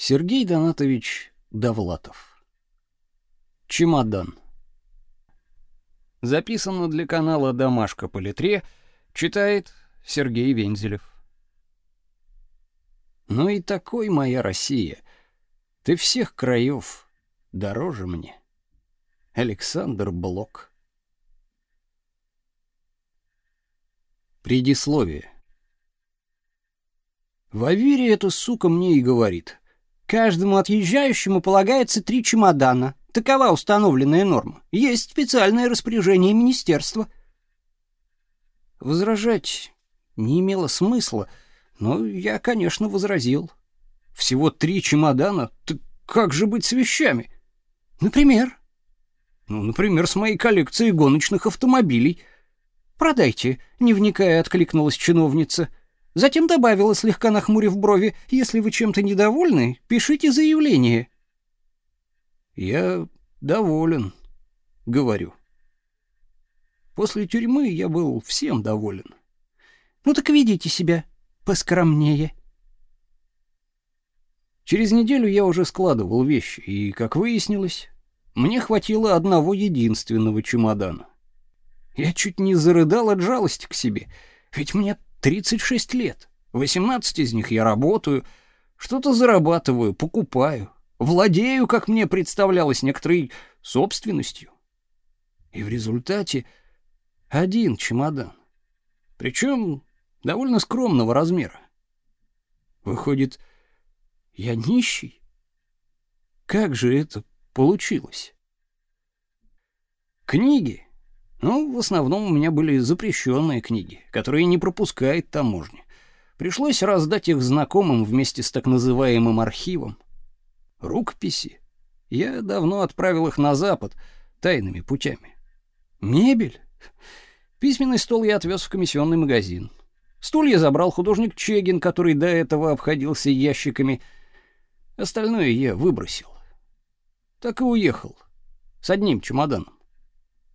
Сергей Донатович Довлатов. Чемодан. Записано для канала Домашка по литре, читает Сергей Вензелев. Ну и такой моя Россия. Ты всех краев дороже мне. Александр Блок. Предисловие. В Авере эта сука мне и говорит: Каждому отъезжающему полагается три чемодана. Такова установленная норма. Есть специальное распоряжение министерства. Возражать не имело смысла, но я, конечно, возразил. Всего три чемодана? Так как же быть с вещами? Например? Ну, например, с моей коллекцией гоночных автомобилей. Продайте, не вникая, откликнулась чиновница. Затем добавила, слегка нахмурив брови, «Если вы чем-то недовольны, пишите заявление». «Я доволен», — говорю. После тюрьмы я был всем доволен. «Ну так ведите себя поскромнее». Через неделю я уже складывал вещи, и, как выяснилось, мне хватило одного единственного чемодана. Я чуть не зарыдал от жалости к себе, ведь мне 36 лет. 18 из них я работаю, что-то зарабатываю, покупаю, владею, как мне представлялось, некоторой собственностью. И в результате один чемодан. Причем довольно скромного размера. Выходит, я нищий? Как же это получилось? Книги ну, в основном у меня были запрещенные книги, которые не пропускает таможня. Пришлось раздать их знакомым вместе с так называемым архивом. Рукописи. Я давно отправил их на запад тайными путями. Мебель. Письменный стол я отвез в комиссионный магазин. Стулья забрал художник Чегин, который до этого обходился ящиками. Остальное я выбросил. Так и уехал. С одним чемоданом.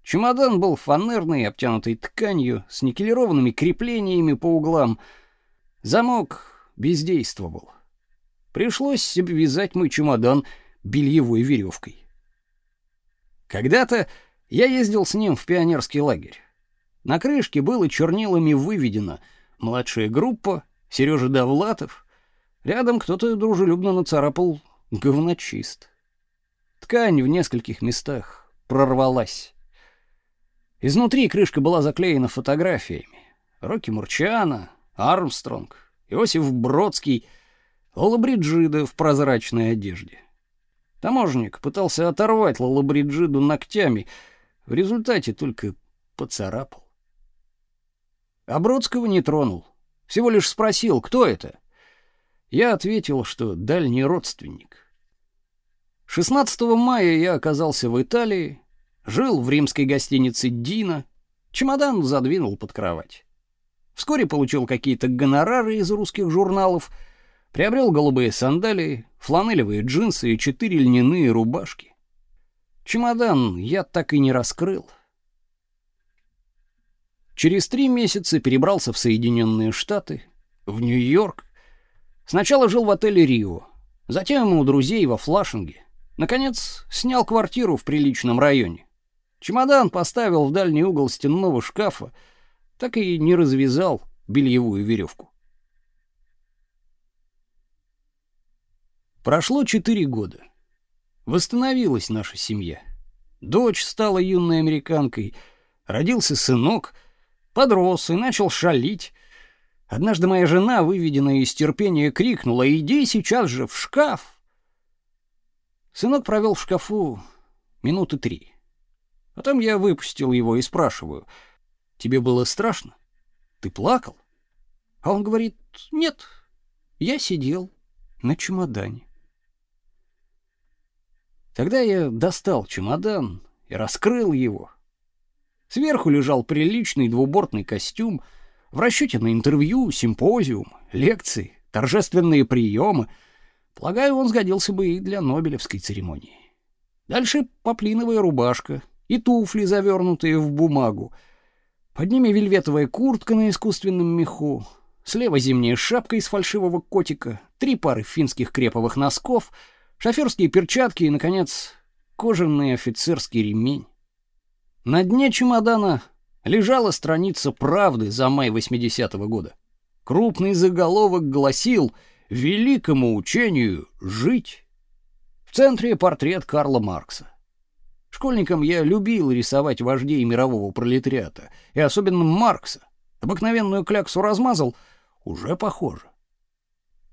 Чемодан был фанерный, обтянутый тканью, с никелированными креплениями по углам. Замок бездействовал. Пришлось обвязать мой чемодан бельевой веревкой. Когда-то я ездил с ним в пионерский лагерь. На крышке было чернилами выведено «Младшая группа», Сережа Довлатов. Рядом кто-то дружелюбно нацарапал «Говночист». Ткань в нескольких местах прорвалась. Изнутри крышка была заклеена фотографиями. Рокки Мурчана, Армстронг, Иосиф Бродский, Лолабриджида в прозрачной одежде. Таможник пытался оторвать Лолабриджиду ногтями, в результате только поцарапал. А Бродского не тронул. Всего лишь спросил, кто это. Я ответил, что дальний родственник. 16 мая я оказался в Италии, Жил в римской гостинице Дина, чемодан задвинул под кровать. Вскоре получил какие-то гонорары из русских журналов, приобрел голубые сандалии, фланелевые джинсы и четыре льняные рубашки. Чемодан я так и не раскрыл. Через три месяца перебрался в Соединенные Штаты, в Нью-Йорк. Сначала жил в отеле Рио, затем у друзей во Флашинге. Наконец, снял квартиру в приличном районе. Чемодан поставил в дальний угол стенного шкафа, так и не развязал бельевую веревку. Прошло четыре года. Восстановилась наша семья. Дочь стала юной американкой, родился сынок, подрос и начал шалить. Однажды моя жена, выведенная из терпения, крикнула «Иди сейчас же в шкаф!». Сынок провел в шкафу минуты три. Потом я выпустил его и спрашиваю, «Тебе было страшно? Ты плакал?» А он говорит, «Нет, я сидел на чемодане». Тогда я достал чемодан и раскрыл его. Сверху лежал приличный двубортный костюм, в расчете на интервью, симпозиум, лекции, торжественные приемы. Полагаю, он сгодился бы и для Нобелевской церемонии. Дальше поплиновая рубашка, и туфли, завернутые в бумагу. Под ними вельветовая куртка на искусственном меху, слева зимняя шапка из фальшивого котика, три пары финских креповых носков, шофёрские перчатки и, наконец, кожаный офицерский ремень. На дне чемодана лежала страница «Правды» за май 80-го года. Крупный заголовок гласил «Великому учению жить». В центре портрет Карла Маркса. Школьником я любил рисовать вождей мирового пролетариата, и особенно Маркса. Обыкновенную кляксу размазал, уже похоже.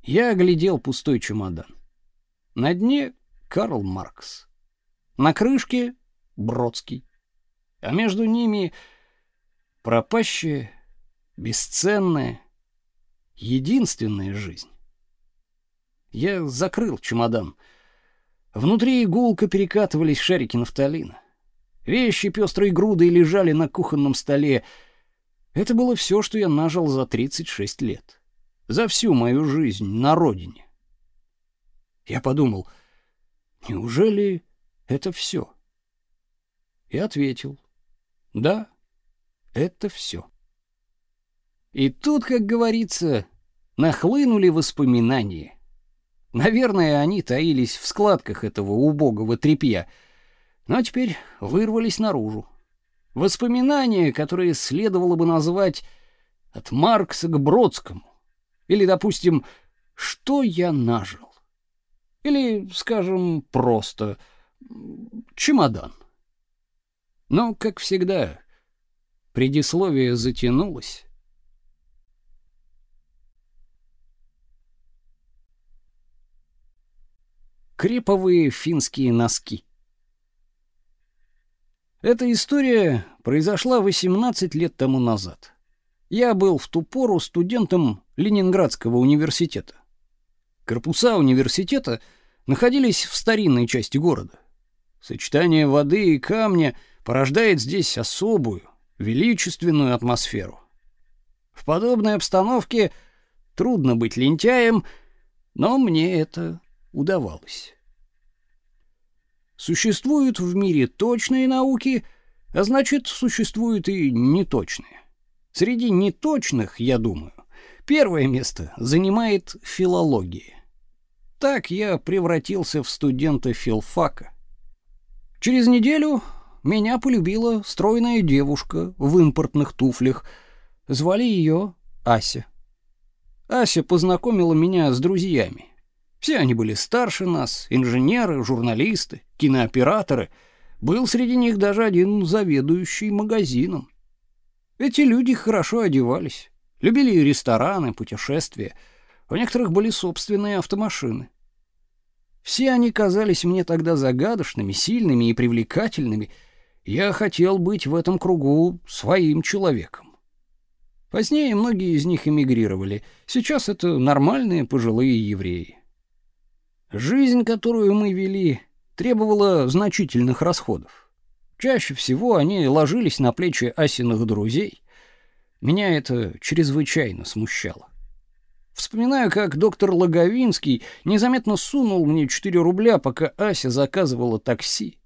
Я оглядел пустой чемодан. На дне Карл Маркс. На крышке Бродский. А между ними пропащая, бесценная, единственная жизнь. Я закрыл чемодан. Внутри игулка перекатывались шарики нафталина. Вещи пестрой грудой лежали на кухонном столе. Это было все, что я нажил за 36 лет. За всю мою жизнь на родине. Я подумал, неужели это все? И ответил, да, это все. И тут, как говорится, нахлынули воспоминания. Наверное, они таились в складках этого убогого тряпья, но теперь вырвались наружу. Воспоминания, которые следовало бы назвать «От Маркса к Бродскому» или, допустим, «Что я нажил?» или, скажем, просто «Чемодан». Но, как всегда, предисловие затянулось, Креповые финские носки. Эта история произошла 18 лет тому назад. Я был в ту пору студентом Ленинградского университета. Корпуса университета находились в старинной части города. Сочетание воды и камня порождает здесь особую, величественную атмосферу. В подобной обстановке трудно быть лентяем, но мне это удавалось. Существуют в мире точные науки, а значит, существуют и неточные. Среди неточных, я думаю, первое место занимает филология. Так я превратился в студента филфака. Через неделю меня полюбила стройная девушка в импортных туфлях. Звали ее Ася. Ася познакомила меня с друзьями. Все они были старше нас, инженеры, журналисты, кинооператоры. Был среди них даже один заведующий магазином. Эти люди хорошо одевались, любили рестораны, путешествия. У некоторых были собственные автомашины. Все они казались мне тогда загадочными, сильными и привлекательными. Я хотел быть в этом кругу своим человеком. Позднее многие из них эмигрировали. Сейчас это нормальные пожилые евреи. Жизнь, которую мы вели, требовала значительных расходов. Чаще всего они ложились на плечи Асиных друзей. Меня это чрезвычайно смущало. Вспоминаю, как доктор Логовинский незаметно сунул мне 4 рубля, пока Ася заказывала такси.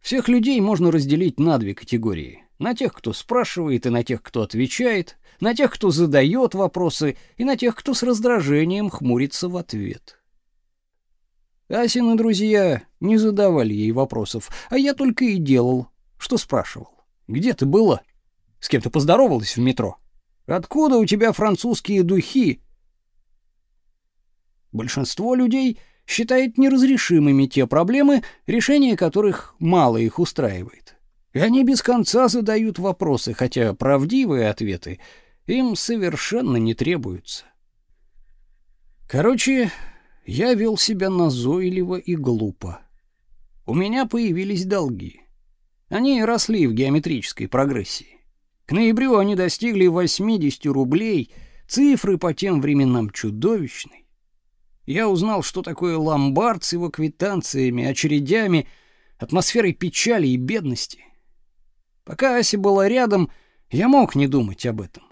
Всех людей можно разделить на две категории: на тех, кто спрашивает, и на тех, кто отвечает, на тех, кто задает вопросы, и на тех, кто с раздражением хмурится в ответ. Асины друзья не задавали ей вопросов, а я только и делал, что спрашивал. «Где ты была? С кем ты поздоровалась в метро? Откуда у тебя французские духи?» Большинство людей считает неразрешимыми те проблемы, решение которых мало их устраивает. И они без конца задают вопросы, хотя правдивые ответы им совершенно не требуются. Короче, я вел себя назойливо и глупо. У меня появились долги. Они росли в геометрической прогрессии. К ноябрю они достигли 80 рублей, цифры по тем временам чудовищные. Я узнал, что такое ломбард с его квитанциями, очередями, атмосферой печали и бедности. Пока Ася была рядом, я мог не думать об этом.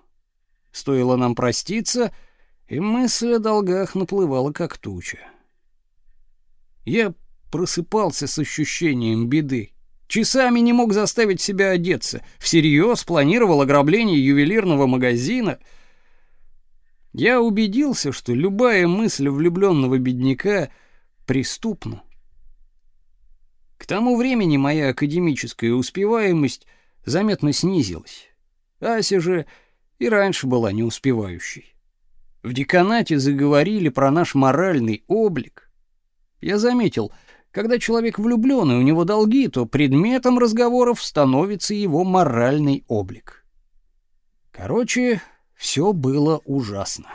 Стоило нам проститься, и мысль о долгах наплывала как туча. Я просыпался с ощущением беды, Часами не мог заставить себя одеться. Всерьез планировал ограбление ювелирного магазина. Я убедился, что любая мысль влюбленного бедняка преступна. К тому времени моя академическая успеваемость заметно снизилась. Ася же и раньше была неуспевающей. В деканате заговорили про наш моральный облик. Я заметил, когда человек влюблен и у него долги, то предметом разговоров становится его моральный облик. Короче, все было ужасно.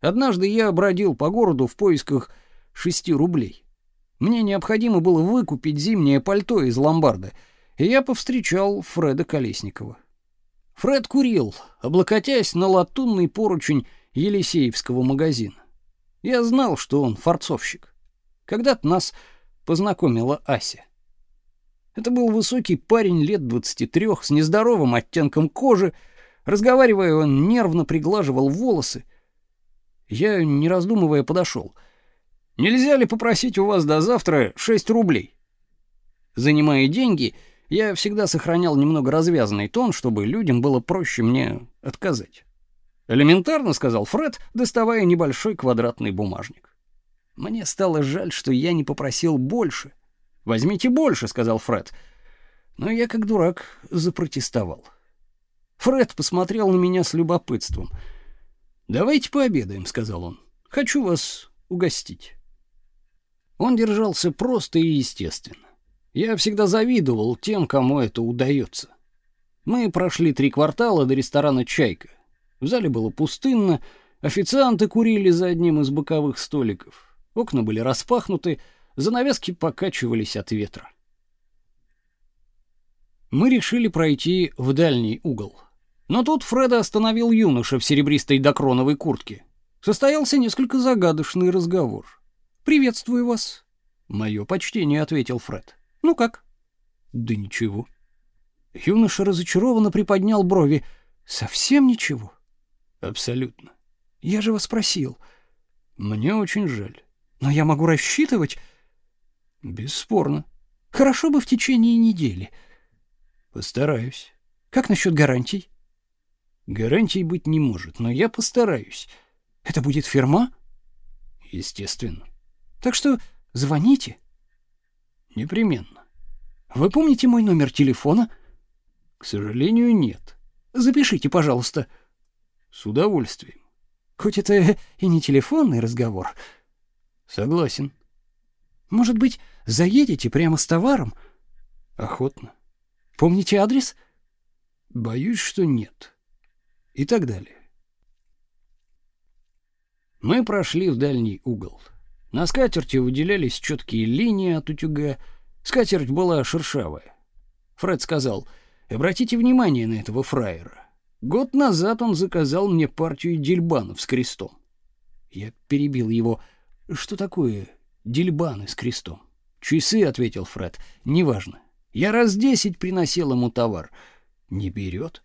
Однажды я бродил по городу в поисках шести рублей. Мне необходимо было выкупить зимнее пальто из ломбарда, и я повстречал Фреда Колесникова. Фред курил, облокотясь на латунный поручень Елисеевского магазина. Я знал, что он фарцовщик. Когда-то нас познакомила Ася. Это был высокий парень лет 23 с нездоровым оттенком кожи. Разговаривая, он нервно приглаживал волосы. Я, не раздумывая, подошел — Нельзя ли попросить у вас до завтра 6 рублей? Занимая деньги, я всегда сохранял немного развязанный тон, чтобы людям было проще мне отказать. Элементарно, сказал Фред, доставая небольшой квадратный бумажник. Мне стало жаль, что я не попросил больше. Возьмите больше, сказал Фред. Но я как дурак запротестовал. Фред посмотрел на меня с любопытством. Давайте пообедаем, сказал он. Хочу вас угостить. Он держался просто и естественно. Я всегда завидовал тем, кому это удается. Мы прошли три квартала до ресторана «Чайка». В зале было пустынно, официанты курили за одним из боковых столиков. Окна были распахнуты, занавески покачивались от ветра. Мы решили пройти в дальний угол. Но тут Фреда остановил юноша в серебристой докроновой куртке. Состоялся несколько загадочный разговор. «Приветствую вас». «Мое почтение», — ответил Фред. «Ну как?» «Да ничего». Юноша разочарованно приподнял брови. «Совсем ничего?» «Абсолютно». «Я же вас спросил». «Мне очень жаль». «Но я могу рассчитывать?» «Бесспорно». «Хорошо бы в течение недели». «Постараюсь». «Как насчет гарантий?» «Гарантий быть не может, но я постараюсь». «Это будет фирма?» «Естественно». Так что звоните. Непременно. Вы помните мой номер телефона? К сожалению, нет. Запишите, пожалуйста. С удовольствием. Хоть это и не телефонный разговор. Согласен. Может быть, заедете прямо с товаром? Охотно. Помните адрес? Боюсь, что нет. И так далее. Мы прошли в дальний угол. На скатерти выделялись четкие линии от утюга. Скатерть была шершавая. Фред сказал, «Обратите внимание на этого фраера. Год назад он заказал мне партию дельбанов с крестом». Я перебил его. «Что такое дельбаны с крестом?» «Часы», — ответил Фред, — «неважно. Я раз десять приносил ему товар. Не берет.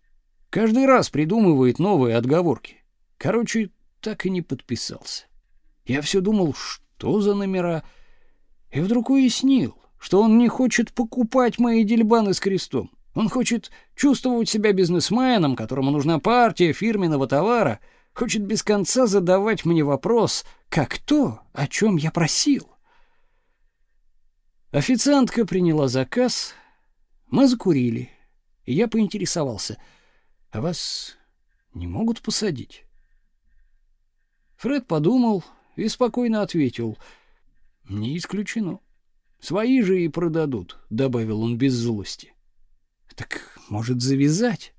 Каждый раз придумывает новые отговорки. Короче, так и не подписался. Я все думал, что что за номера. И вдруг уяснил, что он не хочет покупать мои дельбаны с крестом. Он хочет чувствовать себя бизнесменом, которому нужна партия фирменного товара, хочет без конца задавать мне вопрос, как то, о чем я просил. Официантка приняла заказ, мы закурили, и я поинтересовался, а вас не могут посадить? Фред подумал и спокойно ответил: "Не исключено. Свои же и продадут", добавил он без злости. "Так, может, завязать?"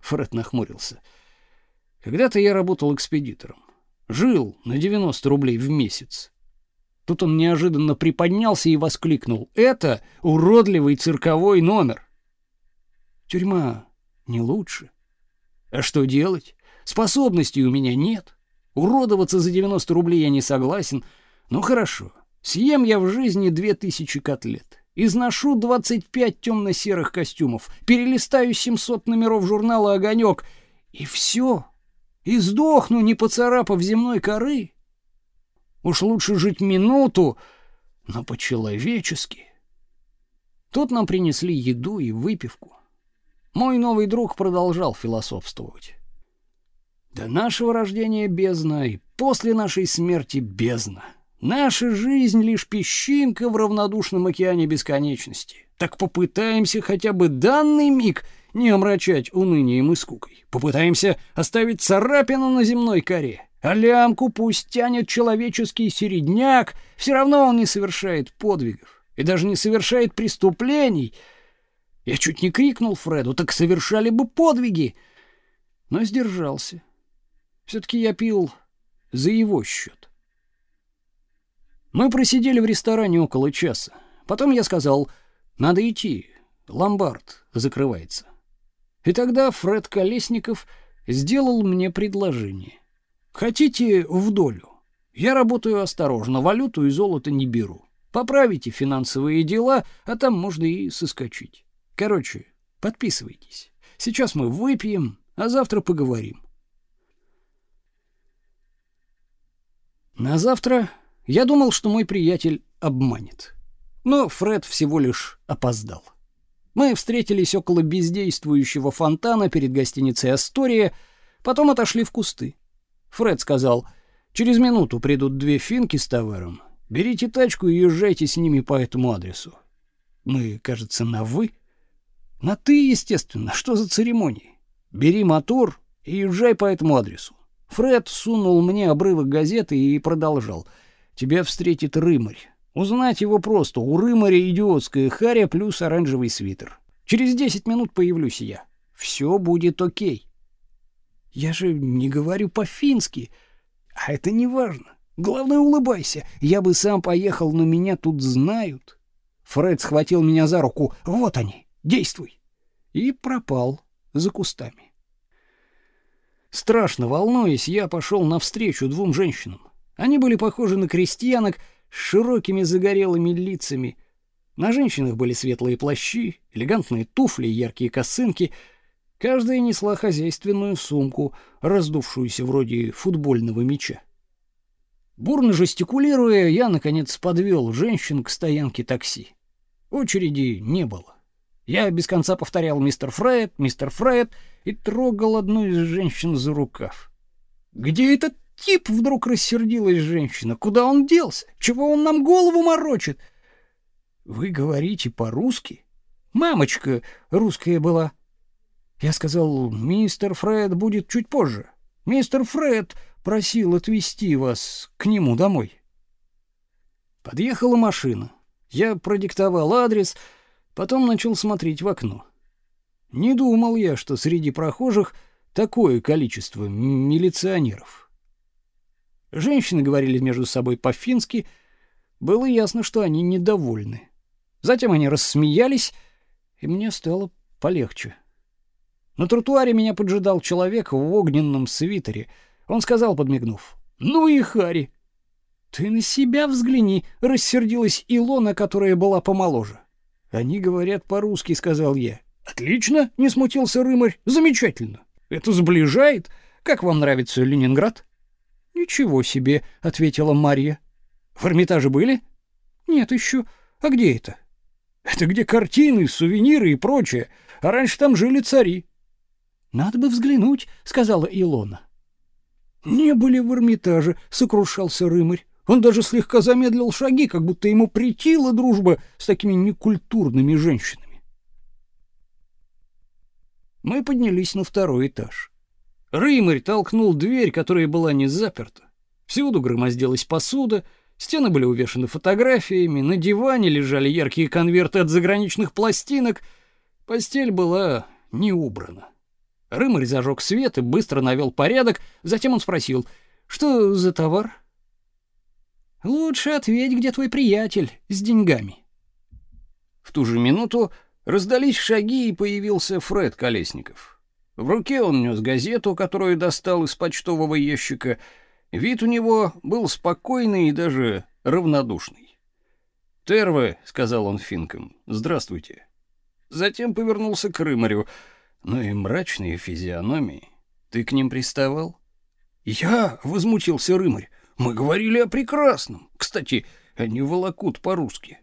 Фред нахмурился. "Когда-то я работал экспедитором. Жил на 90 рублей в месяц. Тут он неожиданно приподнялся и воскликнул: "Это уродливый цирковой номер". Тюрьма не лучше. А что делать? Способностей у меня нет. Уродоваться за 90 рублей я не согласен. Ну хорошо. Съем я в жизни 2000 котлет. Изношу 25 темно-серых костюмов. Перелистаю 700 номеров журнала «Огонек». И все. И сдохну, не поцарапав земной коры. Уж лучше жить минуту, но по-человечески. Тут нам принесли еду и выпивку. Мой новый друг продолжал философствовать. До нашего рождения бездна, и после нашей смерти бездна. Наша жизнь — лишь песчинка в равнодушном океане бесконечности. Так попытаемся хотя бы данный миг не омрачать унынием и скукой. Попытаемся оставить царапину на земной коре. А лямку пусть тянет человеческий середняк, все равно он не совершает подвигов и даже не совершает преступлений. Я чуть не крикнул Фреду, так совершали бы подвиги, но сдержался. Все-таки я пил за его счет. Мы просидели в ресторане около часа. Потом я сказал, надо идти, ломбард закрывается. И тогда Фред Колесников сделал мне предложение. Хотите в долю? Я работаю осторожно, валюту и золото не беру. Поправите финансовые дела, а там можно и соскочить. Короче, подписывайтесь. Сейчас мы выпьем, а завтра поговорим. На завтра я думал, что мой приятель обманет. Но Фред всего лишь опоздал. Мы встретились около бездействующего фонтана перед гостиницей «Астория», потом отошли в кусты. Фред сказал, «Через минуту придут две финки с товаром. Берите тачку и езжайте с ними по этому адресу». Мы, кажется, на «вы». На «ты», естественно. Что за церемонии? Бери мотор и езжай по этому адресу. Фред сунул мне обрывок газеты и продолжал. «Тебя встретит рымарь. Узнать его просто. У рымаря идиотская харя плюс оранжевый свитер. Через десять минут появлюсь я. Все будет окей». «Я же не говорю по-фински. А это не важно. Главное, улыбайся. Я бы сам поехал, но меня тут знают». Фред схватил меня за руку. «Вот они, действуй!» И пропал за кустами. Страшно волнуясь, я пошел навстречу двум женщинам. Они были похожи на крестьянок с широкими загорелыми лицами. На женщинах были светлые плащи, элегантные туфли, яркие косынки. Каждая несла хозяйственную сумку, раздувшуюся вроде футбольного мяча. Бурно жестикулируя, я наконец подвел женщин к стоянке такси. Очереди не было. Я без конца повторял «Мистер Фред, мистер Фред» и трогал одну из женщин за рукав. «Где этот тип?» — вдруг рассердилась женщина. «Куда он делся? Чего он нам голову морочит?» «Вы говорите по-русски?» «Мамочка русская была». Я сказал, «Мистер Фред будет чуть позже. Мистер Фред просил отвезти вас к нему домой». Подъехала машина. Я продиктовал адрес — Потом начал смотреть в окно. Не думал я, что среди прохожих такое количество милиционеров. Женщины говорили между собой по-фински, было ясно, что они недовольны. Затем они рассмеялись, и мне стало полегче. На тротуаре меня поджидал человек в огненном свитере. Он сказал, подмигнув: "Ну и Хари". "Ты на себя взгляни", рассердилась Илона, которая была помоложе. Они говорят по-русски, сказал я. Отлично, не смутился рымарь. Замечательно. Это сближает. Как вам нравится Ленинград? Ничего себе, ответила Марья. В Эрмитаже были? Нет еще. А где это? Это где картины, сувениры и прочее. А раньше там жили цари. Надо бы взглянуть, сказала Илона. Не были в Эрмитаже, сокрушался рымарь. Он даже слегка замедлил шаги, как будто ему притила дружба с такими некультурными женщинами. Мы поднялись на второй этаж. Рымарь толкнул дверь, которая была не заперта. Всюду громоздилась посуда, стены были увешаны фотографиями, на диване лежали яркие конверты от заграничных пластинок, постель была не убрана. Рымарь зажег свет и быстро навел порядок, затем он спросил, что за товар? Лучше ответь, где твой приятель с деньгами. В ту же минуту раздались шаги, и появился Фред Колесников. В руке он нес газету, которую достал из почтового ящика. Вид у него был спокойный и даже равнодушный. «Терве», — сказал он финкам, — «здравствуйте». Затем повернулся к Рымарю. «Ну и мрачные физиономии. Ты к ним приставал?» «Я?» — возмутился Рымарь. Мы говорили о прекрасном. Кстати, они волокут по-русски.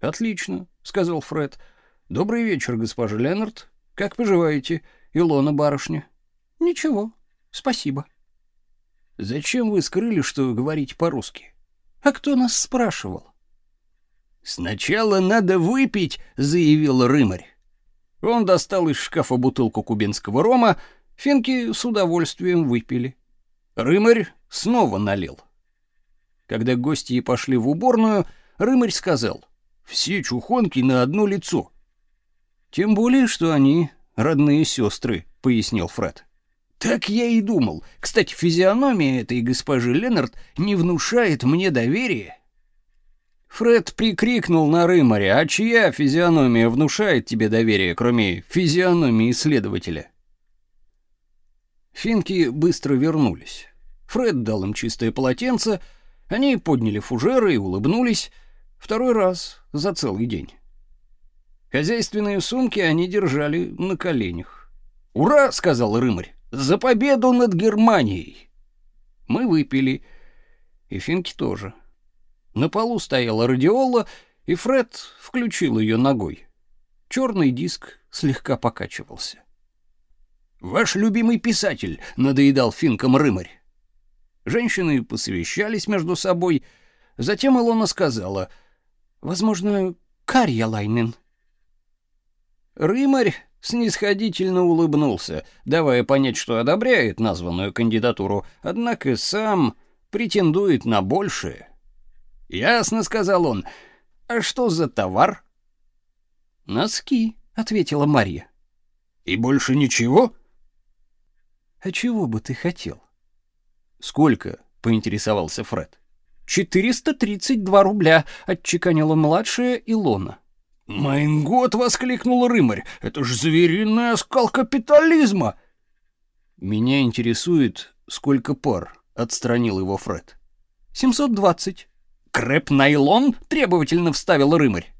Отлично. сказал Фред. Добрый вечер, госпожа Леннард. Как поживаете, Илона барышня? Ничего, спасибо. Зачем вы скрыли, что говорите по-русски? А кто нас спрашивал? Сначала надо выпить, заявил рымарь. Он достал из шкафа бутылку кубинского рома, финки с удовольствием выпили. Рымарь снова налил. Когда гости пошли в уборную, рымарь сказал: "Все чухонки на одно лицо". Тем более, что они родные сестры, пояснил Фред. Так я и думал. Кстати, физиономия этой госпожи Ленард не внушает мне доверия. Фред прикрикнул на Рымаря, а чья физиономия внушает тебе доверие, кроме физиономии исследователя? Финки быстро вернулись. Фред дал им чистое полотенце, они подняли фужеры и улыбнулись второй раз за целый день. Хозяйственные сумки они держали на коленях. «Ура!» — сказал Рымарь. За победу над Германией. Мы выпили, и финки тоже. На полу стояла радиола, и Фред включил ее ногой. Черный диск слегка покачивался. Ваш любимый писатель, надоедал финкам рымарь. Женщины посовещались между собой, затем Илона сказала: "Возможно, Карья Лайнен". Рымарь снисходительно улыбнулся, давая понять, что одобряет названную кандидатуру, однако сам претендует на большее. «Ясно», — сказал он. «А что за товар?» «Носки», — ответила Марья. «И больше ничего?» «А чего бы ты хотел?» «Сколько?» — поинтересовался Фред. «Четыреста тридцать два рубля», — отчеканила младшая Илона. «Майн год!» — воскликнул Рымарь. «Это ж звериный оскал капитализма!» «Меня интересует, сколько пар?» — отстранил его Фред. «Семьсот двадцать». «Крэп-найлон?» — требовательно вставил Рымарь.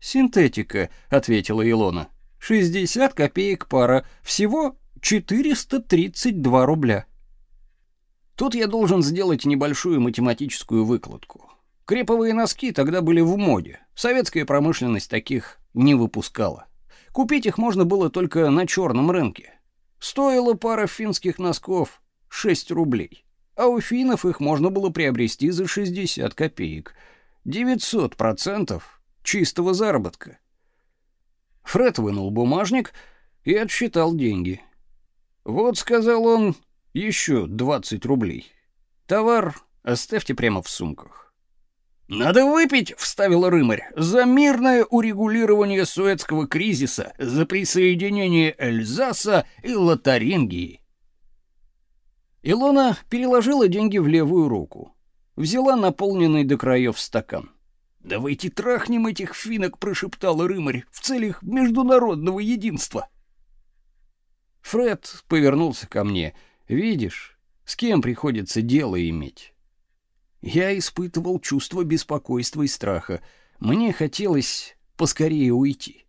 «Синтетика», — ответила Илона. «Шестьдесят копеек пара. Всего четыреста тридцать два рубля». Тут я должен сделать небольшую математическую выкладку. Креповые носки тогда были в моде. Советская промышленность таких не выпускала. Купить их можно было только на черном рынке. Стоила пара финских носков 6 рублей, а у финнов их можно было приобрести за 60 копеек. 900% чистого заработка. Фред вынул бумажник и отсчитал деньги. «Вот», — сказал он, — «еще 20 рублей. Товар оставьте прямо в сумках». «Надо выпить», — вставил Рымарь, — «за мирное урегулирование Суэцкого кризиса, за присоединение Эльзаса и Лотарингии». Илона переложила деньги в левую руку, взяла наполненный до краев стакан. «Давайте трахнем этих финок», — прошептал Рымарь, — «в целях международного единства». Фред повернулся ко мне. «Видишь, с кем приходится дело иметь?» Я испытывал чувство беспокойства и страха. Мне хотелось поскорее уйти.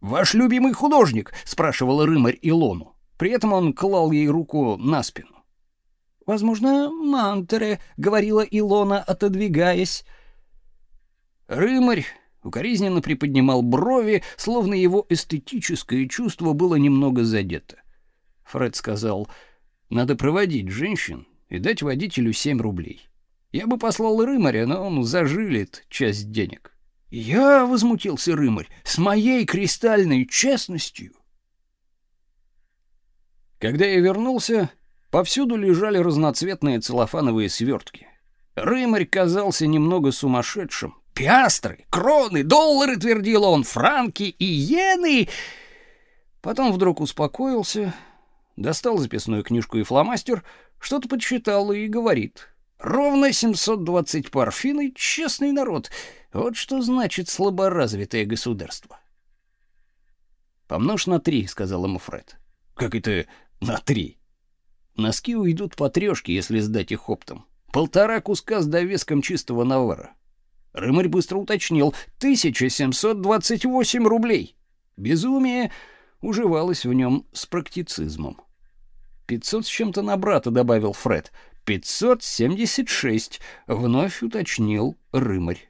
«Ваш любимый художник?» — спрашивала рымарь Илону. При этом он клал ей руку на спину. «Возможно, Мантере», — говорила Илона, отодвигаясь. Рымарь укоризненно приподнимал брови, словно его эстетическое чувство было немного задето. Фред сказал, «Надо проводить женщин и дать водителю семь рублей». Я бы послал Рымаря, но он зажилит часть денег. Я возмутился Рымарь с моей кристальной честностью. Когда я вернулся, повсюду лежали разноцветные целлофановые свертки. Рымарь казался немного сумасшедшим. «Пиастры, кроны, доллары!» — твердил он, «франки и иены!» Потом вдруг успокоился, достал записную книжку и фломастер, что-то подсчитал и говорит. Ровно 720 пар финны — честный народ. Вот что значит слаборазвитое государство. «Помножь на три», — сказал ему Фред. «Как это на три?» «Носки уйдут по трешке, если сдать их оптом. Полтора куска с довеском чистого навара». Рымарь быстро уточнил. «1728 рублей». Безумие уживалось в нем с практицизмом. «Пятьсот с чем-то на брата», — добавил Фред. 576, вновь уточнил Рымарь.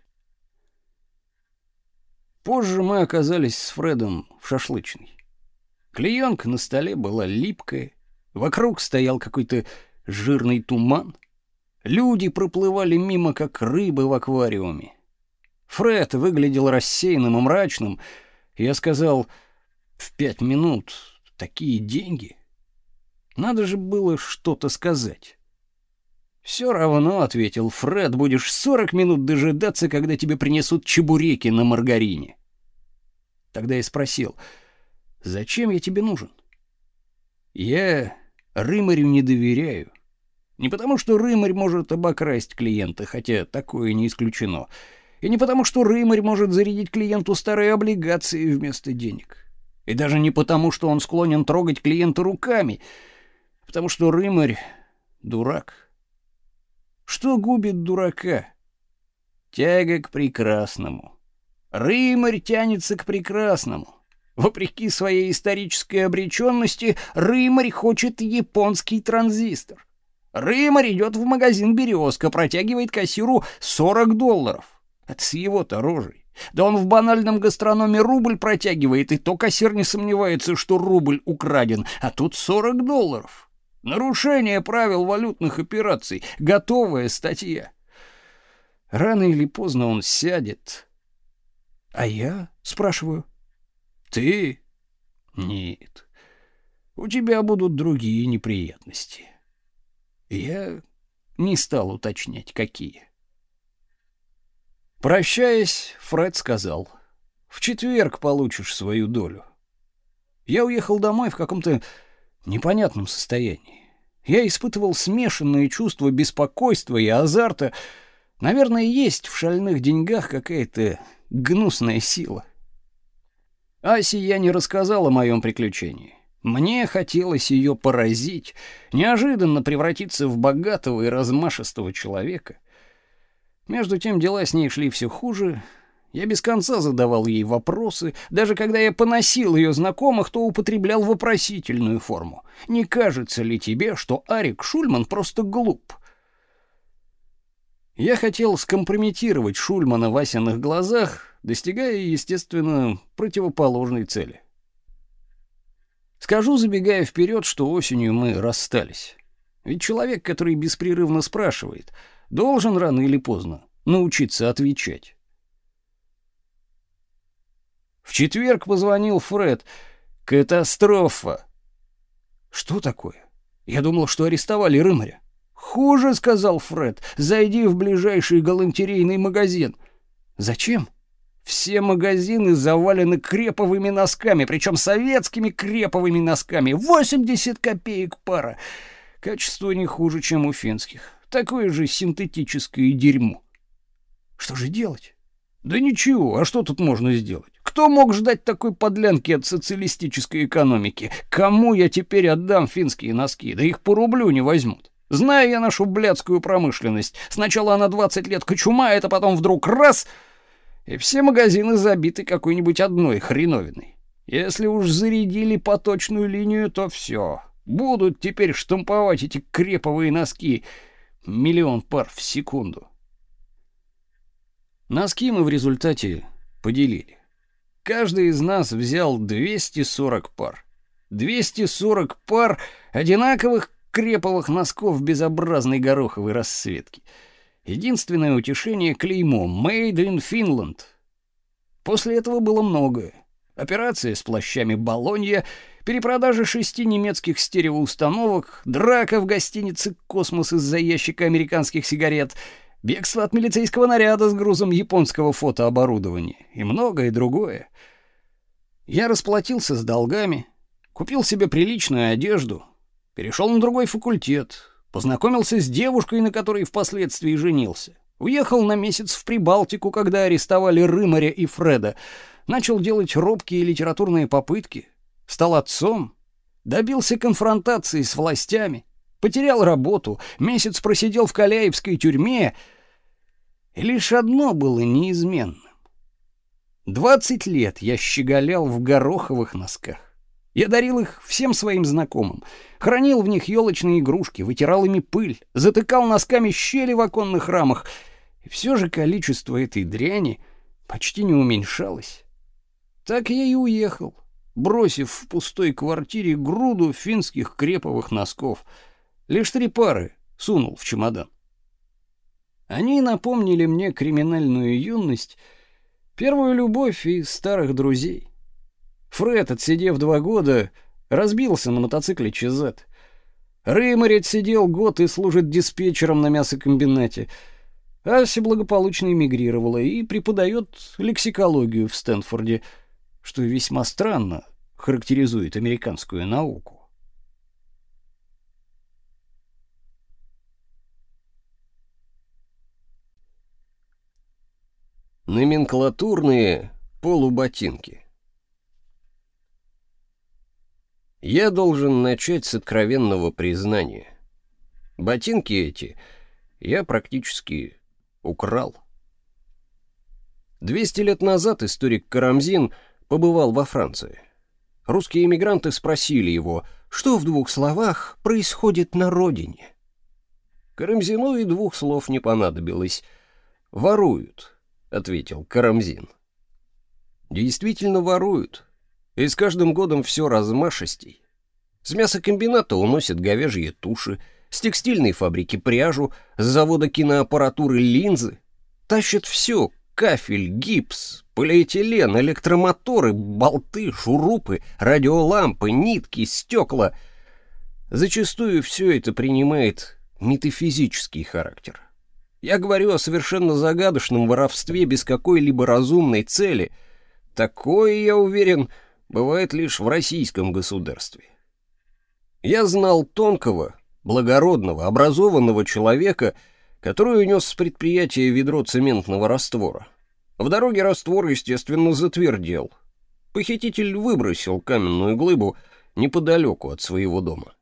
Позже мы оказались с Фредом в шашлычной. Клеенка на столе была липкая, вокруг стоял какой-то жирный туман. Люди проплывали мимо, как рыбы в аквариуме. Фред выглядел рассеянным и мрачным. Я сказал, в пять минут такие деньги. Надо же было что-то сказать. «Все равно, — ответил Фред, — будешь сорок минут дожидаться, когда тебе принесут чебуреки на маргарине. Тогда я спросил, зачем я тебе нужен? Я Рымарю не доверяю. Не потому, что Рымарь может обокрасть клиента, хотя такое не исключено. И не потому, что Рымарь может зарядить клиенту старые облигации вместо денег. И даже не потому, что он склонен трогать клиента руками, потому что Рымарь — дурак. Что губит дурака? Тяга к прекрасному. Рымарь тянется к прекрасному. Вопреки своей исторической обреченности, Рымарь хочет японский транзистор. Рымарь идет в магазин «Березка», протягивает кассиру 40 долларов. Это с его-то рожей. Да он в банальном гастрономе рубль протягивает, и то кассир не сомневается, что рубль украден, а тут 40 долларов. Нарушение правил валютных операций. Готовая статья. Рано или поздно он сядет. А я? Спрашиваю. Ты? Нет. У тебя будут другие неприятности. Я не стал уточнять, какие. Прощаясь, Фред сказал, «В четверг получишь свою долю». Я уехал домой в каком-то непонятном состоянии. Я испытывал смешанные чувства беспокойства и азарта. Наверное, есть в шальных деньгах какая-то гнусная сила. Асе я не рассказал о моем приключении. Мне хотелось ее поразить, неожиданно превратиться в богатого и размашистого человека — между тем дела с ней шли все хуже. Я без конца задавал ей вопросы, даже когда я поносил ее знакомых, то употреблял вопросительную форму. Не кажется ли тебе, что Арик Шульман просто глуп? Я хотел скомпрометировать Шульмана в Асиных глазах, достигая, естественно, противоположной цели. Скажу, забегая вперед, что осенью мы расстались. Ведь человек, который беспрерывно спрашивает — должен рано или поздно научиться отвечать. В четверг позвонил Фред. Катастрофа. Что такое? Я думал, что арестовали Рымаря. Хуже, сказал Фред. Зайди в ближайший галантерейный магазин. Зачем? Все магазины завалены креповыми носками, причем советскими креповыми носками. 80 копеек пара. Качество не хуже, чем у финских. Такое же синтетическое дерьмо. Что же делать? Да ничего, а что тут можно сделать? Кто мог ждать такой подлянки от социалистической экономики? Кому я теперь отдам финские носки? Да их по рублю не возьмут. Знаю я нашу блядскую промышленность. Сначала она 20 лет кочумает, а потом вдруг раз — и все магазины забиты какой-нибудь одной хреновиной. Если уж зарядили поточную линию, то все. Будут теперь штамповать эти креповые носки — Миллион пар в секунду. Носки мы в результате поделили. Каждый из нас взял 240 пар. 240 пар одинаковых креповых носков безобразной гороховой расцветки. Единственное утешение — клеймо «Made in Finland». После этого было многое. Операция с плащами «Болонья», перепродажа шести немецких стереоустановок, драка в гостинице «Космос» из-за ящика американских сигарет, бегство от милицейского наряда с грузом японского фотооборудования и многое другое. Я расплатился с долгами, купил себе приличную одежду, перешел на другой факультет, познакомился с девушкой, на которой впоследствии женился. Уехал на месяц в Прибалтику, когда арестовали Рымаря и Фреда. Начал делать робкие литературные попытки, стал отцом, добился конфронтации с властями, потерял работу, месяц просидел в Каляевской тюрьме, и лишь одно было неизменным. Двадцать лет я щеголял в гороховых носках. Я дарил их всем своим знакомым, хранил в них елочные игрушки, вытирал ими пыль, затыкал носками щели в оконных рамах, и все же количество этой дряни почти не уменьшалось. Так я и уехал, бросив в пустой квартире груду финских креповых носков. Лишь три пары сунул в чемодан. Они напомнили мне криминальную юность, первую любовь и старых друзей. Фред, отсидев два года, разбился на мотоцикле ЧЗ. Рейморит сидел год и служит диспетчером на мясокомбинате. Ася благополучно эмигрировала и преподает лексикологию в Стэнфорде, что весьма странно характеризует американскую науку. Номенклатурные полуботинки. Я должен начать с откровенного признания. Ботинки эти я практически украл. 200 лет назад историк Карамзин побывал во Франции. Русские эмигранты спросили его, что в двух словах происходит на родине. Карамзину и двух слов не понадобилось. Воруют. — ответил Карамзин. «Действительно воруют. И с каждым годом все размашистей. С мясокомбината уносят говяжьи туши, с текстильной фабрики пряжу, с завода киноаппаратуры линзы. Тащат все — кафель, гипс, полиэтилен, электромоторы, болты, шурупы, радиолампы, нитки, стекла. Зачастую все это принимает метафизический характер. Я говорю о совершенно загадочном воровстве без какой-либо разумной цели. Такое, я уверен, бывает лишь в российском государстве. Я знал тонкого, благородного, образованного человека, который унес с предприятия ведро цементного раствора. В дороге раствор, естественно, затвердел. Похититель выбросил каменную глыбу неподалеку от своего дома.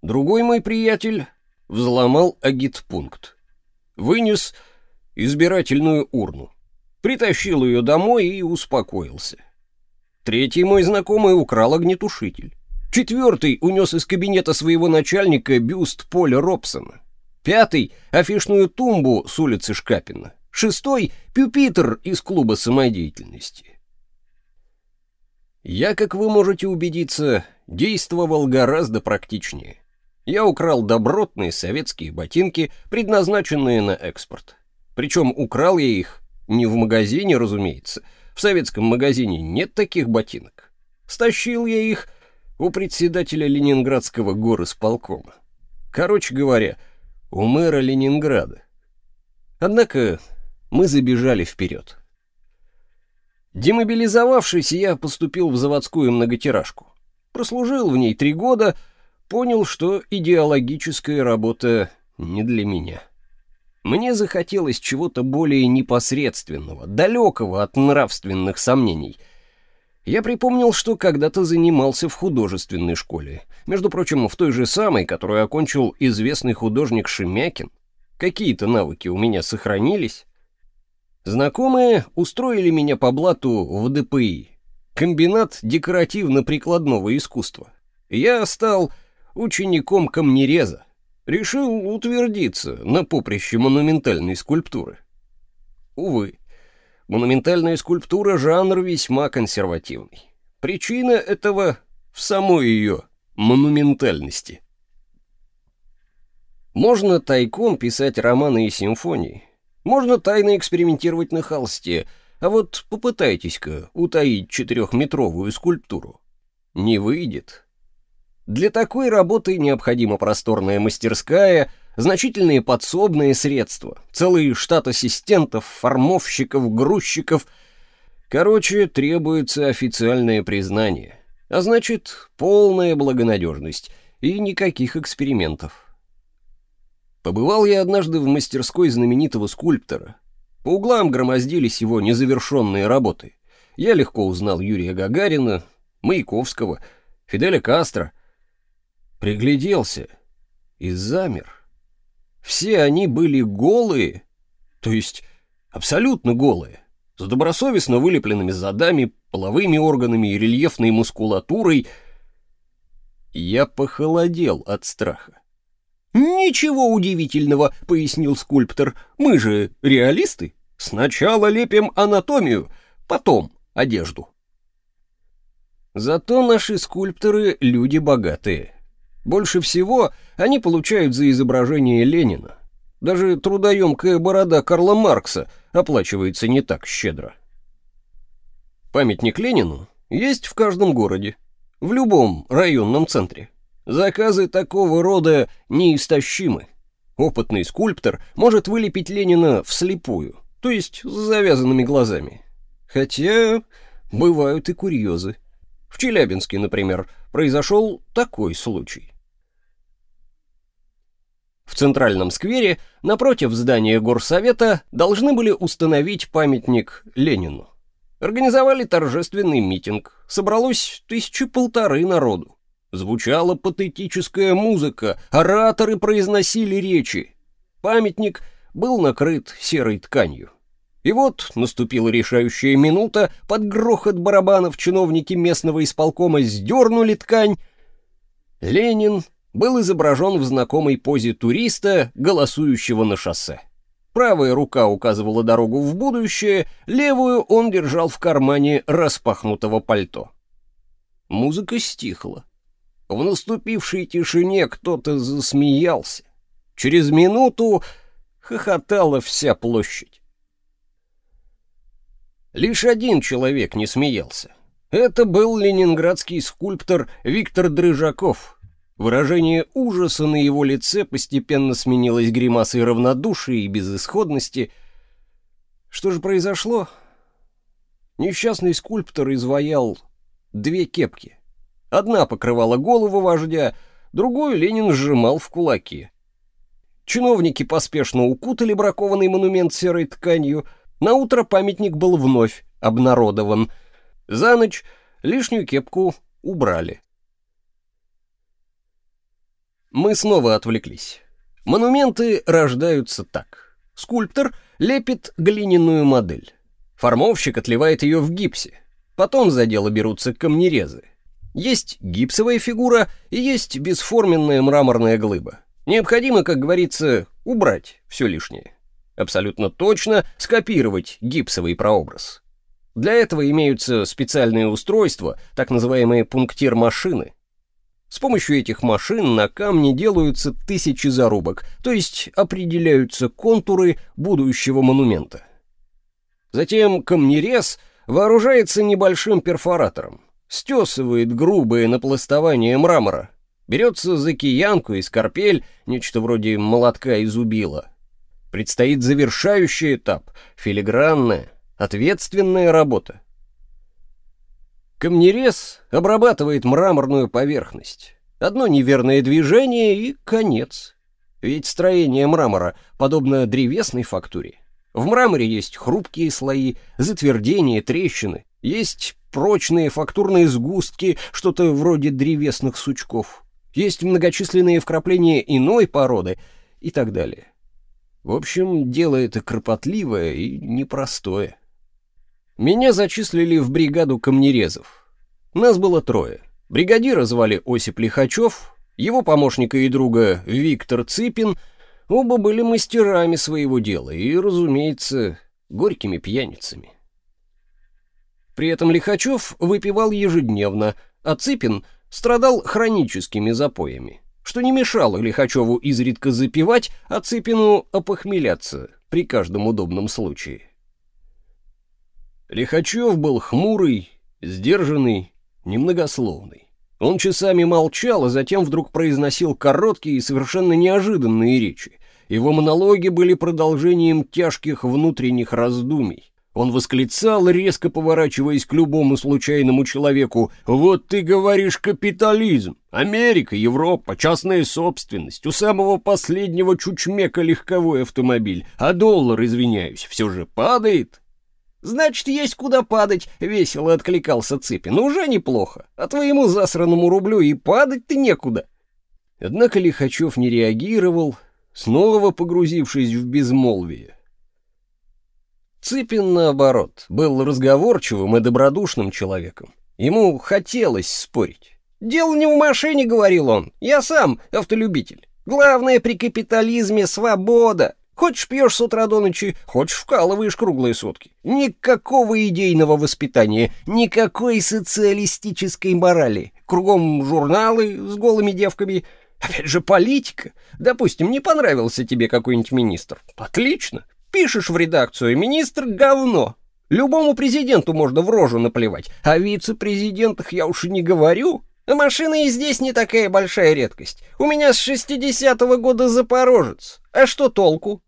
Другой мой приятель взломал агитпункт вынес избирательную урну, притащил ее домой и успокоился. Третий мой знакомый украл огнетушитель. Четвертый унес из кабинета своего начальника бюст Поля Робсона. Пятый — афишную тумбу с улицы Шкапина. Шестой — пюпитр из клуба самодеятельности. Я, как вы можете убедиться, действовал гораздо практичнее я украл добротные советские ботинки, предназначенные на экспорт. Причем украл я их не в магазине, разумеется. В советском магазине нет таких ботинок. Стащил я их у председателя Ленинградского горосполкома. Короче говоря, у мэра Ленинграда. Однако мы забежали вперед. Демобилизовавшись, я поступил в заводскую многотиражку. Прослужил в ней три года — понял, что идеологическая работа не для меня. Мне захотелось чего-то более непосредственного, далекого от нравственных сомнений. Я припомнил, что когда-то занимался в художественной школе, между прочим, в той же самой, которую окончил известный художник Шемякин. Какие-то навыки у меня сохранились. Знакомые устроили меня по блату в ДПИ, комбинат декоративно-прикладного искусства. Я стал учеником камнереза, решил утвердиться на поприще монументальной скульптуры. Увы, монументальная скульптура — жанр весьма консервативный. Причина этого в самой ее монументальности. Можно тайком писать романы и симфонии, можно тайно экспериментировать на холсте, а вот попытайтесь-ка утаить четырехметровую скульптуру. Не выйдет. Для такой работы необходима просторная мастерская, значительные подсобные средства, целый штат ассистентов, формовщиков, грузчиков. Короче, требуется официальное признание, а значит, полная благонадежность и никаких экспериментов. Побывал я однажды в мастерской знаменитого скульптора. По углам громоздились его незавершенные работы. Я легко узнал Юрия Гагарина, Маяковского, Фиделя Кастро — пригляделся и замер. Все они были голые, то есть абсолютно голые, с добросовестно вылепленными задами, половыми органами и рельефной мускулатурой. Я похолодел от страха. «Ничего удивительного», — пояснил скульптор, — «мы же реалисты. Сначала лепим анатомию, потом одежду». Зато наши скульпторы — люди богатые. Больше всего они получают за изображение Ленина. Даже трудоемкая борода Карла Маркса оплачивается не так щедро. Памятник Ленину есть в каждом городе, в любом районном центре. Заказы такого рода неистощимы. Опытный скульптор может вылепить Ленина вслепую, то есть с завязанными глазами. Хотя бывают и курьезы. В Челябинске, например, произошел такой случай. В центральном сквере, напротив здания горсовета, должны были установить памятник Ленину. Организовали торжественный митинг. Собралось тысячи полторы народу. Звучала патетическая музыка, ораторы произносили речи. Памятник был накрыт серой тканью. И вот наступила решающая минута, под грохот барабанов чиновники местного исполкома сдернули ткань. Ленин был изображен в знакомой позе туриста, голосующего на шоссе. Правая рука указывала дорогу в будущее, левую он держал в кармане распахнутого пальто. Музыка стихла. В наступившей тишине кто-то засмеялся. Через минуту хохотала вся площадь. Лишь один человек не смеялся. Это был ленинградский скульптор Виктор Дрыжаков. Выражение ужаса на его лице постепенно сменилось гримасой равнодушия и безысходности. Что же произошло? Несчастный скульптор изваял две кепки. Одна покрывала голову вождя, другую Ленин сжимал в кулаки. Чиновники поспешно укутали бракованный монумент серой тканью. На утро памятник был вновь обнародован. За ночь лишнюю кепку убрали. Мы снова отвлеклись. Монументы рождаются так. Скульптор лепит глиняную модель. Формовщик отливает ее в гипсе. Потом за дело берутся камнерезы. Есть гипсовая фигура и есть бесформенная мраморная глыба. Необходимо, как говорится, убрать все лишнее. Абсолютно точно скопировать гипсовый прообраз. Для этого имеются специальные устройства, так называемые пунктир-машины. С помощью этих машин на камне делаются тысячи зарубок, то есть определяются контуры будущего монумента. Затем камнерез вооружается небольшим перфоратором стесывает грубое напластование мрамора, берется за киянку и скорпель, нечто вроде молотка и зубила. Предстоит завершающий этап, филигранная, ответственная работа. Камнерез обрабатывает мраморную поверхность. Одно неверное движение и конец. Ведь строение мрамора подобно древесной фактуре. В мраморе есть хрупкие слои, затвердения, трещины, есть прочные фактурные сгустки, что-то вроде древесных сучков. Есть многочисленные вкрапления иной породы и так далее. В общем, дело это кропотливое и непростое. Меня зачислили в бригаду камнерезов. Нас было трое. Бригадира звали Осип Лихачев, его помощника и друга Виктор Ципин. Оба были мастерами своего дела и, разумеется, горькими пьяницами. При этом Лихачев выпивал ежедневно, а Цыпин страдал хроническими запоями, что не мешало Лихачеву изредка запивать, а Цыпину опохмеляться при каждом удобном случае. Лихачев был хмурый, сдержанный, немногословный. Он часами молчал, а затем вдруг произносил короткие и совершенно неожиданные речи. Его монологи были продолжением тяжких внутренних раздумий. Он восклицал, резко поворачиваясь к любому случайному человеку. «Вот ты говоришь капитализм! Америка, Европа, частная собственность, у самого последнего чучмека легковой автомобиль, а доллар, извиняюсь, все же падает!» «Значит, есть куда падать», — весело откликался Цыпин. «Уже неплохо. А твоему засранному рублю и падать-то некуда». Однако Лихачев не реагировал, снова погрузившись в безмолвие. Цыпин, наоборот, был разговорчивым и добродушным человеком. Ему хотелось спорить. «Дело не в машине», — говорил он. «Я сам автолюбитель. Главное при капитализме — свобода. Хочешь пьешь с утра до ночи, хочешь вкалываешь круглые сутки. Никакого идейного воспитания, никакой социалистической морали. Кругом журналы с голыми девками. Опять же политика. Допустим, не понравился тебе какой-нибудь министр. Отлично. Пишешь в редакцию «Министр — говно». Любому президенту можно в рожу наплевать, а вице-президентах я уж и не говорю. Машина и здесь не такая большая редкость. У меня с 60-го года Запорожец. А что толку?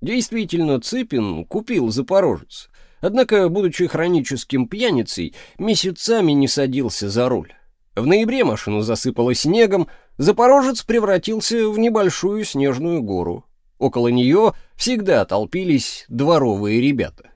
Действительно, Цыпин купил Запорожец. Однако, будучи хроническим пьяницей, месяцами не садился за руль. В ноябре машину засыпало снегом, Запорожец превратился в небольшую снежную гору. Около нее всегда толпились дворовые ребята.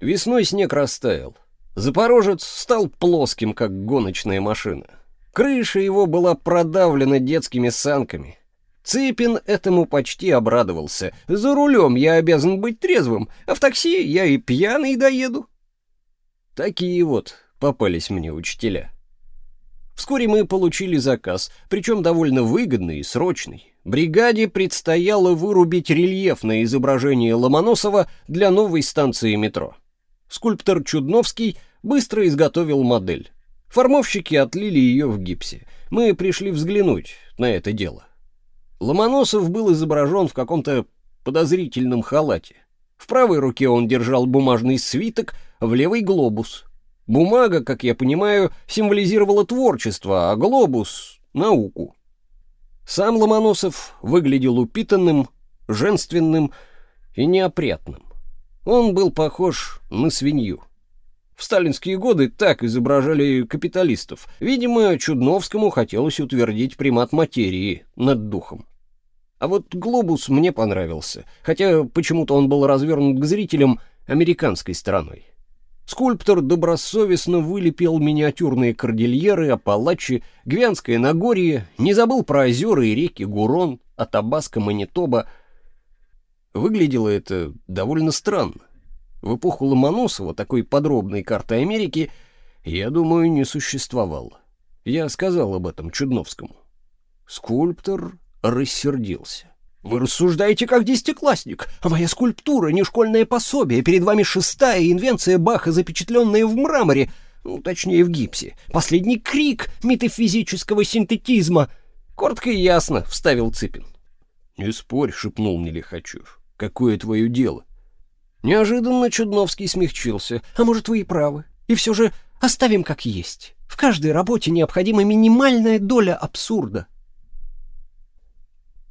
Весной снег растаял. Запорожец стал плоским, как гоночная машина. Крыша его была продавлена детскими санками. Цыпин этому почти обрадовался. За рулем я обязан быть трезвым, а в такси я и пьяный доеду. Такие вот попались мне учителя. Вскоре мы получили заказ, причем довольно выгодный и срочный. Бригаде предстояло вырубить рельефное изображение Ломоносова для новой станции метро. Скульптор Чудновский быстро изготовил модель. Формовщики отлили ее в гипсе. Мы пришли взглянуть на это дело. Ломоносов был изображен в каком-то подозрительном халате. В правой руке он держал бумажный свиток, в левой — глобус. Бумага, как я понимаю, символизировала творчество, а глобус — науку. Сам Ломоносов выглядел упитанным, женственным и неопрятным. Он был похож на свинью. В сталинские годы так изображали капиталистов. Видимо, Чудновскому хотелось утвердить примат материи над духом. А вот глобус мне понравился, хотя почему-то он был развернут к зрителям американской стороной. Скульптор добросовестно вылепил миниатюрные кордильеры, Апалачи, Гвянское Нагорье, не забыл про озера и реки Гурон, Атабаско, Манитоба. Выглядело это довольно странно. В эпоху Ломоносова такой подробной карты Америки, я думаю, не существовало. Я сказал об этом Чудновскому. Скульптор рассердился. «Вы рассуждаете как десятиклассник, а моя скульптура — не школьное пособие. Перед вами шестая инвенция Баха, запечатленная в мраморе, ну, точнее, в гипсе. Последний крик метафизического синтетизма». «Коротко и ясно», — вставил Цыпин. «Не спорь», — шепнул мне Лихачев. «Какое твое дело?» Неожиданно Чудновский смягчился. «А может, вы и правы. И все же оставим как есть. В каждой работе необходима минимальная доля абсурда».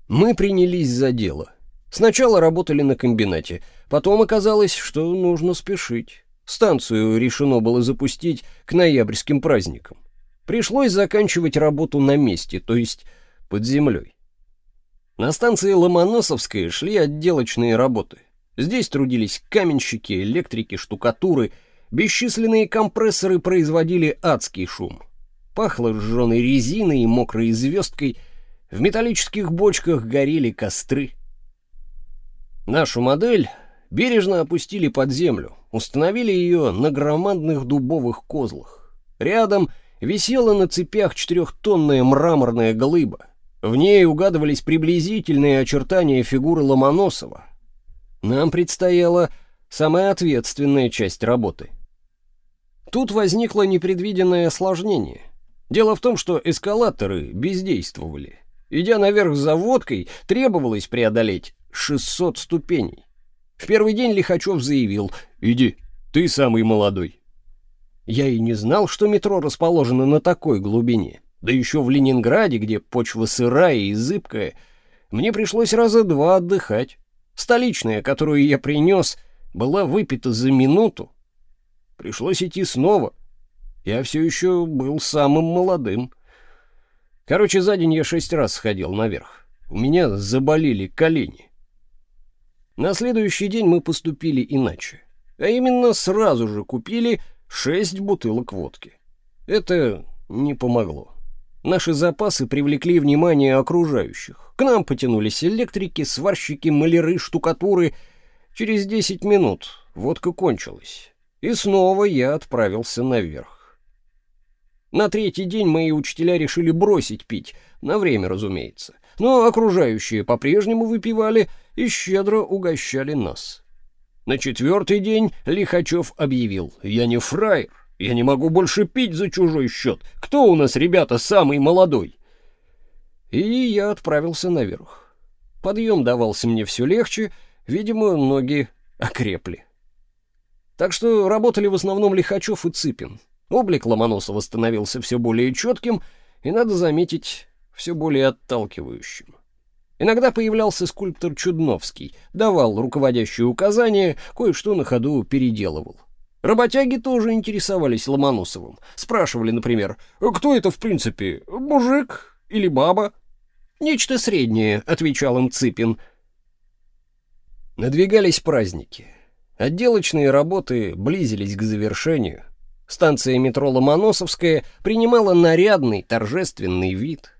Мы принялись за дело. Сначала работали на комбинате, потом оказалось, что нужно спешить. Станцию решено было запустить к ноябрьским праздникам. Пришлось заканчивать работу на месте, то есть под землей. На станции Ломоносовская шли отделочные работы. Здесь трудились каменщики, электрики, штукатуры. Бесчисленные компрессоры производили адский шум. Пахло сжженной резиной и мокрой звездкой. В металлических бочках горели костры. Нашу модель бережно опустили под землю, установили ее на громадных дубовых козлах. Рядом висела на цепях четырехтонная мраморная глыба. В ней угадывались приблизительные очертания фигуры Ломоносова, нам предстояла самая ответственная часть работы. Тут возникло непредвиденное осложнение. Дело в том, что эскалаторы бездействовали. Идя наверх за водкой, требовалось преодолеть 600 ступеней. В первый день Лихачев заявил «Иди, ты самый молодой». Я и не знал, что метро расположено на такой глубине. Да еще в Ленинграде, где почва сырая и зыбкая, мне пришлось раза два отдыхать. Столичная, которую я принес, была выпита за минуту. Пришлось идти снова. Я все еще был самым молодым. Короче, за день я шесть раз сходил наверх. У меня заболели колени. На следующий день мы поступили иначе. А именно сразу же купили шесть бутылок водки. Это не помогло. Наши запасы привлекли внимание окружающих. К нам потянулись электрики, сварщики, маляры, штукатуры. Через десять минут водка кончилась. И снова я отправился наверх. На третий день мои учителя решили бросить пить, на время, разумеется. но окружающие по-прежнему выпивали и щедро угощали нас. На четвертый день Лихачев объявил «Я не фраер, я не могу больше пить за чужой счет. Кто у нас, ребята, самый молодой?» И я отправился наверх. Подъем давался мне все легче, видимо, ноги окрепли. Так что работали в основном Лихачев и Цыпин. Облик Ломоносова становился все более четким и, надо заметить, все более отталкивающим. Иногда появлялся скульптор Чудновский, давал руководящие указания, кое-что на ходу переделывал. Работяги тоже интересовались Ломоносовым. Спрашивали, например, «Кто это, в принципе, мужик или баба?» «Нечто среднее», — отвечал им Цыпин. Надвигались праздники. Отделочные работы близились к завершению. Станция метро Ломоносовская принимала нарядный, торжественный вид.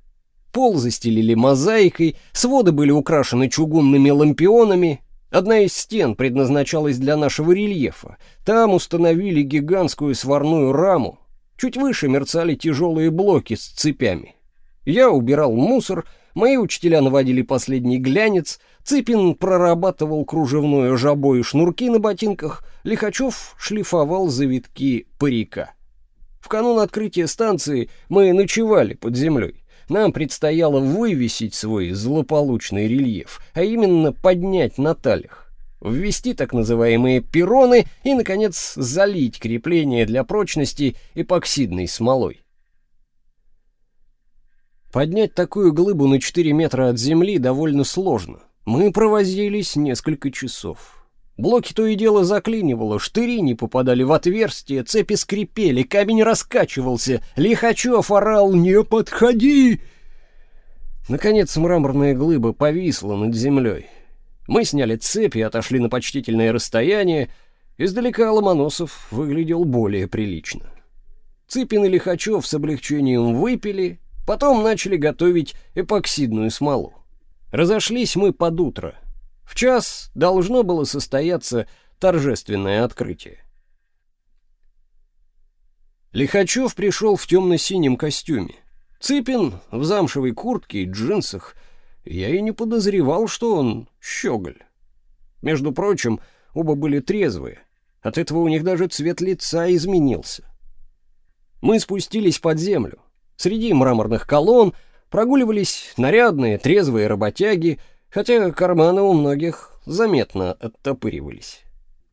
Пол застелили мозаикой, своды были украшены чугунными лампионами. Одна из стен предназначалась для нашего рельефа. Там установили гигантскую сварную раму. Чуть выше мерцали тяжелые блоки с цепями. Я убирал мусор, Мои учителя наводили последний глянец, Цыпин прорабатывал кружевное жабо и шнурки на ботинках, Лихачев шлифовал завитки парика. В канун открытия станции мы ночевали под землей. Нам предстояло вывесить свой злополучный рельеф, а именно поднять на талях, ввести так называемые перроны и, наконец, залить крепление для прочности эпоксидной смолой. Поднять такую глыбу на 4 метра от земли довольно сложно. Мы провозились несколько часов. Блоки то и дело заклинивало, штыри не попадали в отверстия, цепи скрипели, камень раскачивался, Лихачев орал «Не подходи!». Наконец мраморная глыба повисла над землей. Мы сняли цепи отошли на почтительное расстояние. Издалека Ломоносов выглядел более прилично. Цыпин и Лихачев с облегчением выпили, Потом начали готовить эпоксидную смолу. Разошлись мы под утро. В час должно было состояться торжественное открытие. Лихачев пришел в темно-синем костюме. Цыпин в замшевой куртке и джинсах. Я и не подозревал, что он щеголь. Между прочим, оба были трезвые. От этого у них даже цвет лица изменился. Мы спустились под землю. Среди мраморных колонн прогуливались нарядные, трезвые работяги, хотя карманы у многих заметно оттопыривались.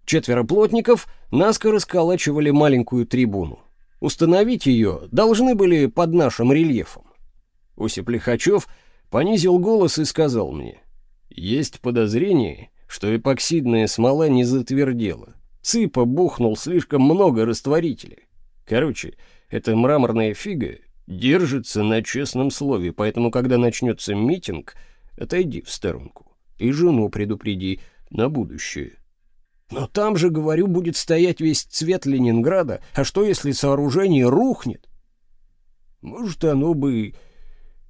Четверо плотников наскоро сколачивали маленькую трибуну. Установить ее должны были под нашим рельефом. Осип Лихачев понизил голос и сказал мне, «Есть подозрение, что эпоксидная смола не затвердела. Цыпа бухнул слишком много растворителя. Короче, эта мраморная фига держится на честном слове, поэтому, когда начнется митинг, отойди в сторонку и жену предупреди на будущее. Но там же, говорю, будет стоять весь цвет Ленинграда, а что, если сооружение рухнет? Может, оно бы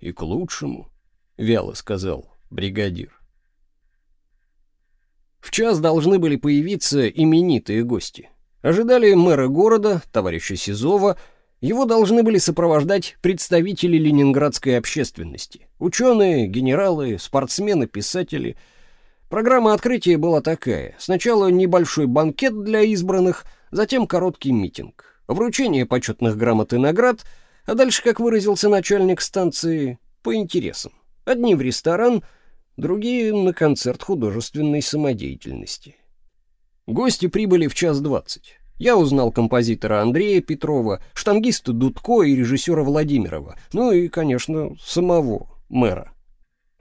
и к лучшему, — вяло сказал бригадир. В час должны были появиться именитые гости. Ожидали мэра города, товарища Сизова, его должны были сопровождать представители ленинградской общественности. Ученые, генералы, спортсмены, писатели. Программа открытия была такая. Сначала небольшой банкет для избранных, затем короткий митинг. Вручение почетных грамот и наград, а дальше, как выразился начальник станции, по интересам. Одни в ресторан, другие на концерт художественной самодеятельности. Гости прибыли в час двадцать. Я узнал композитора Андрея Петрова, штангиста Дудко и режиссера Владимирова, ну и, конечно, самого мэра.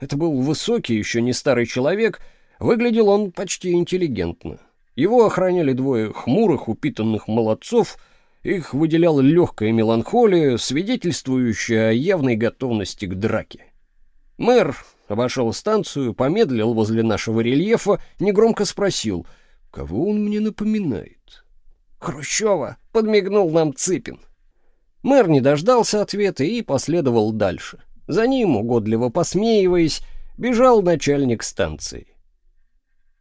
Это был высокий, еще не старый человек, выглядел он почти интеллигентно. Его охраняли двое хмурых, упитанных молодцов, их выделяла легкая меланхолия, свидетельствующая о явной готовности к драке. Мэр обошел станцию, помедлил возле нашего рельефа, негромко спросил, кого он мне напоминает. Хрущева!» — подмигнул нам Цыпин. Мэр не дождался ответа и последовал дальше. За ним, угодливо посмеиваясь, бежал начальник станции.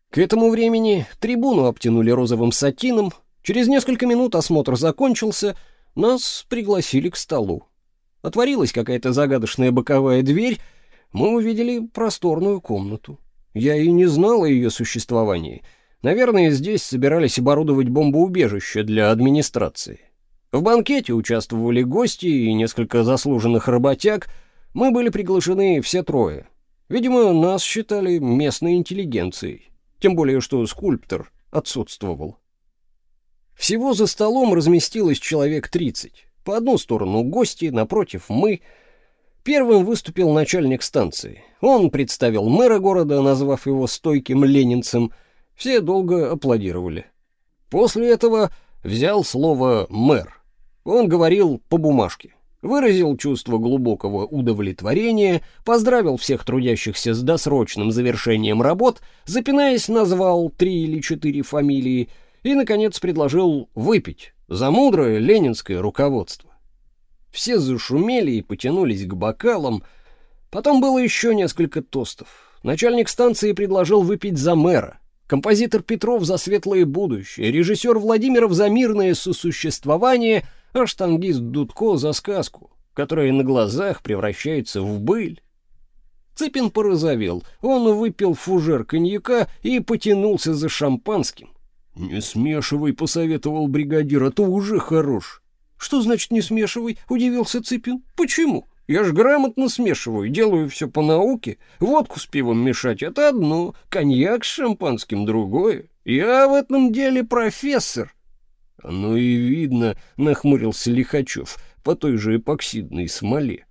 К этому времени трибуну обтянули розовым сатином, через несколько минут осмотр закончился, нас пригласили к столу. Отворилась какая-то загадочная боковая дверь, мы увидели просторную комнату. Я и не знал о ее существовании. Наверное, здесь собирались оборудовать бомбоубежище для администрации. В банкете участвовали гости и несколько заслуженных работяг. Мы были приглашены все трое. Видимо, нас считали местной интеллигенцией. Тем более, что скульптор отсутствовал. Всего за столом разместилось человек 30. По одну сторону гости, напротив мы. Первым выступил начальник станции. Он представил мэра города, назвав его стойким ленинцем. Все долго аплодировали. После этого взял слово мэр. Он говорил по бумажке. Выразил чувство глубокого удовлетворения, поздравил всех трудящихся с досрочным завершением работ, запинаясь, назвал три или четыре фамилии и, наконец, предложил выпить за мудрое ленинское руководство. Все зашумели и потянулись к бокалам. Потом было еще несколько тостов. Начальник станции предложил выпить за мэра. Композитор Петров за светлое будущее, режиссер Владимиров за мирное сосуществование, а штангист Дудко за сказку, которая на глазах превращается в быль. Цыпин порозовел. Он выпил фужер коньяка и потянулся за шампанским. «Не смешивай», — посоветовал бригадир, — «а то уже хорош». «Что значит не смешивай?» — удивился Цыпин. «Почему? Я ж грамотно смешиваю, делаю все по науке. Водку с пивом мешать — это одно, коньяк с шампанским — другое. Я в этом деле профессор». «Ну и видно», — нахмурился Лихачев, по той же эпоксидной смоле.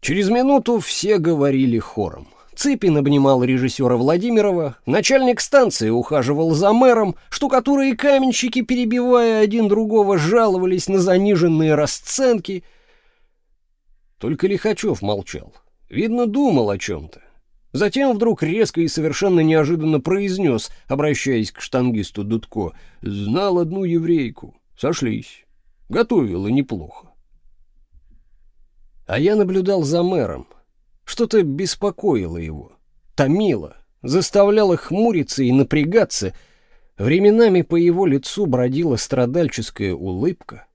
Через минуту все говорили хором. Цыпин обнимал режиссера Владимирова, начальник станции ухаживал за мэром, штукатуры и каменщики, перебивая один другого, жаловались на заниженные расценки. Только Лихачев молчал. Видно, думал о чем-то. Затем вдруг резко и совершенно неожиданно произнес, обращаясь к штангисту Дудко, «Знал одну еврейку. Сошлись. Готовила неплохо». А я наблюдал за мэром, что-то беспокоило его, томило, заставляло хмуриться и напрягаться. Временами по его лицу бродила страдальческая улыбка.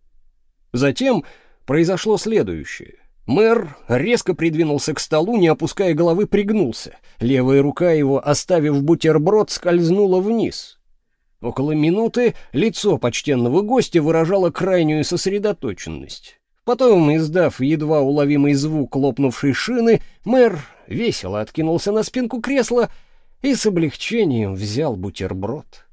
Затем произошло следующее. Мэр резко придвинулся к столу, не опуская головы, пригнулся. Левая рука его, оставив бутерброд, скользнула вниз. Около минуты лицо почтенного гостя выражало крайнюю сосредоточенность. Потом, издав едва уловимый звук лопнувшей шины, мэр весело откинулся на спинку кресла и с облегчением взял бутерброд.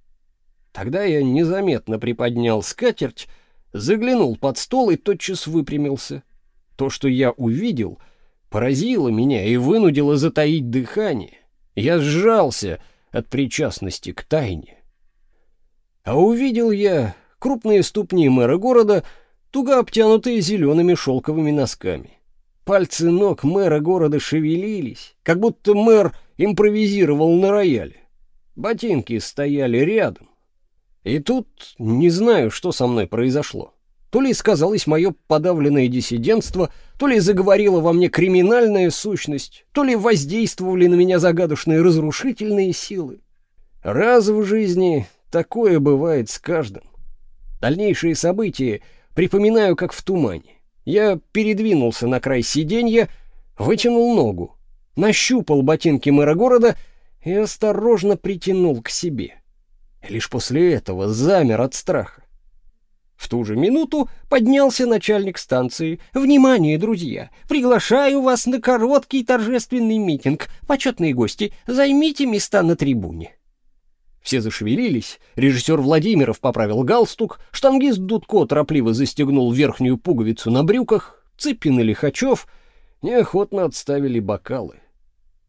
Тогда я незаметно приподнял скатерть, заглянул под стол и тотчас выпрямился. То, что я увидел, поразило меня и вынудило затаить дыхание. Я сжался от причастности к тайне. А увидел я крупные ступни мэра города — туго обтянутые зелеными шелковыми носками. Пальцы ног мэра города шевелились, как будто мэр импровизировал на рояле. Ботинки стояли рядом. И тут не знаю, что со мной произошло. То ли сказалось мое подавленное диссидентство, то ли заговорила во мне криминальная сущность, то ли воздействовали на меня загадочные разрушительные силы. Раз в жизни такое бывает с каждым. Дальнейшие события Припоминаю, как в тумане. Я передвинулся на край сиденья, вытянул ногу, нащупал ботинки мэра города и осторожно притянул к себе. Лишь после этого замер от страха. В ту же минуту поднялся начальник станции. «Внимание, друзья! Приглашаю вас на короткий торжественный митинг. Почетные гости, займите места на трибуне». Все зашевелились, режиссер Владимиров поправил галстук, штангист Дудко торопливо застегнул верхнюю пуговицу на брюках, Цыпин и Лихачев неохотно отставили бокалы.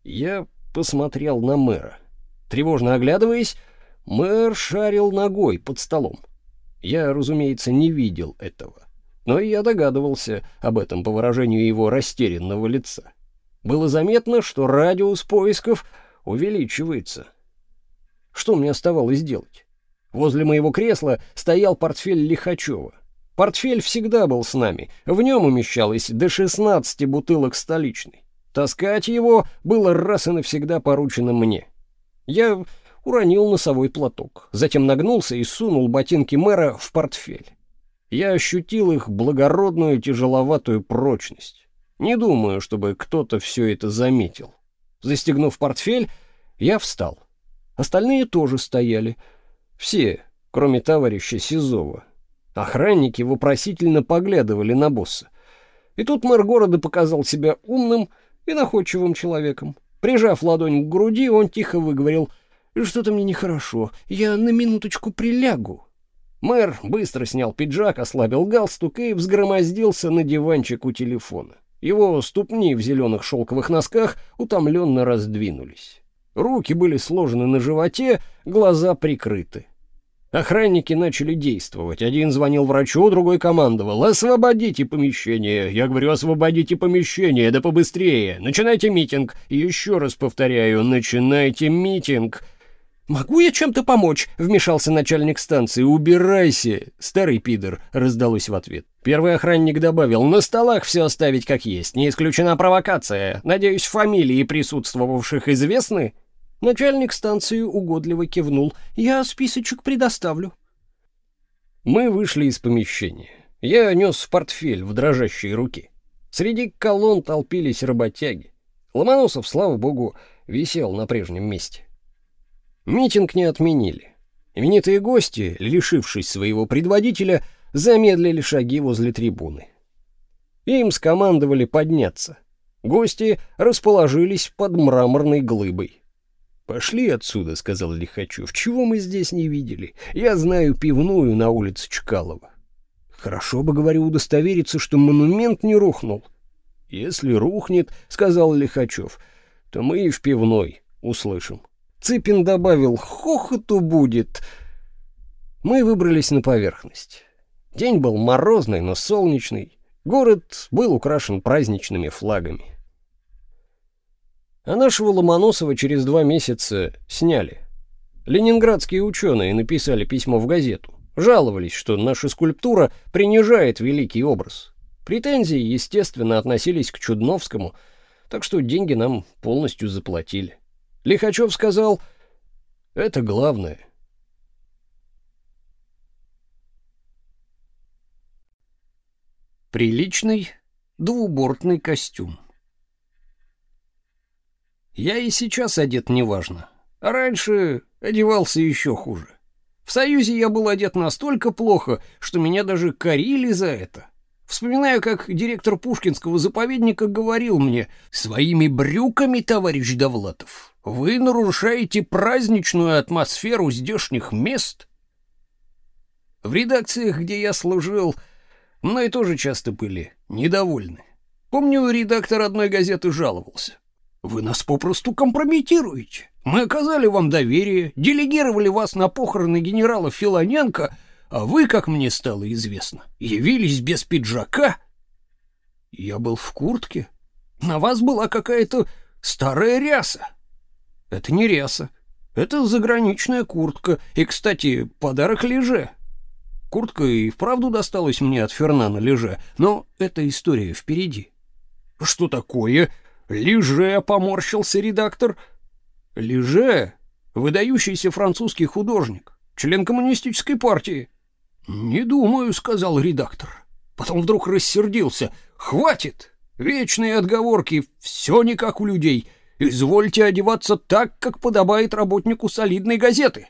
Я посмотрел на мэра. Тревожно оглядываясь, мэр шарил ногой под столом. Я, разумеется, не видел этого, но я догадывался об этом по выражению его растерянного лица. Было заметно, что радиус поисков увеличивается — что мне оставалось делать? Возле моего кресла стоял портфель Лихачева. Портфель всегда был с нами. В нем умещалось до 16 бутылок столичной. Таскать его было раз и навсегда поручено мне. Я уронил носовой платок, затем нагнулся и сунул ботинки мэра в портфель. Я ощутил их благородную тяжеловатую прочность. Не думаю, чтобы кто-то все это заметил. Застегнув портфель, я встал. Остальные тоже стояли. Все, кроме товарища Сизова. Охранники вопросительно поглядывали на босса. И тут мэр города показал себя умным и находчивым человеком. Прижав ладонь к груди, он тихо выговорил «Что-то мне нехорошо, я на минуточку прилягу». Мэр быстро снял пиджак, ослабил галстук и взгромоздился на диванчик у телефона. Его ступни в зеленых шелковых носках утомленно раздвинулись. Руки были сложены на животе, глаза прикрыты. Охранники начали действовать. Один звонил врачу, другой командовал. «Освободите помещение!» Я говорю, «Освободите помещение! Да побыстрее! Начинайте митинг!» Еще раз повторяю, «Начинайте митинг!» «Могу я чем-то помочь?» — вмешался начальник станции. «Убирайся, старый пидор!» — раздалось в ответ. Первый охранник добавил, «На столах все оставить как есть. Не исключена провокация. Надеюсь, фамилии присутствовавших известны?» Начальник станции угодливо кивнул. «Я списочек предоставлю». Мы вышли из помещения. Я нес портфель в дрожащей руке. Среди колонн толпились работяги. Ломоносов, слава богу, висел на прежнем месте. Митинг не отменили. Именитые гости, лишившись своего предводителя, замедлили шаги возле трибуны. Им скомандовали подняться. Гости расположились под мраморной глыбой. «Пошли отсюда», — сказал Лихачев. «Чего мы здесь не видели? Я знаю пивную на улице Чкалова». «Хорошо бы, говорю, удостовериться, что монумент не рухнул». «Если рухнет», — сказал Лихачев, — «то мы и в пивной услышим». Цыпин добавил «хохоту будет». Мы выбрались на поверхность. День был морозный, но солнечный. Город был украшен праздничными флагами. А нашего Ломоносова через два месяца сняли. Ленинградские ученые написали письмо в газету. Жаловались, что наша скульптура принижает великий образ. Претензии, естественно, относились к Чудновскому, так что деньги нам полностью заплатили. Лихачев сказал, это главное. Приличный двубортный костюм. Я и сейчас одет неважно. А раньше одевался еще хуже. В Союзе я был одет настолько плохо, что меня даже корили за это. Вспоминаю, как директор Пушкинского заповедника говорил мне, «Своими брюками, товарищ Довлатов, вы нарушаете праздничную атмосферу здешних мест». В редакциях, где я служил, мной тоже часто были недовольны. Помню, редактор одной газеты жаловался. Вы нас попросту компрометируете. Мы оказали вам доверие, делегировали вас на похороны генерала Филоненко, а вы, как мне стало известно, явились без пиджака. Я был в куртке. На вас была какая-то старая ряса. Это не ряса. Это заграничная куртка. И, кстати, подарок Леже. Куртка и вправду досталась мне от Фернана Леже, но эта история впереди. Что такое? Лиже поморщился редактор. Лиже выдающийся французский художник, член коммунистической партии. Не думаю, сказал редактор. Потом вдруг рассердился. Хватит! Вечные отговорки, все не как у людей. Извольте одеваться так, как подобает работнику солидной газеты.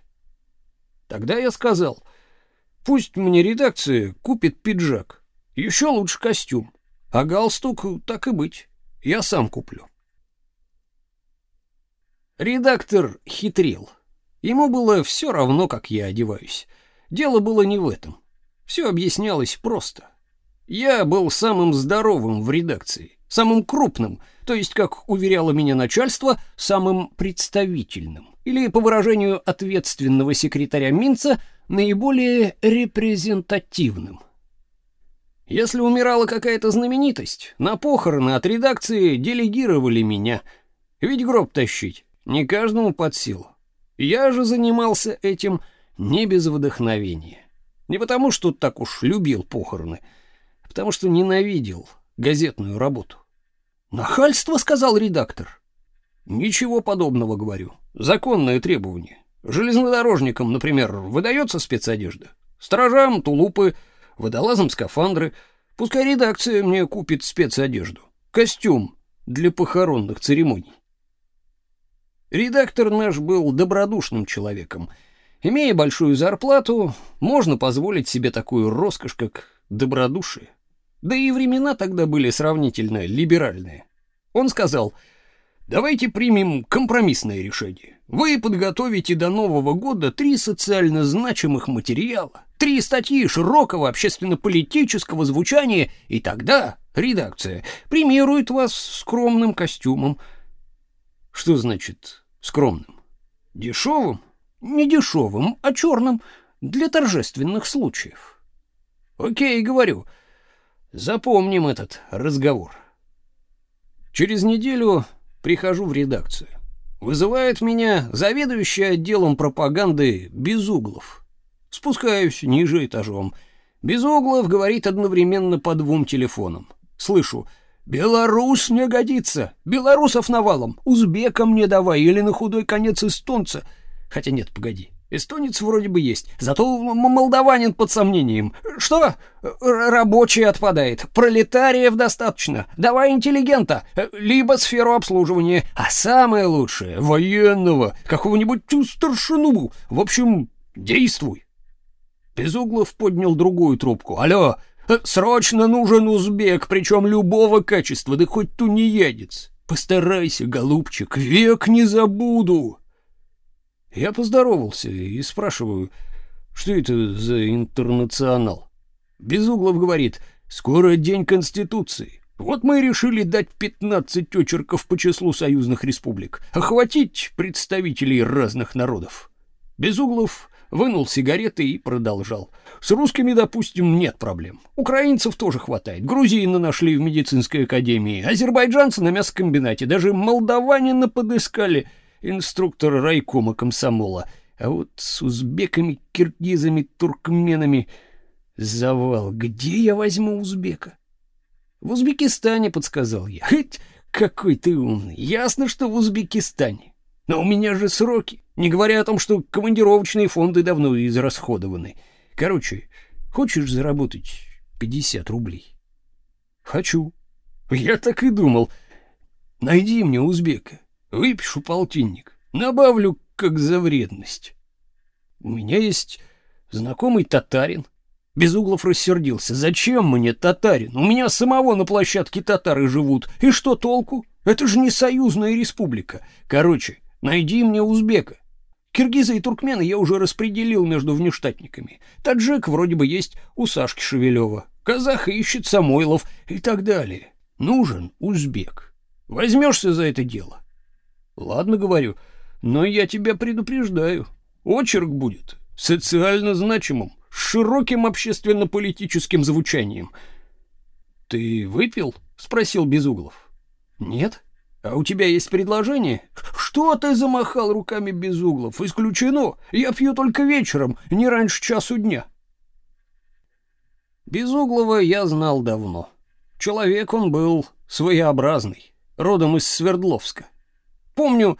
Тогда я сказал: "Пусть мне редакция купит пиджак, еще лучше костюм, а галстук так и быть". Я сам куплю. Редактор хитрил. Ему было все равно, как я одеваюсь. Дело было не в этом. Все объяснялось просто. Я был самым здоровым в редакции, самым крупным, то есть, как уверяло меня начальство, самым представительным, или, по выражению ответственного секретаря Минца, наиболее репрезентативным. Если умирала какая-то знаменитость, на похороны от редакции делегировали меня. Ведь гроб тащить не каждому под силу. Я же занимался этим не без вдохновения. Не потому, что так уж любил похороны, а потому что ненавидел газетную работу. «Нахальство», — сказал редактор. «Ничего подобного, говорю. Законное требование. Железнодорожникам, например, выдается спецодежда. Стражам — тулупы, водолазам скафандры. Пускай редакция мне купит спецодежду. Костюм для похоронных церемоний. Редактор наш был добродушным человеком. Имея большую зарплату, можно позволить себе такую роскошь, как добродушие. Да и времена тогда были сравнительно либеральные. Он сказал: "Давайте примем компромиссное решение. Вы подготовите до Нового года три социально значимых материала, три статьи широкого общественно-политического звучания, и тогда редакция премирует вас скромным костюмом". Что значит скромным. Дешевым? Не дешевым, а черным, для торжественных случаев. Окей, говорю, запомним этот разговор. Через неделю прихожу в редакцию. Вызывает меня заведующий отделом пропаганды Безуглов. Спускаюсь ниже этажом. Безуглов говорит одновременно по двум телефонам. Слышу — Белорус не годится. Белорусов навалом. Узбекам не давай или на худой конец эстонца. Хотя нет, погоди. Эстонец вроде бы есть, зато молдаванин под сомнением. Что? Рабочий отпадает. Пролетариев достаточно. Давай интеллигента, либо сферу обслуживания, а самое лучшее военного, какого-нибудь старшину. В общем, действуй. Безуглов поднял другую трубку. Алло, Срочно нужен узбек, причем любого качества, да хоть тунеядец. Постарайся, голубчик, век не забуду. Я поздоровался и спрашиваю, что это за интернационал. Безуглов говорит, скоро день Конституции. Вот мы и решили дать 15 очерков по числу союзных республик, охватить представителей разных народов. Безуглов вынул сигареты и продолжал. С русскими, допустим, нет проблем. Украинцев тоже хватает. Грузины нашли в медицинской академии, азербайджанцы на мясокомбинате, даже молдаванина подыскали, инструктор райкома комсомола. А вот с узбеками, киргизами, туркменами завал. Где я возьму узбека? В Узбекистане, подсказал я. Хоть какой ты умный. Ясно, что в Узбекистане. Но у меня же сроки. Не говоря о том, что командировочные фонды давно израсходованы. Короче, хочешь заработать 50 рублей? Хочу. Я так и думал. Найди мне узбека. Выпишу полтинник. Набавлю как за вредность. У меня есть знакомый татарин. Безуглов рассердился. Зачем мне татарин? У меня самого на площадке татары живут. И что толку? Это же не союзная республика. Короче, найди мне узбека. Киргизы и туркмены я уже распределил между внештатниками. Таджик вроде бы есть у Сашки Шевелева. Казах ищет Самойлов и так далее. Нужен узбек. Возьмешься за это дело? Ладно, говорю, но я тебя предупреждаю. Очерк будет социально значимым, с широким общественно-политическим звучанием. Ты выпил? спросил Безуглов. Нет. А у тебя есть предложение? Что ты замахал руками без углов? Исключено. Я пью только вечером, не раньше часу дня. Безуглова я знал давно. Человек он был своеобразный, родом из Свердловска. Помню,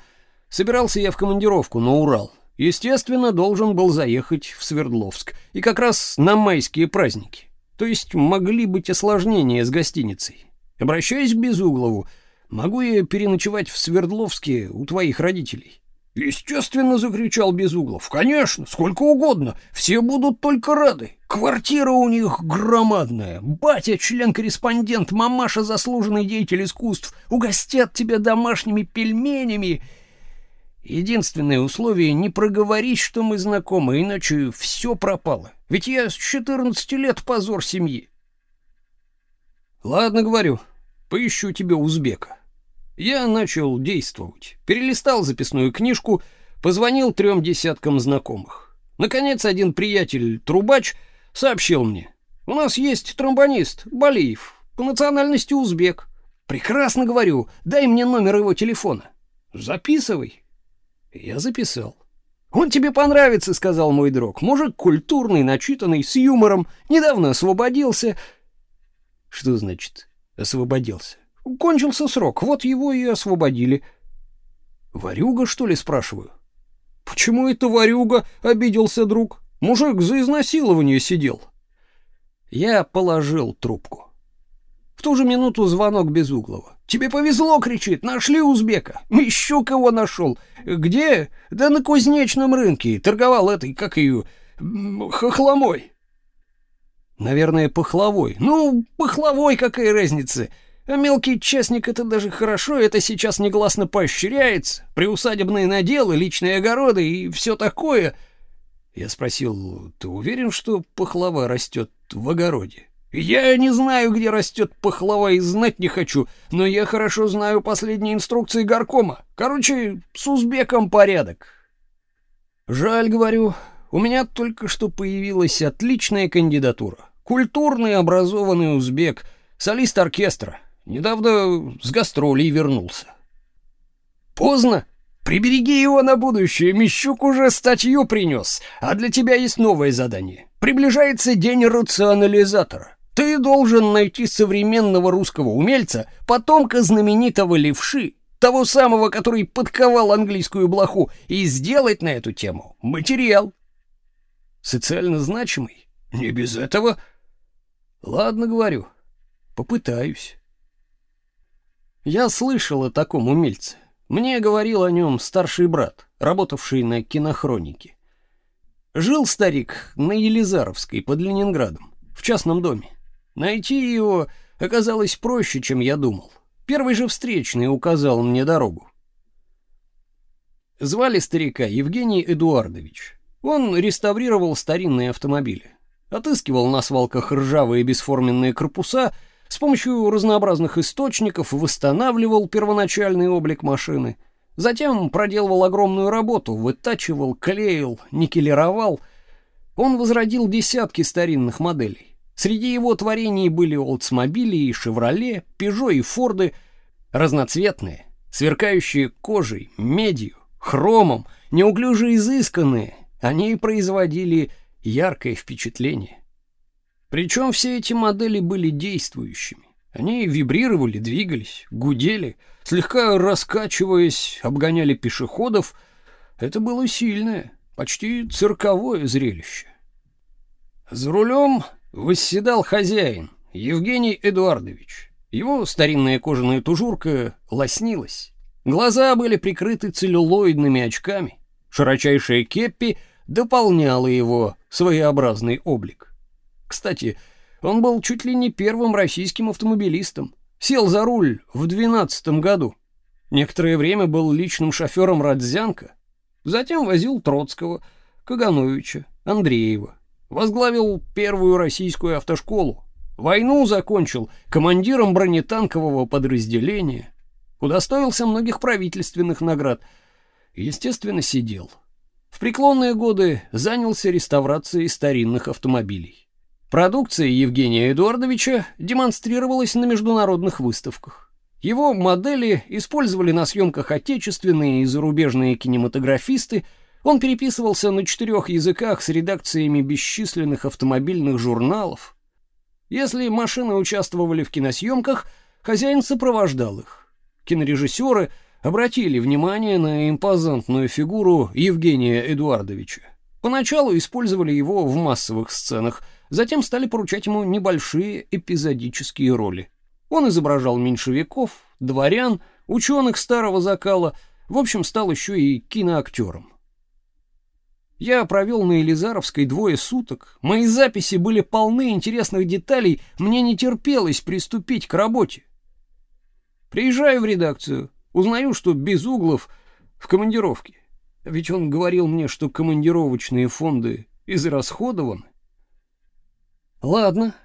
собирался я в командировку на Урал. Естественно, должен был заехать в Свердловск, и как раз на майские праздники. То есть могли быть осложнения с гостиницей. Обращаясь к Безуглову, Могу я переночевать в Свердловске у твоих родителей? Естественно, закричал Безуглов. Конечно, сколько угодно. Все будут только рады. Квартира у них громадная. Батя член-корреспондент, мамаша заслуженный деятель искусств. Угостят тебя домашними пельменями. Единственное условие не проговорить, что мы знакомы, иначе все пропало. Ведь я с 14 лет позор семьи. Ладно, говорю. Поищу тебе узбека. Я начал действовать. Перелистал записную книжку, позвонил трем десяткам знакомых. Наконец, один приятель, трубач, сообщил мне. «У нас есть тромбонист, Балиев, по национальности узбек. Прекрасно говорю, дай мне номер его телефона. Записывай». Я записал. «Он тебе понравится», — сказал мой друг. «Мужик культурный, начитанный, с юмором, недавно освободился». «Что значит освободился?» Кончился срок, вот его и освободили. Варюга, что ли, спрашиваю? Почему это варюга? Обиделся друг. Мужик за изнасилование сидел. Я положил трубку. В ту же минуту звонок Безуглова. «Тебе повезло!» — кричит. «Нашли узбека! Еще кого нашел! Где? Да на кузнечном рынке! Торговал этой, как ее, хохломой!» Наверное, пахловой. Ну, пахловой, какая разница? А мелкий частник — это даже хорошо, это сейчас негласно поощряется. Приусадебные наделы, личные огороды и все такое. Я спросил, ты уверен, что пахлава растет в огороде? Я не знаю, где растет пахлава и знать не хочу, но я хорошо знаю последние инструкции горкома. Короче, с узбеком порядок. Жаль, говорю, у меня только что появилась отличная кандидатура. Культурный образованный узбек, солист оркестра. Недавно с гастролей вернулся. Поздно. Прибереги его на будущее. Мещук уже статью принес, а для тебя есть новое задание. Приближается день рационализатора. Ты должен найти современного русского умельца, потомка знаменитого левши, того самого, который подковал английскую блоху, и сделать на эту тему материал. Социально значимый? Не без этого. Ладно, говорю, попытаюсь. Я слышал о таком умельце. Мне говорил о нем старший брат, работавший на кинохронике. Жил старик на Елизаровской под Ленинградом, в частном доме. Найти его оказалось проще, чем я думал. Первый же встречный указал мне дорогу. Звали старика Евгений Эдуардович. Он реставрировал старинные автомобили отыскивал на свалках ржавые бесформенные корпуса, с помощью разнообразных источников восстанавливал первоначальный облик машины, затем проделывал огромную работу, вытачивал, клеил, никелировал. Он возродил десятки старинных моделей. Среди его творений были Oldsmobile и Chevrolet, Peugeot и Ford, разноцветные, сверкающие кожей, медью, хромом, неуклюже изысканные. Они производили яркое впечатление. Причем все эти модели были действующими. Они вибрировали, двигались, гудели, слегка раскачиваясь, обгоняли пешеходов. Это было сильное, почти цирковое зрелище. За рулем восседал хозяин, Евгений Эдуардович. Его старинная кожаная тужурка лоснилась. Глаза были прикрыты целлюлоидными очками. Широчайшая кеппи дополняла его своеобразный облик. Кстати, он был чуть ли не первым российским автомобилистом. Сел за руль в двенадцатом году. Некоторое время был личным шофером Радзянко. Затем возил Троцкого, Кагановича, Андреева. Возглавил первую российскую автошколу. Войну закончил командиром бронетанкового подразделения. Удостоился многих правительственных наград. Естественно, сидел. В преклонные годы занялся реставрацией старинных автомобилей. Продукция Евгения Эдуардовича демонстрировалась на международных выставках. Его модели использовали на съемках отечественные и зарубежные кинематографисты, он переписывался на четырех языках с редакциями бесчисленных автомобильных журналов. Если машины участвовали в киносъемках, хозяин сопровождал их. Кинорежиссеры – обратили внимание на импозантную фигуру Евгения Эдуардовича. Поначалу использовали его в массовых сценах, затем стали поручать ему небольшие эпизодические роли. Он изображал меньшевиков, дворян, ученых старого закала, в общем, стал еще и киноактером. Я провел на Елизаровской двое суток. Мои записи были полны интересных деталей, мне не терпелось приступить к работе. Приезжаю в редакцию. Узнаю, что Безуглов в командировке. Ведь он говорил мне, что командировочные фонды израсходованы. Ладно.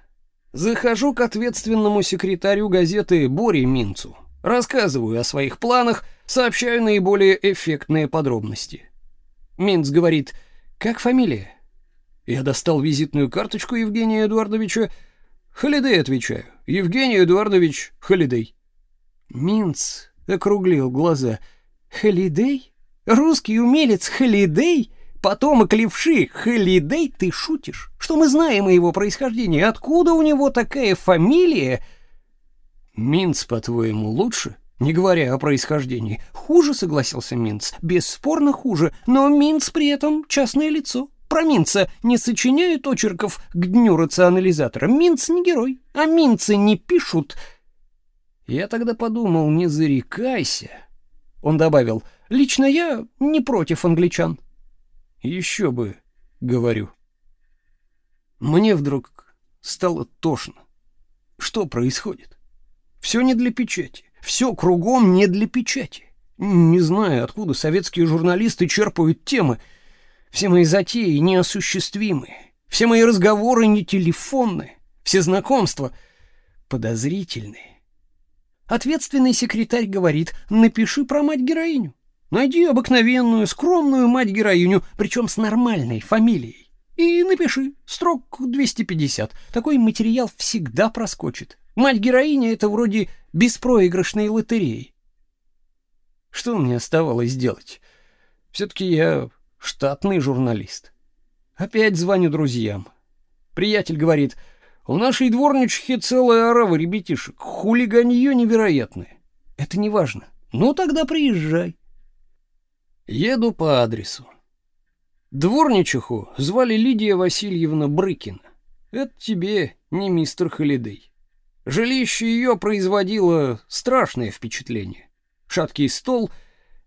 Захожу к ответственному секретарю газеты Боре Минцу. Рассказываю о своих планах, сообщаю наиболее эффектные подробности. Минц говорит: "Как фамилия?" Я достал визитную карточку Евгения Эдуардовича. Холидей отвечаю. Евгений Эдуардович Холидей. Минц округлил глаза. «Холидей? Русский умелец Холидей? Потомок левши Холидей? Ты шутишь? Что мы знаем о его происхождении? Откуда у него такая фамилия?» «Минц, по-твоему, лучше?» Не говоря о происхождении. Хуже, согласился Минц. Бесспорно хуже, но Минц при этом частное лицо. Про Минца не сочиняют очерков к дню рационализатора. Минц не герой, а Минцы не пишут. Я тогда подумал, не зарекайся. Он добавил, лично я не против англичан. Еще бы, говорю. Мне вдруг стало тошно. Что происходит? Все не для печати. Все кругом не для печати. Не знаю, откуда советские журналисты черпают темы. Все мои затеи неосуществимы. Все мои разговоры не телефонны. Все знакомства подозрительные. Ответственный секретарь говорит, напиши про мать-героиню. Найди обыкновенную, скромную мать-героиню, причем с нормальной фамилией. И напиши, строк 250. Такой материал всегда проскочит. Мать-героиня — это вроде беспроигрышной лотереи. Что мне оставалось делать? Все-таки я штатный журналист. Опять звоню друзьям. Приятель говорит, у нашей дворничихи целая орава ребятишек, хулиганье невероятное. Это не важно. Ну тогда приезжай. Еду по адресу. Дворничиху звали Лидия Васильевна Брыкина. Это тебе не мистер Холидей. Жилище ее производило страшное впечатление. Шаткий стол,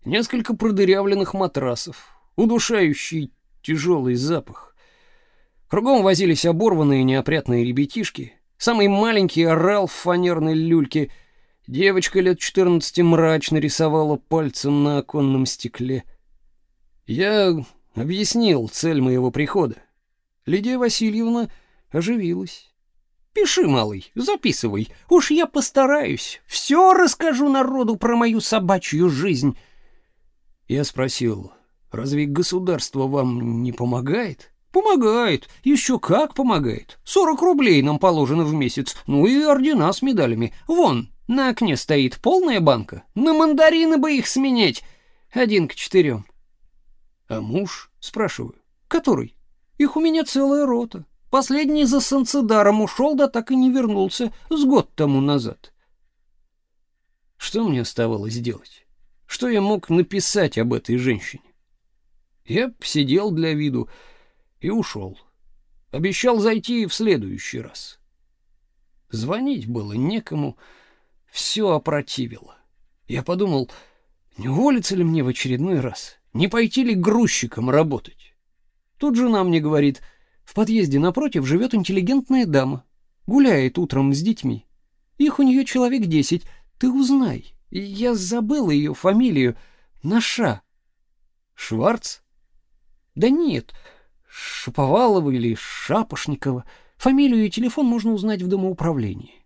несколько продырявленных матрасов, удушающий тяжелый запах. Кругом возились оборванные неопрятные ребятишки. Самый маленький орал в фанерной люльке. Девочка лет 14 мрачно рисовала пальцем на оконном стекле. Я объяснил цель моего прихода. Лидия Васильевна оживилась. Пиши, малый, записывай. Уж я постараюсь. Все расскажу народу про мою собачью жизнь. Я спросил: "Разве государство вам не помогает?" Помогает, еще как помогает. Сорок рублей нам положено в месяц, ну и ордена с медалями. Вон, на окне стоит полная банка. На мандарины бы их сменять. Один к четырем. А муж, спрашиваю, который? Их у меня целая рота. Последний за Санцедаром ушел, да так и не вернулся с год тому назад. Что мне оставалось делать? Что я мог написать об этой женщине? Я сидел для виду и ушел. Обещал зайти в следующий раз. Звонить было некому, все опротивило. Я подумал, не уволиться ли мне в очередной раз, не пойти ли грузчиком работать. Тут жена мне говорит — в подъезде напротив живет интеллигентная дама. Гуляет утром с детьми. Их у нее человек десять. Ты узнай. Я забыл ее фамилию. Наша. Шварц? Да нет. Шаповалова или Шапошникова. Фамилию и телефон можно узнать в домоуправлении.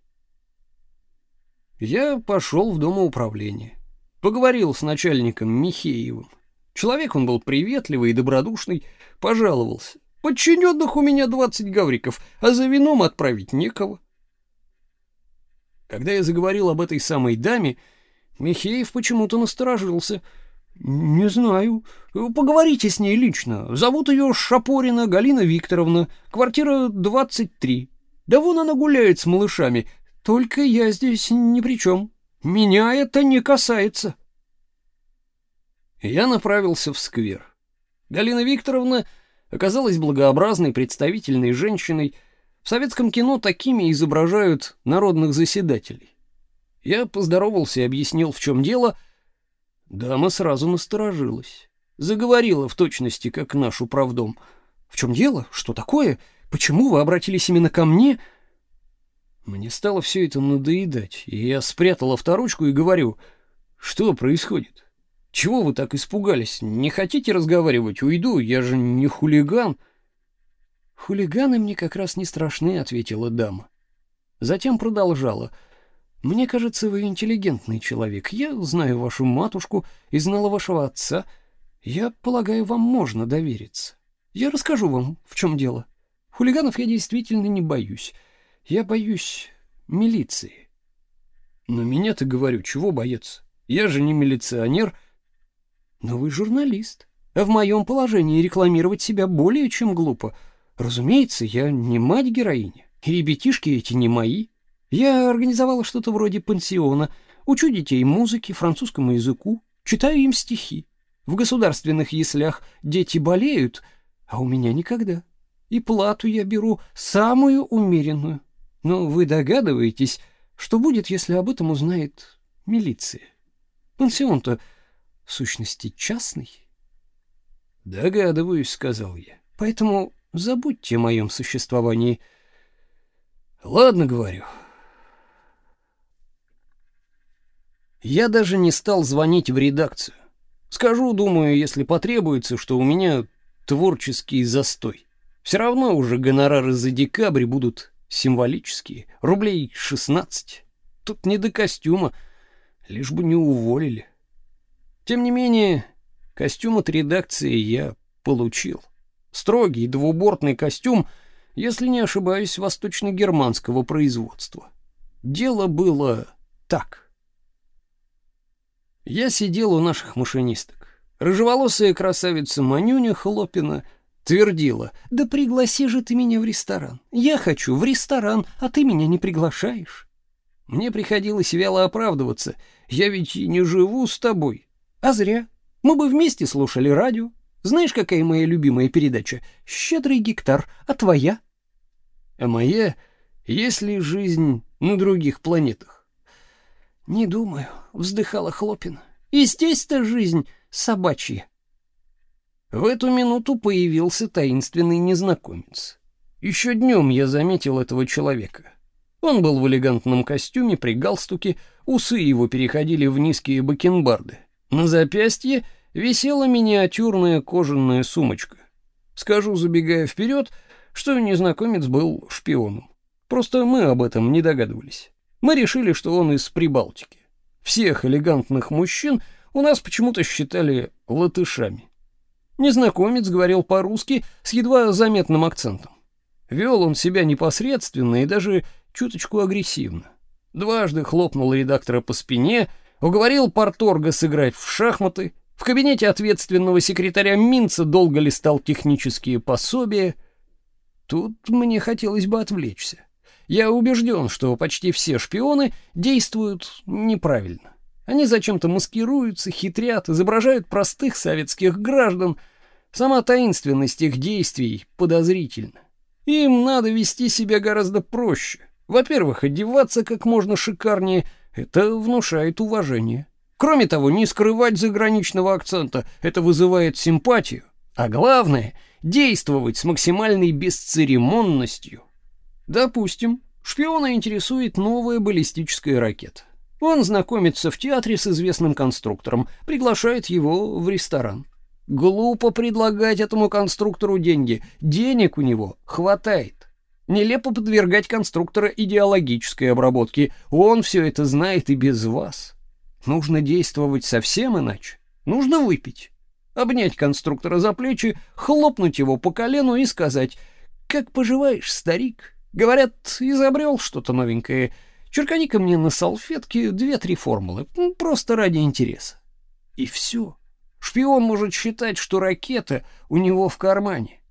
Я пошел в домоуправление. Поговорил с начальником Михеевым. Человек он был приветливый и добродушный, пожаловался. Подчиненных у меня двадцать гавриков, а за вином отправить некого. Когда я заговорил об этой самой даме, Михеев почему-то насторожился. Не знаю. Поговорите с ней лично. Зовут ее Шапорина Галина Викторовна, квартира 23. Да вон она гуляет с малышами. Только я здесь ни при чем. Меня это не касается. Я направился в сквер. Галина Викторовна оказалась благообразной, представительной женщиной. В советском кино такими изображают народных заседателей. Я поздоровался и объяснил, в чем дело. Дама сразу насторожилась. Заговорила в точности, как наш управдом. «В чем дело? Что такое? Почему вы обратились именно ко мне?» Мне стало все это надоедать, и я спрятал авторучку и говорю, «Что происходит?» Чего вы так испугались? Не хотите разговаривать? Уйду, я же не хулиган. Хулиганы мне как раз не страшны, ответила дама. Затем продолжала: Мне кажется, вы интеллигентный человек. Я знаю вашу матушку и знала вашего отца. Я полагаю, вам можно довериться. Я расскажу вам, в чем дело. Хулиганов я действительно не боюсь. Я боюсь милиции. Но меня-то говорю, чего бояться? Я же не милиционер. Но вы журналист. В моем положении рекламировать себя более чем глупо. Разумеется, я не мать героини. И ребятишки эти не мои. Я организовала что-то вроде пансиона. Учу детей музыке, французскому языку, читаю им стихи. В государственных яслях дети болеют, А у меня никогда. И плату я беру самую умеренную. Но вы догадываетесь, что будет, если об этом узнает милиция? Пансион-то в сущности частный. Догадываюсь, сказал я. Поэтому забудьте о моем существовании. Ладно, говорю. Я даже не стал звонить в редакцию. Скажу, думаю, если потребуется, что у меня творческий застой. Все равно уже гонорары за декабрь будут символические, рублей 16. Тут не до костюма, лишь бы не уволили. Тем не менее, костюм от редакции я получил. Строгий двубортный костюм, если не ошибаюсь, восточно-германского производства. Дело было так. Я сидел у наших машинисток. Рыжеволосая красавица Манюня Хлопина твердила: "Да пригласи же ты меня в ресторан. Я хочу в ресторан, а ты меня не приглашаешь". Мне приходилось вяло оправдываться: "Я ведь и не живу с тобой". А зря. Мы бы вместе слушали радио. Знаешь, какая моя любимая передача? Щедрый гектар, а твоя? А моя, есть ли жизнь на других планетах? Не думаю, вздыхала Хлопина. Естественно, жизнь собачья. В эту минуту появился таинственный незнакомец. Еще днем я заметил этого человека. Он был в элегантном костюме при галстуке, усы его переходили в низкие бакенбарды. На запястье висела миниатюрная кожаная сумочка. Скажу, забегая вперед, что незнакомец был шпионом. Просто мы об этом не догадывались. Мы решили, что он из Прибалтики. Всех элегантных мужчин у нас почему-то считали латышами. Незнакомец говорил по-русски с едва заметным акцентом. Вел он себя непосредственно и даже чуточку агрессивно. Дважды хлопнул редактора по спине — уговорил Порторга сыграть в шахматы, в кабинете ответственного секретаря Минца долго листал технические пособия. Тут мне хотелось бы отвлечься. Я убежден, что почти все шпионы действуют неправильно. Они зачем-то маскируются, хитрят, изображают простых советских граждан. Сама таинственность их действий подозрительна. Им надо вести себя гораздо проще. Во-первых, одеваться как можно шикарнее — это внушает уважение. Кроме того, не скрывать заграничного акцента это вызывает симпатию, а главное действовать с максимальной бесцеремонностью. Допустим, шпиона интересует новая баллистическая ракета. Он знакомится в театре с известным конструктором, приглашает его в ресторан. Глупо предлагать этому конструктору деньги. Денег у него хватает. Нелепо подвергать конструктора идеологической обработке. Он все это знает и без вас. Нужно действовать совсем иначе. Нужно выпить. Обнять конструктора за плечи, хлопнуть его по колену и сказать «Как поживаешь, старик?» Говорят, изобрел что-то новенькое. Черкани-ка мне на салфетке две-три формулы, просто ради интереса. И все. Шпион может считать, что ракета у него в кармане.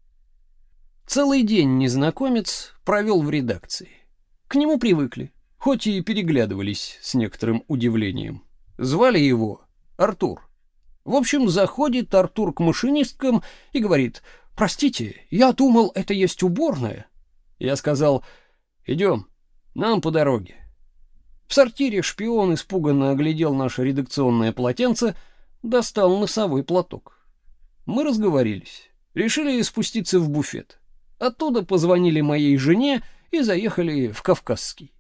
Целый день незнакомец провел в редакции. К нему привыкли, хоть и переглядывались с некоторым удивлением. Звали его Артур. В общем, заходит Артур к машинисткам и говорит, «Простите, я думал, это есть уборная». Я сказал, «Идем, нам по дороге». В сортире шпион испуганно оглядел наше редакционное полотенце, достал носовой платок. Мы разговорились, решили спуститься в буфет. Оттуда позвонили моей жене и заехали в Кавказский.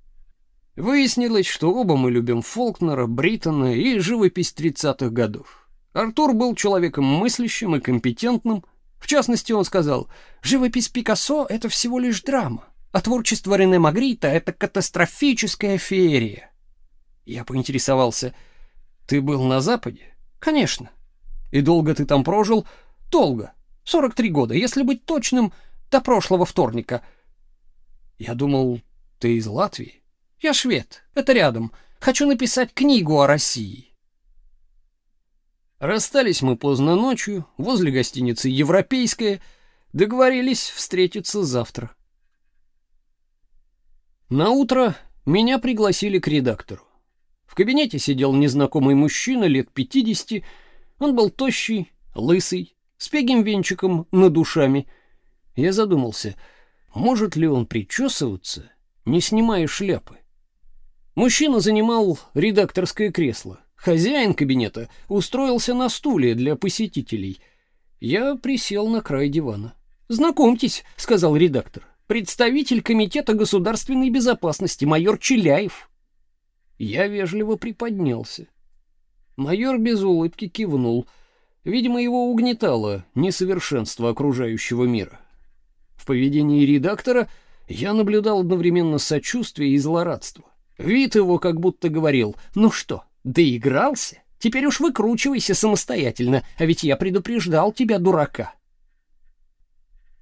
Выяснилось, что оба мы любим Фолкнера, Бриттона и живопись 30-х годов. Артур был человеком мыслящим и компетентным. В частности, он сказал, «Живопись Пикассо — это всего лишь драма, а творчество Рене Магрита — это катастрофическая феерия». Я поинтересовался, «Ты был на Западе?» «Конечно». «И долго ты там прожил?» «Долго. 43 года. Если быть точным, до прошлого вторника. Я думал, ты из Латвии. Я швед. Это рядом. Хочу написать книгу о России. Расстались мы поздно ночью возле гостиницы Европейская, договорились встретиться завтра. На утро меня пригласили к редактору. В кабинете сидел незнакомый мужчина лет пятидесяти. Он был тощий, лысый, с пегим венчиком над ушами. Я задумался, может ли он причесываться, не снимая шляпы. Мужчина занимал редакторское кресло. Хозяин кабинета устроился на стуле для посетителей. Я присел на край дивана. «Знакомьтесь», — сказал редактор, — «представитель Комитета государственной безопасности, майор Челяев». Я вежливо приподнялся. Майор без улыбки кивнул. Видимо, его угнетало несовершенство окружающего мира. В поведении редактора я наблюдал одновременно сочувствие и злорадство. Вид его как будто говорил «Ну что, доигрался? Теперь уж выкручивайся самостоятельно, а ведь я предупреждал тебя, дурака».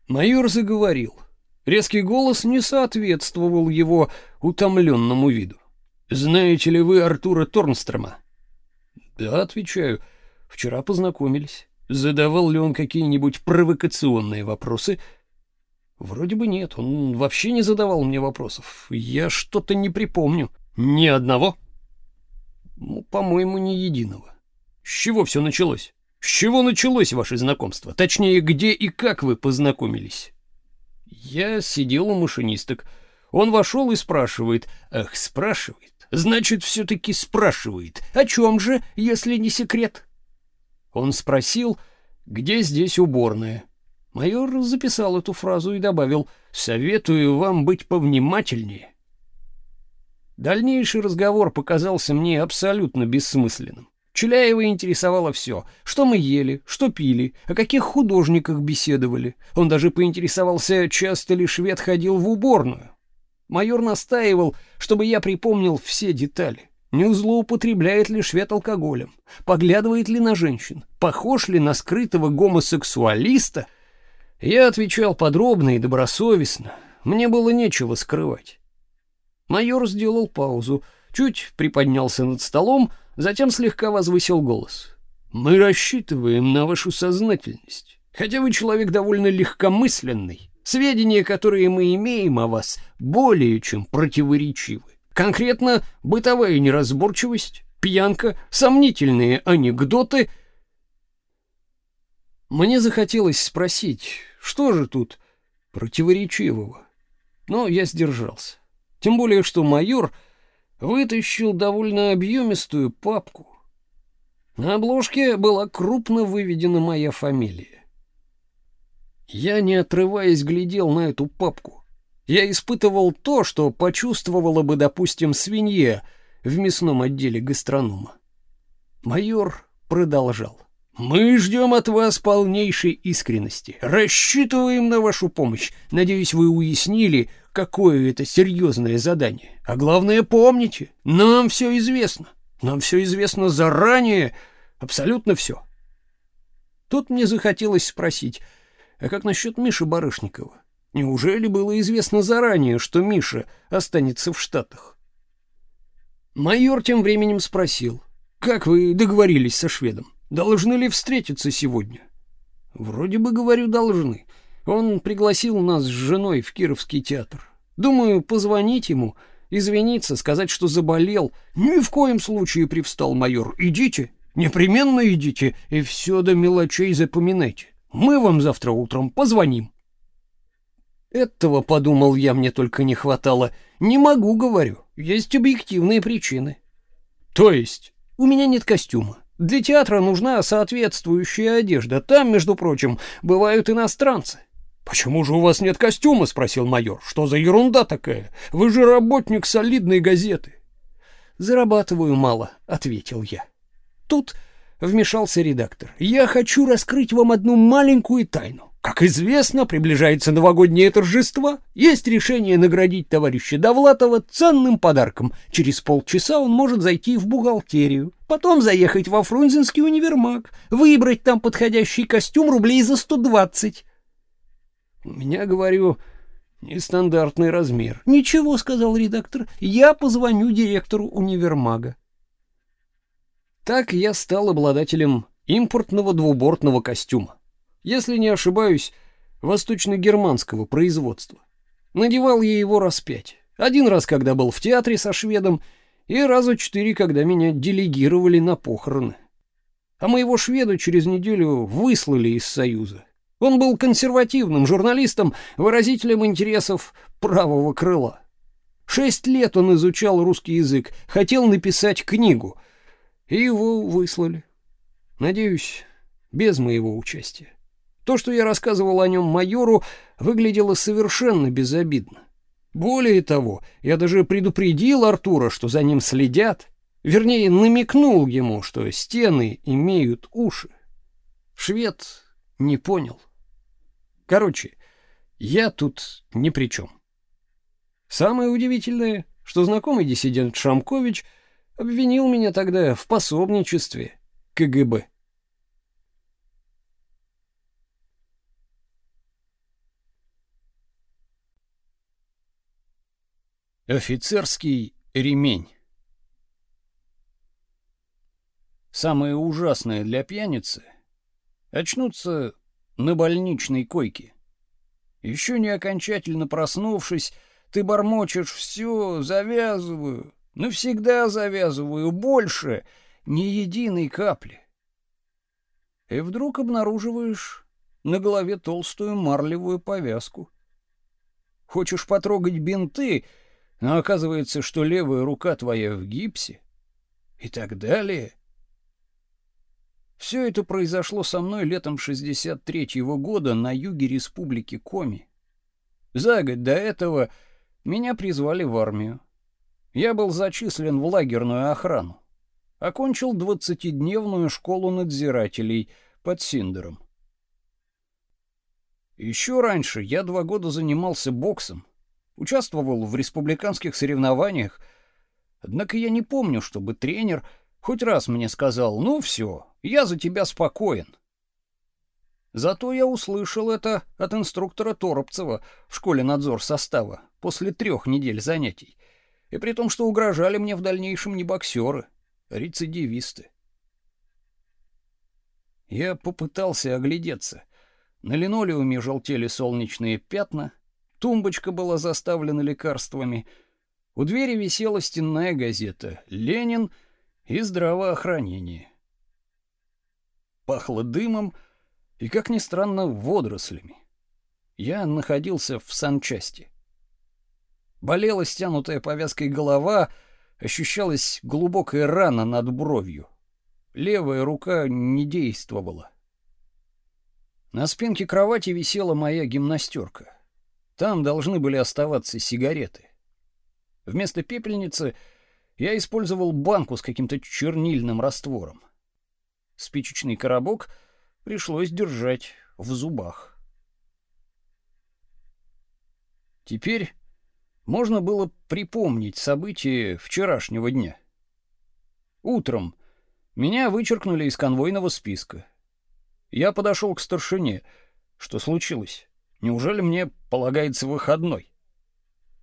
Майор заговорил. Резкий голос не соответствовал его утомленному виду. «Знаете ли вы Артура Торнстрома?» «Да», — отвечаю, — «вчера познакомились. Задавал ли он какие-нибудь провокационные вопросы?» Вроде бы нет, он вообще не задавал мне вопросов. Я что-то не припомню. Ни одного? Ну, по-моему, ни единого. С чего все началось? С чего началось ваше знакомство? Точнее, где и как вы познакомились? Я сидел у машинисток. Он вошел и спрашивает. Ах, спрашивает. Значит, все-таки спрашивает. О чем же, если не секрет? Он спросил, где здесь уборная. Майор записал эту фразу и добавил «Советую вам быть повнимательнее». Дальнейший разговор показался мне абсолютно бессмысленным. Челяева интересовало все, что мы ели, что пили, о каких художниках беседовали. Он даже поинтересовался, часто ли швед ходил в уборную. Майор настаивал, чтобы я припомнил все детали. Не злоупотребляет ли швед алкоголем, поглядывает ли на женщин, похож ли на скрытого гомосексуалиста — я отвечал подробно и добросовестно. Мне было нечего скрывать. Майор сделал паузу, чуть приподнялся над столом, затем слегка возвысил голос. Мы рассчитываем на вашу сознательность. Хотя вы человек довольно легкомысленный, сведения, которые мы имеем о вас, более чем противоречивы. Конкретно бытовая неразборчивость, пьянка, сомнительные анекдоты. Мне захотелось спросить, что же тут противоречивого? Но я сдержался. Тем более, что майор вытащил довольно объемистую папку. На обложке была крупно выведена моя фамилия. Я, не отрываясь, глядел на эту папку. Я испытывал то, что почувствовала бы, допустим, свинья в мясном отделе гастронома. Майор продолжал. Мы ждем от вас полнейшей искренности. Рассчитываем на вашу помощь. Надеюсь, вы уяснили, какое это серьезное задание. А главное, помните, нам все известно. Нам все известно заранее, абсолютно все. Тут мне захотелось спросить, а как насчет Миши Барышникова? Неужели было известно заранее, что Миша останется в Штатах? Майор тем временем спросил, как вы договорились со шведом? Должны ли встретиться сегодня? Вроде бы говорю, должны. Он пригласил нас с женой в Кировский театр. Думаю, позвонить ему, извиниться, сказать, что заболел. Ни в коем случае привстал майор. Идите, непременно идите и все до мелочей запоминайте. Мы вам завтра утром позвоним. Этого, подумал я, мне только не хватало. Не могу, говорю. Есть объективные причины. То есть, у меня нет костюма. Для театра нужна соответствующая одежда. Там, между прочим, бывают иностранцы. Почему же у вас нет костюма, спросил майор. Что за ерунда такая? Вы же работник солидной газеты. Зарабатываю мало, ответил я. Тут вмешался редактор. Я хочу раскрыть вам одну маленькую тайну. Как известно, приближается новогоднее торжество. Есть решение наградить товарища Довлатова ценным подарком. Через полчаса он может зайти в бухгалтерию, потом заехать во Фрунзенский универмаг, выбрать там подходящий костюм рублей за 120. У меня, говорю, нестандартный размер. Ничего, сказал редактор. Я позвоню директору универмага. Так я стал обладателем импортного двубортного костюма если не ошибаюсь, восточно-германского производства. Надевал я его раз пять. Один раз, когда был в театре со шведом, и раза четыре, когда меня делегировали на похороны. а моего шведа через неделю выслали из Союза. Он был консервативным журналистом, выразителем интересов правого крыла. Шесть лет он изучал русский язык, хотел написать книгу, и его выслали. Надеюсь, без моего участия. То, что я рассказывал о нем майору, выглядело совершенно безобидно. Более того, я даже предупредил Артура, что за ним следят, вернее, намекнул ему, что стены имеют уши. Швед не понял. Короче, я тут ни при чем. Самое удивительное, что знакомый диссидент Шамкович обвинил меня тогда в пособничестве КГБ. Офицерский ремень. Самое ужасное для пьяницы — очнуться на больничной койке. Еще не окончательно проснувшись, ты бормочешь «все, завязываю, навсегда завязываю, больше, ни единой капли». И вдруг обнаруживаешь на голове толстую марлевую повязку. Хочешь потрогать бинты — но оказывается, что левая рука твоя в гипсе и так далее. Все это произошло со мной летом 63-го года на юге республики Коми. За год до этого меня призвали в армию. Я был зачислен в лагерную охрану. Окончил двадцатидневную школу надзирателей под Синдером. Еще раньше я два года занимался боксом, участвовал в республиканских соревнованиях. Однако я не помню, чтобы тренер хоть раз мне сказал: "Ну все, я за тебя спокоен". Зато я услышал это от инструктора Торопцева в школе надзор состава после трех недель занятий. И при том, что угрожали мне в дальнейшем не боксеры, а рецидивисты. Я попытался оглядеться. На линолеуме желтели солнечные пятна, Тумбочка была заставлена лекарствами. У двери висела стенная газета «Ленин» и «Здравоохранение». Пахло дымом и, как ни странно, водорослями. Я находился в санчасти. Болела стянутая повязкой голова, ощущалась глубокая рана над бровью. Левая рука не действовала. На спинке кровати висела моя гимнастерка. Там должны были оставаться сигареты. Вместо пепельницы я использовал банку с каким-то чернильным раствором. Спичечный коробок пришлось держать в зубах. Теперь можно было припомнить события вчерашнего дня. Утром меня вычеркнули из конвойного списка. Я подошел к старшине. Что случилось? Неужели мне полагается выходной?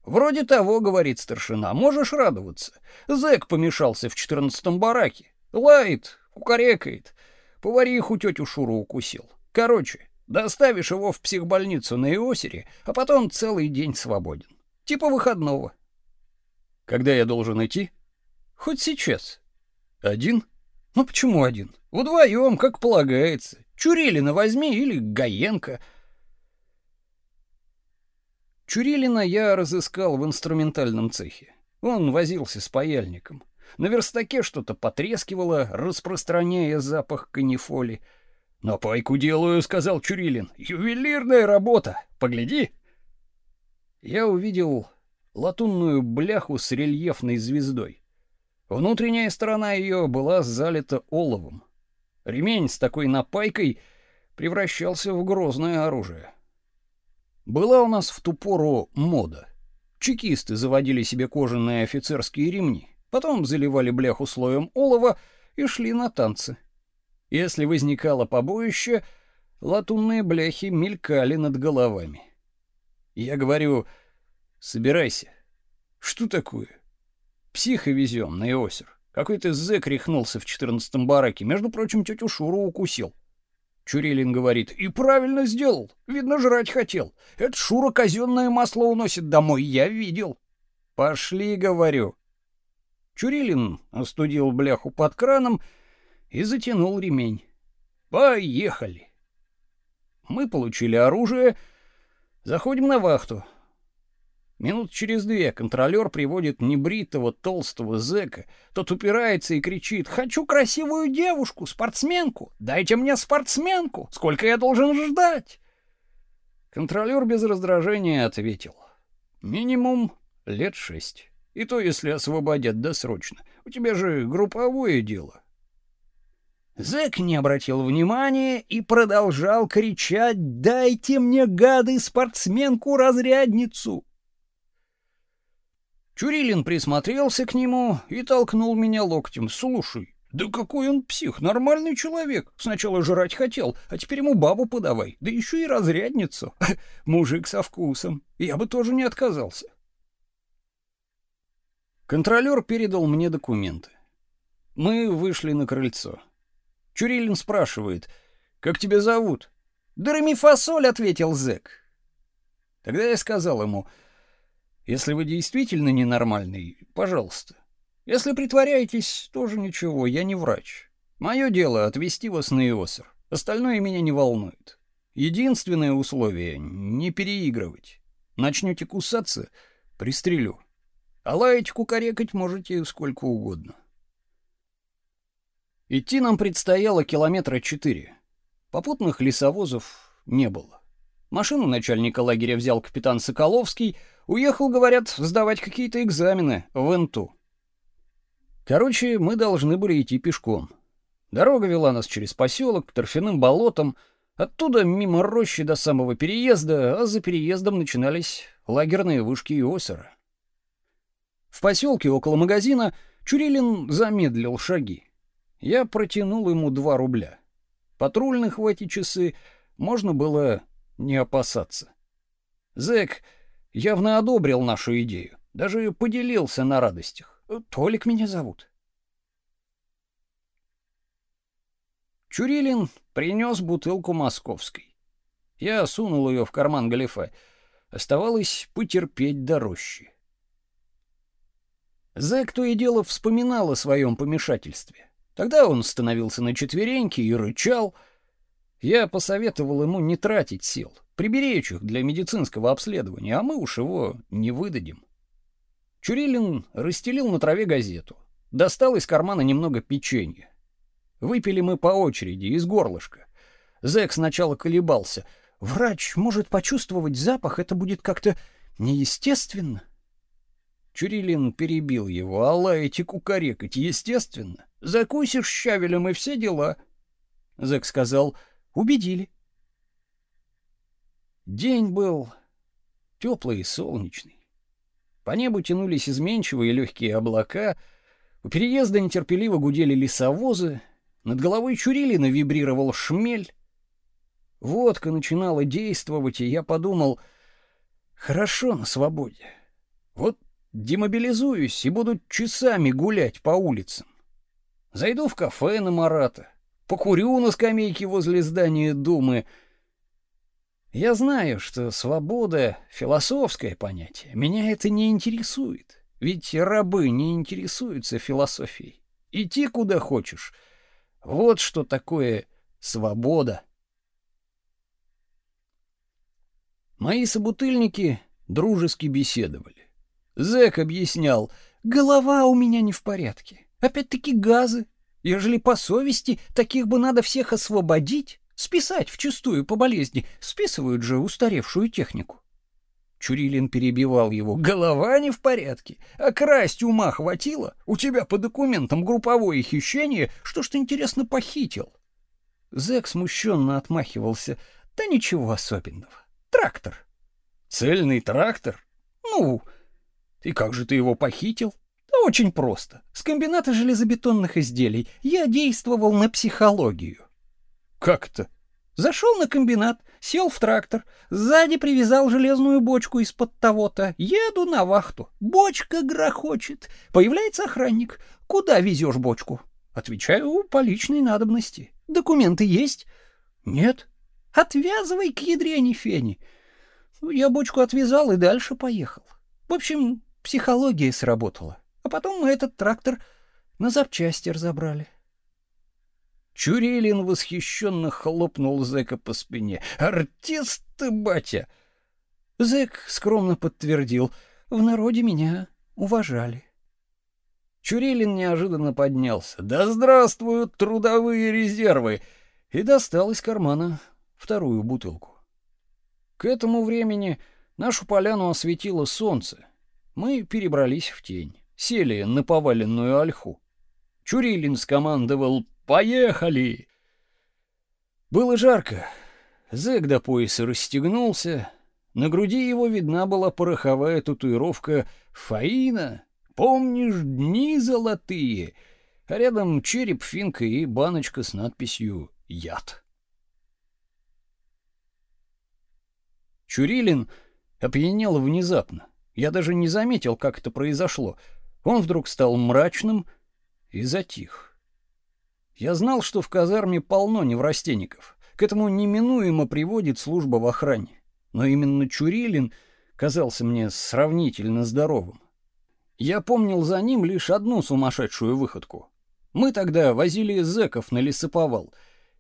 Вроде того, говорит старшина, можешь радоваться. Зэк помешался в четырнадцатом бараке. Лает, кукарекает. Повариху тетю Шуру укусил. Короче, доставишь его в психбольницу на Иосере, а потом целый день свободен. Типа выходного. Когда я должен идти? Хоть сейчас. Один? Ну почему один? Вдвоем, как полагается. Чурилина возьми или Гаенко — Чурилина я разыскал в инструментальном цехе. Он возился с паяльником. На верстаке что-то потрескивало, распространяя запах канифоли. «На пайку делаю», — сказал Чурилин. «Ювелирная работа! Погляди!» Я увидел латунную бляху с рельефной звездой. Внутренняя сторона ее была залита оловом. Ремень с такой напайкой превращался в грозное оружие. Была у нас в ту пору мода. Чекисты заводили себе кожаные офицерские ремни, потом заливали бляху слоем олова и шли на танцы. Если возникало побоище, латунные бляхи мелькали над головами. Я говорю: "Собирайся. Что такое? Психа везем на Иосер. Какой-то зэк рехнулся в четырнадцатом бараке, между прочим, тетю Шуру укусил. Чурилин говорит, и правильно сделал. Видно, жрать хотел. Это Шура казенное масло уносит домой, я видел. Пошли, говорю. Чурилин остудил бляху под краном и затянул ремень. Поехали. Мы получили оружие, заходим на вахту. Минут через две контролер приводит небритого толстого зэка. Тот упирается и кричит «Хочу красивую девушку, спортсменку! Дайте мне спортсменку! Сколько я должен ждать?» Контролер без раздражения ответил «Минимум лет шесть. И то, если освободят досрочно. У тебя же групповое дело». Зэк не обратил внимания и продолжал кричать «Дайте мне, гады, спортсменку-разрядницу!» Чурилин присмотрелся к нему и толкнул меня локтем. «Слушай, да какой он псих, нормальный человек. Сначала жрать хотел, а теперь ему бабу подавай, да еще и разрядницу. Мужик со вкусом. Я бы тоже не отказался». Контролер передал мне документы. Мы вышли на крыльцо. Чурилин спрашивает, «Как тебя зовут?» «Доремифасоль», — ответил зэк. Тогда я сказал ему, «Если вы действительно ненормальный, пожалуйста. Если притворяетесь, тоже ничего, я не врач. Мое дело — отвезти вас на Иосер. Остальное меня не волнует. Единственное условие — не переигрывать. Начнете кусаться — пристрелю. А лаять кукарекать можете сколько угодно». Идти нам предстояло километра четыре. Попутных лесовозов не было. Машину начальника лагеря взял капитан Соколовский, уехал, говорят, сдавать какие-то экзамены в ИНТУ. Короче, мы должны были идти пешком. Дорога вела нас через поселок к торфяным болотам, оттуда мимо рощи до самого переезда, а за переездом начинались лагерные вышки и озера. В поселке около магазина Чурилин замедлил шаги. Я протянул ему два рубля. Патрульных в эти часы можно было не опасаться. Зэк явно одобрил нашу идею, даже поделился на радостях. Толик меня зовут. Чурилин принес бутылку московской. Я сунул ее в карман галифе. Оставалось потерпеть до рощи. Зэк то и дело вспоминал о своем помешательстве. Тогда он становился на четвереньки и рычал. Я посоветовал ему не тратить сил, приберечь их для медицинского обследования, а мы уж его не выдадим. Чурилин расстелил на траве газету, достал из кармана немного печенья. Выпили мы по очереди из горлышка. Зэк сначала колебался. Врач может почувствовать запах, это будет как-то неестественно. Чурилин перебил его. «А лаять и кукарекать, естественно. Закусишь щавелем и все дела». Зэк сказал. «Убедили». День был теплый и солнечный. По небу тянулись изменчивые легкие облака, у переезда нетерпеливо гудели лесовозы, над головой Чурилина вибрировал шмель. Водка начинала действовать, и я подумал, хорошо на свободе. Вот Демобилизуюсь и буду часами гулять по улицам. Зайду в кафе на Марата, покурю на скамейке возле здания Думы. Я знаю, что свобода — философское понятие. Меня это не интересует. Ведь рабы не интересуются философией. Идти куда хочешь. Вот что такое свобода. Мои собутыльники дружески беседовали. Зэк объяснял, голова у меня не в порядке. Опять-таки газы. Ежели по совести, таких бы надо всех освободить, списать вчистую по болезни. Списывают же устаревшую технику. Чурилин перебивал его. «Голова не в порядке. А красть ума хватило? У тебя по документам групповое хищение. Что ж ты, интересно, похитил?» Зэк смущенно отмахивался. «Да ничего особенного. Трактор». «Цельный трактор? Ну, и как же ты его похитил? Да очень просто. С комбината железобетонных изделий я действовал на психологию. Как это? Зашел на комбинат, сел в трактор, сзади привязал железную бочку из-под того-то. Еду на вахту. Бочка грохочет. Появляется охранник. Куда везешь бочку? Отвечаю, по личной надобности. Документы есть? Нет. Отвязывай к ядрене фени. Ну, я бочку отвязал и дальше поехал. В общем, Психология сработала. А потом мы этот трактор на запчасти разобрали. Чурилин восхищенно хлопнул зэка по спине. «Артист ты, батя!» Зэк скромно подтвердил. «В народе меня уважали». Чурилин неожиданно поднялся. «Да здравствуют трудовые резервы!» и достал из кармана вторую бутылку. К этому времени нашу поляну осветило солнце. Мы перебрались в тень, сели на поваленную ольху. Чурилин скомандовал Поехали!» Было жарко. Зэк до пояса расстегнулся. На груди его видна была пороховая татуировка «Фаина». Помнишь дни золотые? А рядом череп финка и баночка с надписью «Яд». Чурилин опьянел внезапно. Я даже не заметил, как это произошло. Он вдруг стал мрачным и затих. Я знал, что в казарме полно неврастенников. К этому неминуемо приводит служба в охране. Но именно Чурилин казался мне сравнительно здоровым. Я помнил за ним лишь одну сумасшедшую выходку. Мы тогда возили зэков на лесоповал.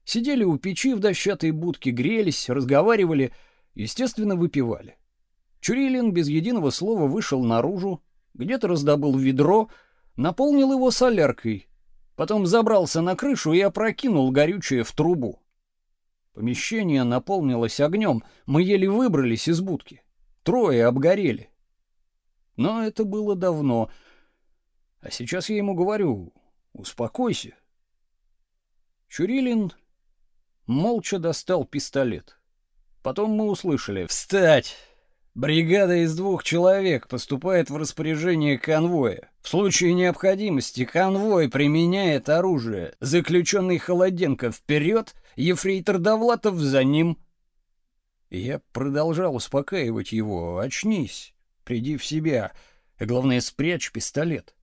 Сидели у печи в дощатой будке, грелись, разговаривали, естественно, выпивали. Чурилин без единого слова вышел наружу, где-то раздобыл ведро, наполнил его соляркой, Потом забрался на крышу и опрокинул горючее в трубу. Помещение наполнилось огнем, мы еле выбрались из будки. Трое обгорели. Но это было давно. А сейчас я ему говорю: "Успокойся". Чурилин молча достал пистолет. Потом мы услышали: "Встать!" Бригада из двух человек поступает в распоряжение конвоя. В случае необходимости конвой применяет оружие. Заключенный Холоденко вперед, ефрейтор Довлатов за ним. Я продолжал успокаивать его. Очнись, приди в себя. А главное, спрячь пистолет.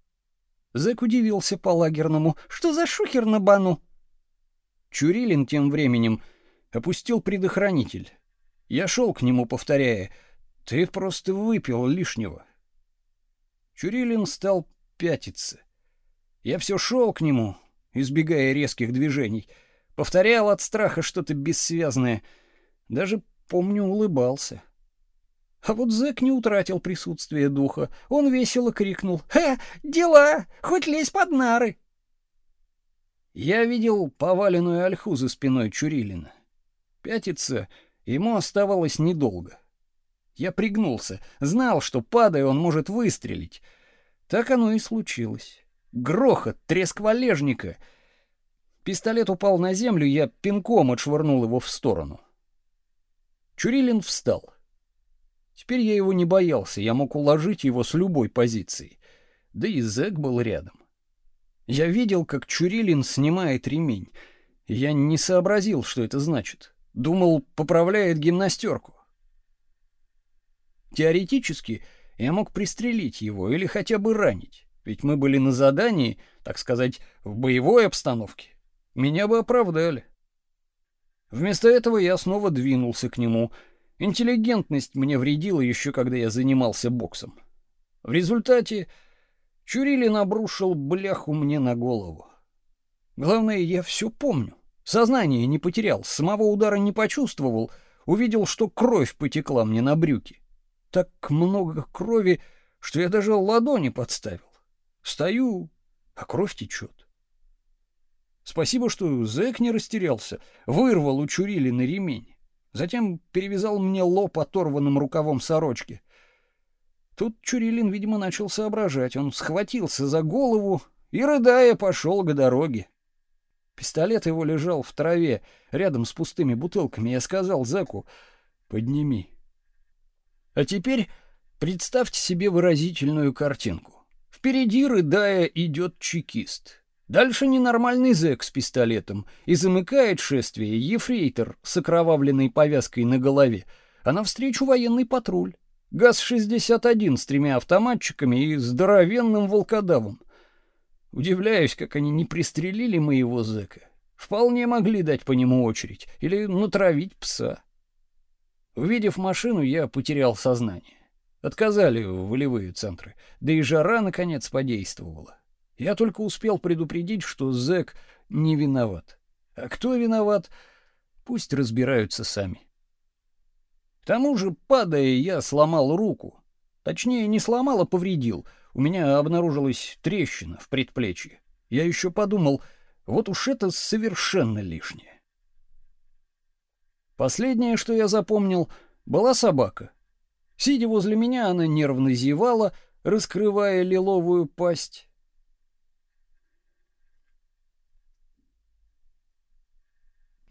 Зэк удивился по-лагерному. Что за шухер на бану? Чурилин тем временем опустил предохранитель. Я шел к нему, повторяя — ты просто выпил лишнего. Чурилин стал пятиться. Я все шел к нему, избегая резких движений, повторял от страха что-то бессвязное, даже, помню, улыбался. А вот зэк не утратил присутствие духа. Он весело крикнул: "Ха, дела, хоть лезь под нары". Я видел поваленную ольху за спиной Чурилина. Пятиться ему оставалось недолго. Я пригнулся, знал, что падая он может выстрелить. Так оно и случилось. Грохот, треск валежника. Пистолет упал на землю, я пинком отшвырнул его в сторону. Чурилин встал. Теперь я его не боялся, я мог уложить его с любой позиции. Да и зэк был рядом. Я видел, как Чурилин снимает ремень. Я не сообразил, что это значит. Думал, поправляет гимнастерку. Теоретически я мог пристрелить его или хотя бы ранить, ведь мы были на задании, так сказать, в боевой обстановке. Меня бы оправдали. Вместо этого я снова двинулся к нему. Интеллигентность мне вредила еще когда я занимался боксом. В результате Чурилин обрушил бляху мне на голову. Главное, я все помню. Сознание не потерял, самого удара не почувствовал, увидел, что кровь потекла мне на брюки так много крови, что я даже ладони подставил. Стою, а кровь течет. Спасибо, что зэк не растерялся, вырвал у Чурилина ремень. Затем перевязал мне лоб оторванным рукавом сорочки. Тут Чурилин, видимо, начал соображать. Он схватился за голову и, рыдая, пошел к дороге. Пистолет его лежал в траве, рядом с пустыми бутылками. Я сказал зэку, подними. А теперь представьте себе выразительную картинку. Впереди, рыдая, идет чекист. Дальше ненормальный зэк с пистолетом, и замыкает шествие ефрейтор с окровавленной повязкой на голове, а навстречу военный патруль. ГАЗ-61 с тремя автоматчиками и здоровенным волкодавом. Удивляюсь, как они не пристрелили моего зэка. Вполне могли дать по нему очередь или натравить пса. Увидев машину, я потерял сознание. Отказали волевые центры, да и жара наконец подействовала. Я только успел предупредить, что зэк не виноват. А кто виноват, пусть разбираются сами. К тому же, падая, я сломал руку. Точнее, не сломал, а повредил. У меня обнаружилась трещина в предплечье. Я еще подумал, вот уж это совершенно лишнее. Последнее, что я запомнил, была собака. Сидя возле меня, она нервно зевала, раскрывая лиловую пасть.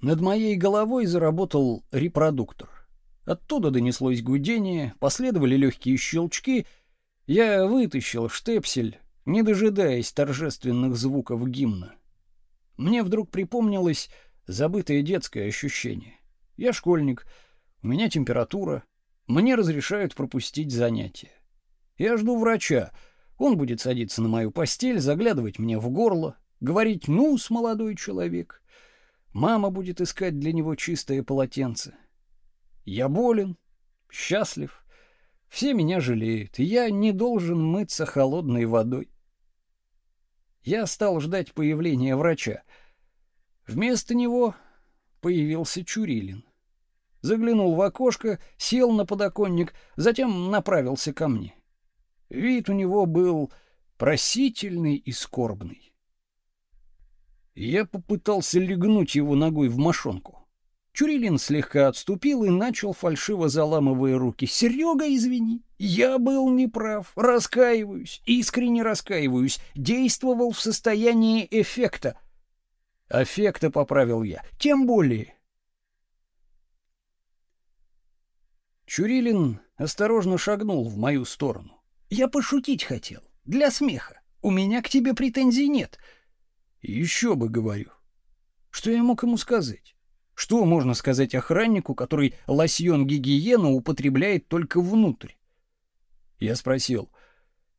Над моей головой заработал репродуктор. Оттуда донеслось гудение, последовали легкие щелчки. Я вытащил штепсель, не дожидаясь торжественных звуков гимна. Мне вдруг припомнилось забытое детское ощущение. Я школьник, у меня температура, мне разрешают пропустить занятия. Я жду врача. Он будет садиться на мою постель, заглядывать мне в горло, говорить: "Ну-с, молодой человек". Мама будет искать для него чистое полотенце. Я болен, счастлив. Все меня жалеют, я не должен мыться холодной водой. Я стал ждать появления врача. Вместо него появился Чурилин. Заглянул в окошко, сел на подоконник, затем направился ко мне. Вид у него был просительный и скорбный. Я попытался легнуть его ногой в мошонку. Чурилин слегка отступил и начал фальшиво заламывая руки. «Серега, извини, я был неправ, раскаиваюсь, искренне раскаиваюсь, действовал в состоянии эффекта». «Аффекта», — поправил я, — «тем более». Чурилин осторожно шагнул в мою сторону. «Я пошутить хотел, для смеха. У меня к тебе претензий нет». Еще бы, говорю. Что я мог ему сказать? Что можно сказать охраннику, который лосьон гигиену употребляет только внутрь? Я спросил,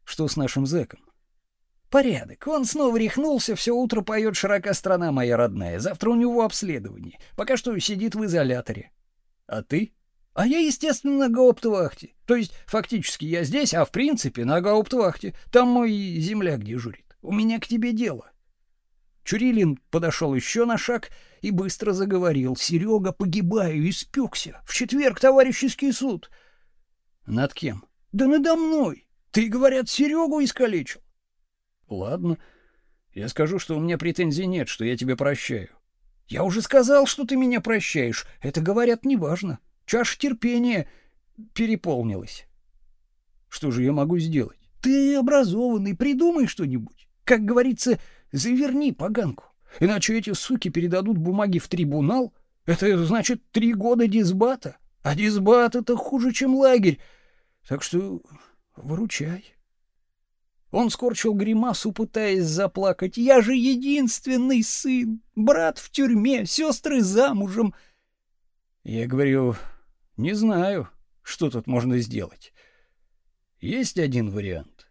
что с нашим зэком? Порядок. Он снова рехнулся, все утро поет широка страна моя родная. Завтра у него обследование. Пока что сидит в изоляторе. А ты? А я, естественно, на гауптвахте. То есть, фактически я здесь, а в принципе на гауптвахте. Там мой земляк дежурит. У меня к тебе дело. Чурилин подошел еще на шаг и быстро заговорил. «Серега, погибаю, испекся. В четверг товарищеский суд». «Над кем?» «Да надо мной. Ты, говорят, Серегу искалечил». «Ладно. Я скажу, что у меня претензий нет, что я тебе прощаю». «Я уже сказал, что ты меня прощаешь. Это, говорят, неважно. Чаша терпения переполнилась». «Что же я могу сделать?» «Ты образованный, придумай что-нибудь. Как говорится, Заверни поганку, иначе эти суки передадут бумаги в трибунал. Это значит три года дисбата, а дисбат это хуже, чем лагерь. Так что выручай. Он скорчил гримасу, пытаясь заплакать. Я же единственный сын, брат в тюрьме, сестры замужем. Я говорю, не знаю, что тут можно сделать. Есть один вариант.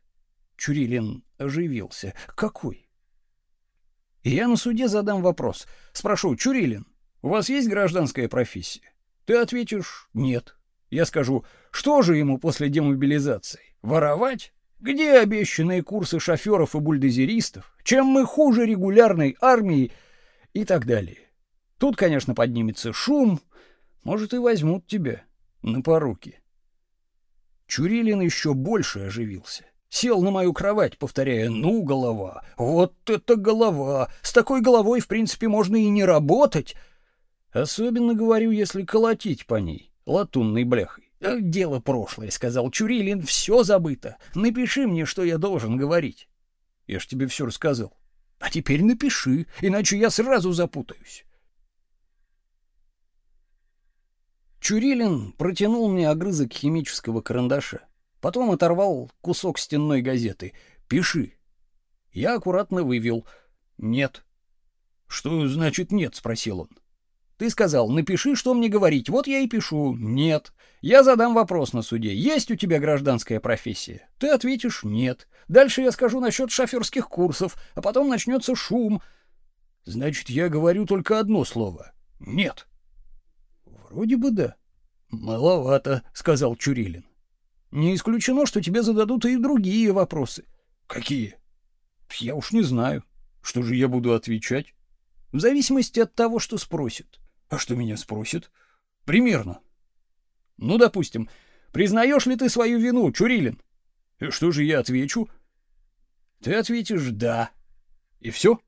Чурилин оживился. Какой? Я на суде задам вопрос. Спрошу, Чурилин, у вас есть гражданская профессия? Ты ответишь «нет». Я скажу, что же ему после демобилизации? Воровать? Где обещанные курсы шоферов и бульдозеристов? Чем мы хуже регулярной армии? И так далее. Тут, конечно, поднимется шум. Может, и возьмут тебя на поруки. Чурилин еще больше оживился. Сел на мою кровать, повторяя «ну, голова, вот это голова, с такой головой, в принципе, можно и не работать». Особенно, говорю, если колотить по ней латунной бляхой. «Э, «Дело прошлое», — сказал Чурилин, — «все забыто. Напиши мне, что я должен говорить». «Я ж тебе все рассказал». «А теперь напиши, иначе я сразу запутаюсь». Чурилин протянул мне огрызок химического карандаша. Потом оторвал кусок стенной газеты. «Пиши». Я аккуратно вывел «нет». «Что значит нет?» — спросил он. «Ты сказал, напиши, что мне говорить. Вот я и пишу. Нет. Я задам вопрос на суде. Есть у тебя гражданская профессия?» Ты ответишь «нет». Дальше я скажу насчет шоферских курсов, а потом начнется шум. Значит, я говорю только одно слово. «Нет». «Вроде бы да». «Маловато», — сказал Чурилин. Не исключено, что тебе зададут и другие вопросы. Какие? Я уж не знаю. Что же я буду отвечать? В зависимости от того, что спросят. А что меня спросят? Примерно. Ну, допустим, признаешь ли ты свою вину, Чурилин? И что же я отвечу? Ты ответишь «да». И все?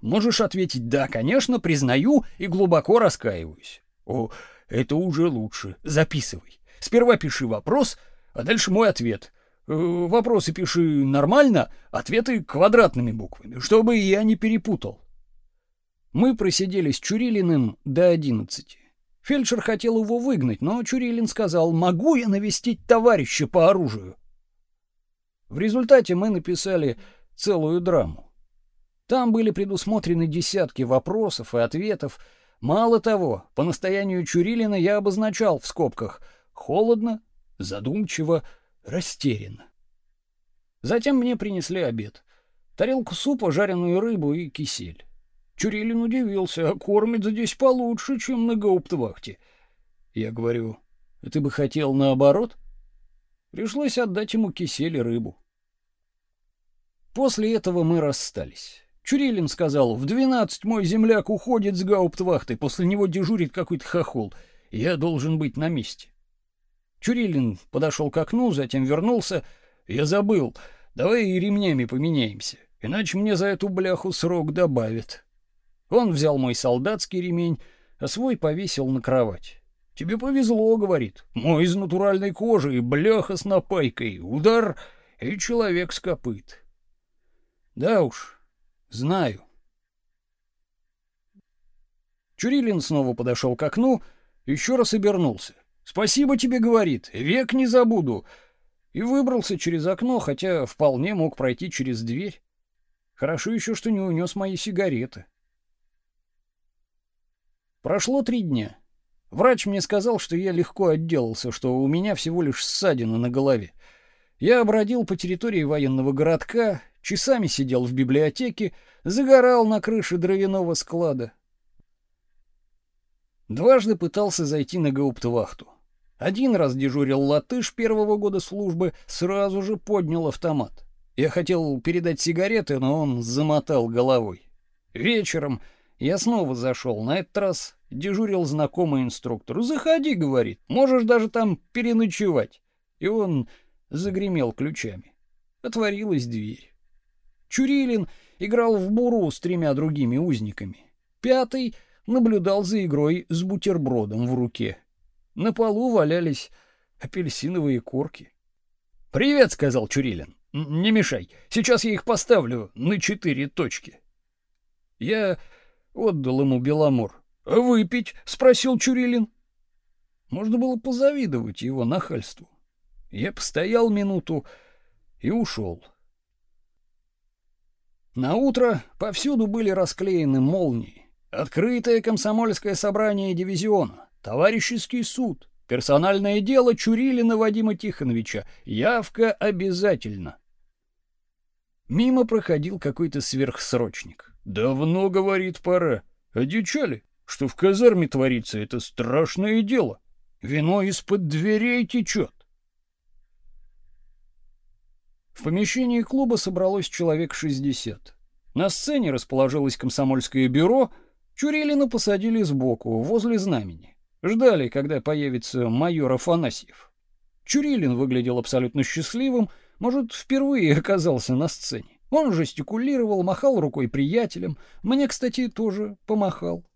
Можешь ответить «да», конечно, признаю и глубоко раскаиваюсь. О, это уже лучше. Записывай. Сперва пиши вопрос, а дальше мой ответ. Э, вопросы пиши нормально, ответы квадратными буквами, чтобы я не перепутал. Мы просидели с Чурилиным до одиннадцати. Фельдшер хотел его выгнать, но Чурилин сказал, могу я навестить товарища по оружию. В результате мы написали целую драму. Там были предусмотрены десятки вопросов и ответов. Мало того, по настоянию Чурилина я обозначал в скобках «холодно», «задумчиво», «растерянно». Затем мне принесли обед. Тарелку супа, жареную рыбу и кисель. Чурилин удивился, а кормят здесь получше, чем на гауптвахте. Я говорю, ты бы хотел наоборот? Пришлось отдать ему кисель и рыбу. После этого мы расстались. Чурилин сказал, в двенадцать мой земляк уходит с гауптвахты, после него дежурит какой-то хохол. Я должен быть на месте. Чурилин подошел к окну, затем вернулся. Я забыл, давай и ремнями поменяемся, иначе мне за эту бляху срок добавят. Он взял мой солдатский ремень, а свой повесил на кровать. «Тебе повезло», — говорит. «Мой из натуральной кожи и бляха с напайкой, удар и человек с копыт». «Да уж, знаю». Чурилин снова подошел к окну, еще раз обернулся. «Спасибо тебе», — говорит, — «век не забуду». И выбрался через окно, хотя вполне мог пройти через дверь. Хорошо еще, что не унес мои сигареты. Прошло три дня. Врач мне сказал, что я легко отделался, что у меня всего лишь ссадина на голове. Я обродил по территории военного городка, часами сидел в библиотеке, загорал на крыше дровяного склада. Дважды пытался зайти на гауптвахту. Один раз дежурил латыш первого года службы, сразу же поднял автомат. Я хотел передать сигареты, но он замотал головой. Вечером я снова зашел, на этот раз дежурил знакомый инструктор. «Заходи», — говорит, — «можешь даже там переночевать». И он загремел ключами. Отворилась дверь. Чурилин играл в буру с тремя другими узниками. Пятый наблюдал за игрой с бутербродом в руке. На полу валялись апельсиновые корки. «Привет», — сказал Чурилин. «Не мешай, сейчас я их поставлю на четыре точки». Я отдал ему Беломор. «Выпить?» — спросил Чурилин. Можно было позавидовать его нахальству. Я постоял минуту и ушел. На утро повсюду были расклеены молнии. Открытое комсомольское собрание дивизиона, товарищеский суд, персональное дело Чурилина Вадима Тихоновича, явка обязательно. Мимо проходил какой-то сверхсрочник. «Давно, — говорит, — пора. Одичали, что в казарме творится, это страшное дело. Вино из-под дверей течет». В помещении клуба собралось человек шестьдесят. На сцене расположилось комсомольское бюро, Чурилина посадили сбоку, возле знамени. Ждали, когда появится майор Афанасьев. Чурилин выглядел абсолютно счастливым, может, впервые оказался на сцене. Он жестикулировал, махал рукой приятелям. Мне, кстати, тоже помахал.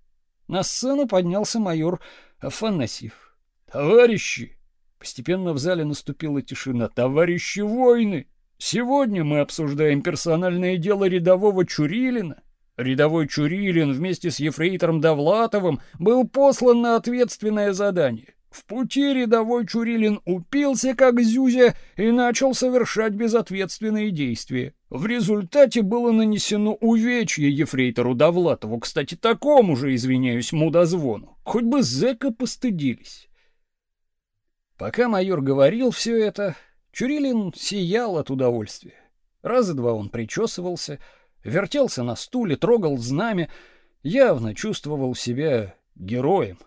На сцену поднялся майор Афанасьев. «Товарищи!» Постепенно в зале наступила тишина. «Товарищи воины! Сегодня мы обсуждаем персональное дело рядового Чурилина. Рядовой Чурилин вместе с ефрейтором Довлатовым был послан на ответственное задание. В пути рядовой Чурилин упился как зюзя и начал совершать безответственные действия. В результате было нанесено увечье ефрейтору Довлатову, кстати, такому же, извиняюсь, мудозвону. Хоть бы зэка постыдились. Пока майор говорил все это, Чурилин сиял от удовольствия. Раза два он причесывался, вертелся на стуле, трогал знамя, явно чувствовал себя героем.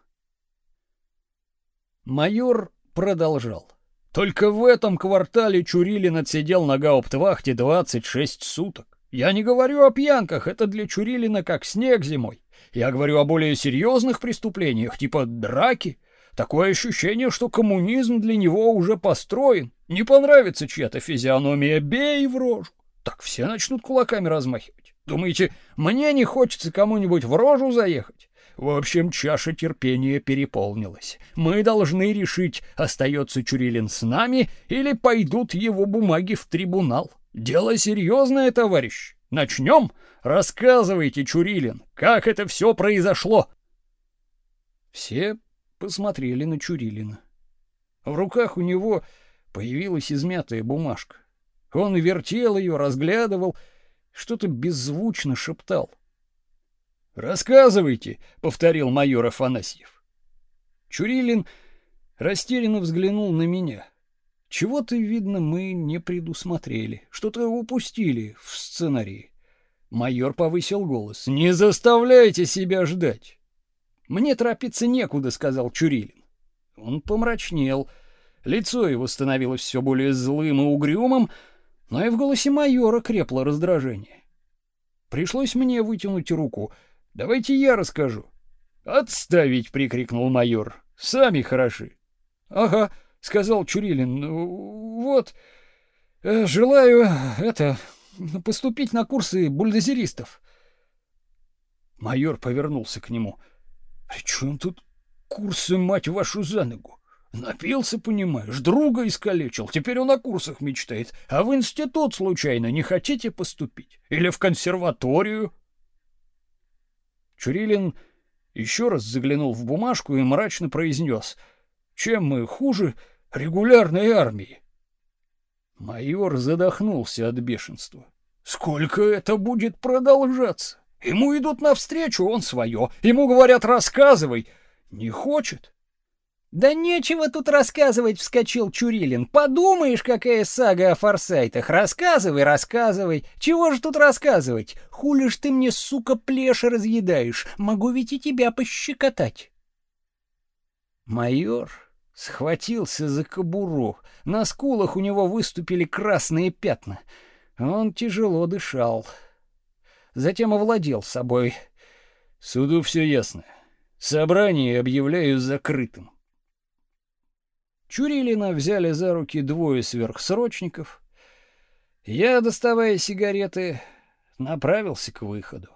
Майор продолжал. Только в этом квартале Чурилин отсидел на гауптвахте 26 суток. Я не говорю о пьянках, это для Чурилина как снег зимой. Я говорю о более серьезных преступлениях, типа драки. Такое ощущение, что коммунизм для него уже построен. Не понравится чья-то физиономия, бей в рожу. Так все начнут кулаками размахивать. Думаете, мне не хочется кому-нибудь в рожу заехать? В общем, чаша терпения переполнилась. Мы должны решить, остается Чурилин с нами или пойдут его бумаги в трибунал. Дело серьезное, товарищ. Начнем? Рассказывайте, Чурилин, как это все произошло. Все посмотрели на Чурилина. В руках у него появилась измятая бумажка. Он вертел ее, разглядывал, что-то беззвучно шептал. Рассказывайте, повторил майор Афанасьев. Чурилин растерянно взглянул на меня. Чего-то, видно, мы не предусмотрели, что-то упустили в сценарии. Майор повысил голос. Не заставляйте себя ждать. Мне торопиться некуда, сказал Чурилин. Он помрачнел. Лицо его становилось все более злым и угрюмым, но и в голосе майора крепло раздражение. Пришлось мне вытянуть руку. Давайте я расскажу. Отставить, прикрикнул майор. Сами хороши. Ага, сказал Чурилин. «Ну, вот э, желаю это поступить на курсы бульдозеристов. Майор повернулся к нему. При чем тут курсы, мать вашу, за ногу? Напился, понимаешь, друга искалечил, теперь он о курсах мечтает. А в институт случайно не хотите поступить? Или в консерваторию? Чурилин еще раз заглянул в бумажку и мрачно произнес. «Чем мы хуже регулярной армии?» Майор задохнулся от бешенства. «Сколько это будет продолжаться? Ему идут навстречу, он свое. Ему говорят «рассказывай». Не хочет. Да нечего тут рассказывать, вскочил Чурилин. Подумаешь, какая сага о форсайтах. Рассказывай, рассказывай. Чего же тут рассказывать? Хули ж ты мне, сука, плеши разъедаешь? Могу ведь и тебя пощекотать. Майор схватился за кобуру. На скулах у него выступили красные пятна. Он тяжело дышал. Затем овладел собой. Суду все ясно. Собрание объявляю закрытым. Чурилина взяли за руки двое сверхсрочников. Я, доставая сигареты, направился к выходу.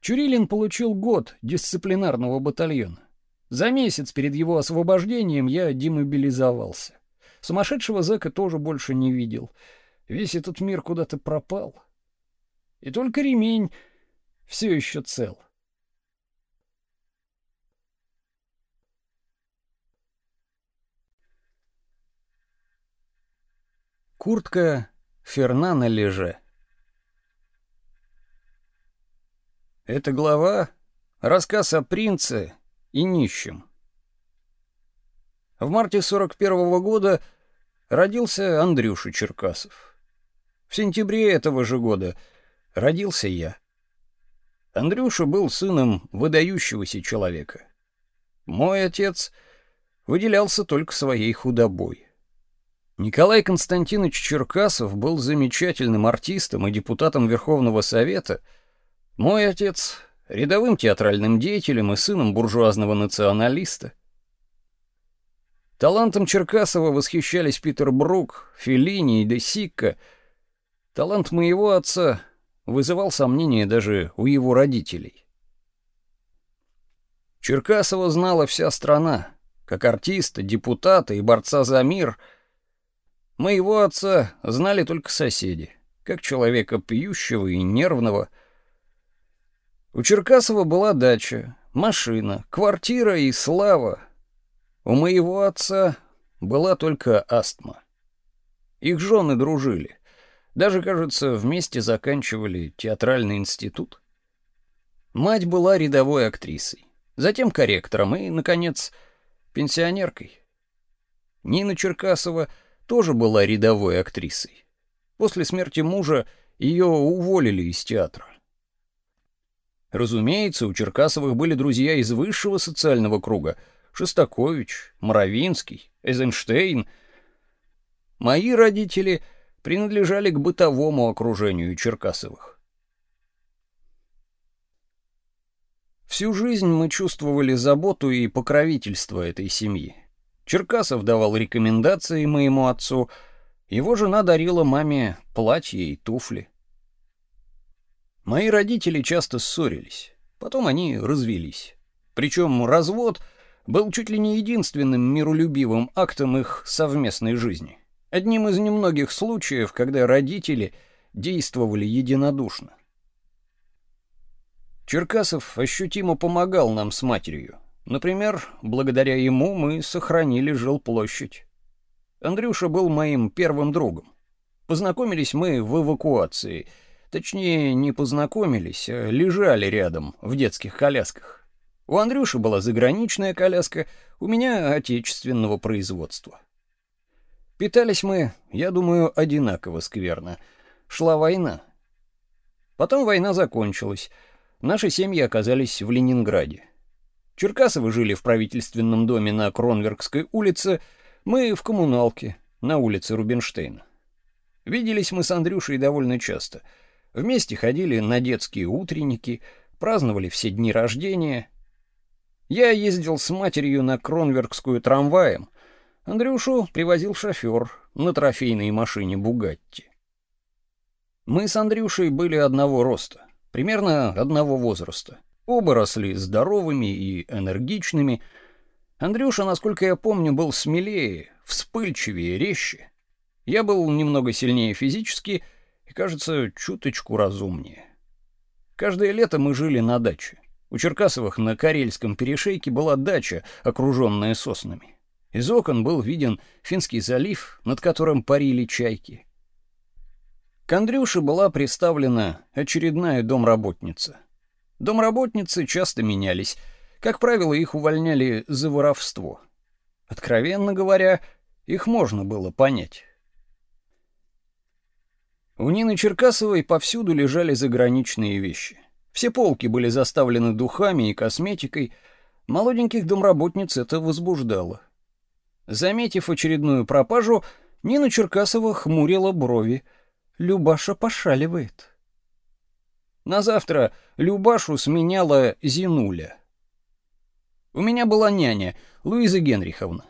Чурилин получил год дисциплинарного батальона. За месяц перед его освобождением я демобилизовался. Сумасшедшего зэка тоже больше не видел. Весь этот мир куда-то пропал. И только ремень все еще цел. Куртка Фернана Леже. Эта глава — рассказ о принце и нищем. В марте 41 -го года родился Андрюша Черкасов. В сентябре этого же года родился я. Андрюша был сыном выдающегося человека. Мой отец выделялся только своей худобой. Николай Константинович Черкасов был замечательным артистом и депутатом Верховного Совета. Мой отец — рядовым театральным деятелем и сыном буржуазного националиста. Талантом Черкасова восхищались Питер Брук, Феллини и Де Сикка. Талант моего отца вызывал сомнения даже у его родителей. Черкасова знала вся страна, как артиста, депутата и борца за мир — Моего отца знали только соседи, как человека пьющего и нервного. У Черкасова была дача, машина, квартира и слава. У моего отца была только астма. Их жены дружили. Даже, кажется, вместе заканчивали театральный институт. Мать была рядовой актрисой, затем корректором и, наконец, пенсионеркой. Нина Черкасова — тоже была рядовой актрисой. После смерти мужа ее уволили из театра. Разумеется, у Черкасовых были друзья из высшего социального круга: Шостакович, Моровинский, Эйзенштейн. Мои родители принадлежали к бытовому окружению Черкасовых. Всю жизнь мы чувствовали заботу и покровительство этой семьи. Черкасов давал рекомендации моему отцу, его жена дарила маме платье и туфли. Мои родители часто ссорились, потом они развелись. Причем развод был чуть ли не единственным миролюбивым актом их совместной жизни. Одним из немногих случаев, когда родители действовали единодушно. Черкасов ощутимо помогал нам с матерью. Например, благодаря ему мы сохранили жилплощадь. Андрюша был моим первым другом. Познакомились мы в эвакуации. Точнее, не познакомились, а лежали рядом в детских колясках. У Андрюши была заграничная коляска, у меня отечественного производства. Питались мы, я думаю, одинаково скверно. Шла война. Потом война закончилась. Наши семьи оказались в Ленинграде. Черкасовы жили в правительственном доме на Кронверкской улице, мы в коммуналке на улице Рубинштейна. Виделись мы с Андрюшей довольно часто. Вместе ходили на детские утренники, праздновали все дни рождения. Я ездил с матерью на Кронверкскую трамваем. Андрюшу привозил шофер на трофейной машине «Бугатти». Мы с Андрюшей были одного роста, примерно одного возраста. Оба росли здоровыми и энергичными. Андрюша, насколько я помню, был смелее, вспыльчивее, резче. Я был немного сильнее физически и, кажется, чуточку разумнее. Каждое лето мы жили на даче. У Черкасовых на Карельском перешейке была дача, окруженная соснами. Из окон был виден Финский залив, над которым парили чайки. К Андрюше была представлена очередная домработница. Домработницы часто менялись. Как правило, их увольняли за воровство. Откровенно говоря, их можно было понять. У Нины Черкасовой повсюду лежали заграничные вещи. Все полки были заставлены духами и косметикой. Молоденьких домработниц это возбуждало. Заметив очередную пропажу, Нина Черкасова хмурила брови. Любаша пошаливает. На завтра Любашу сменяла Зинуля. У меня была няня, Луиза Генриховна.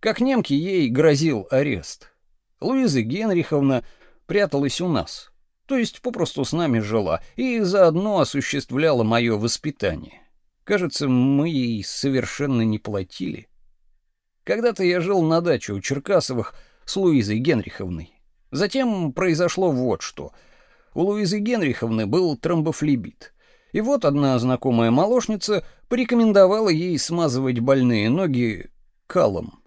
Как немки ей грозил арест. Луиза Генриховна пряталась у нас то есть попросту с нами жила, и заодно осуществляла мое воспитание. Кажется, мы ей совершенно не платили. Когда-то я жил на даче у Черкасовых с Луизой Генриховной. Затем произошло вот что. У Луизы Генриховны был тромбофлебит. И вот одна знакомая молочница порекомендовала ей смазывать больные ноги калом.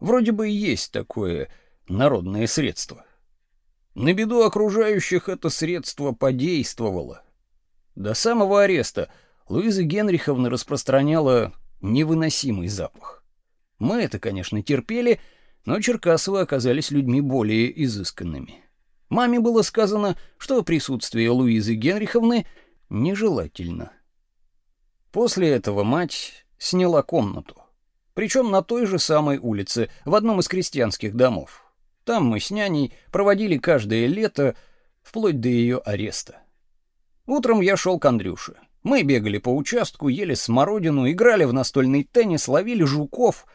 Вроде бы есть такое народное средство. На беду окружающих это средство подействовало. До самого ареста Луиза Генриховна распространяла невыносимый запах. Мы это, конечно, терпели, но Черкасовы оказались людьми более изысканными. Маме было сказано, что присутствие Луизы Генриховны нежелательно. После этого мать сняла комнату, причем на той же самой улице, в одном из крестьянских домов. Там мы с няней проводили каждое лето, вплоть до ее ареста. Утром я шел к Андрюше. Мы бегали по участку, ели смородину, играли в настольный теннис, ловили жуков.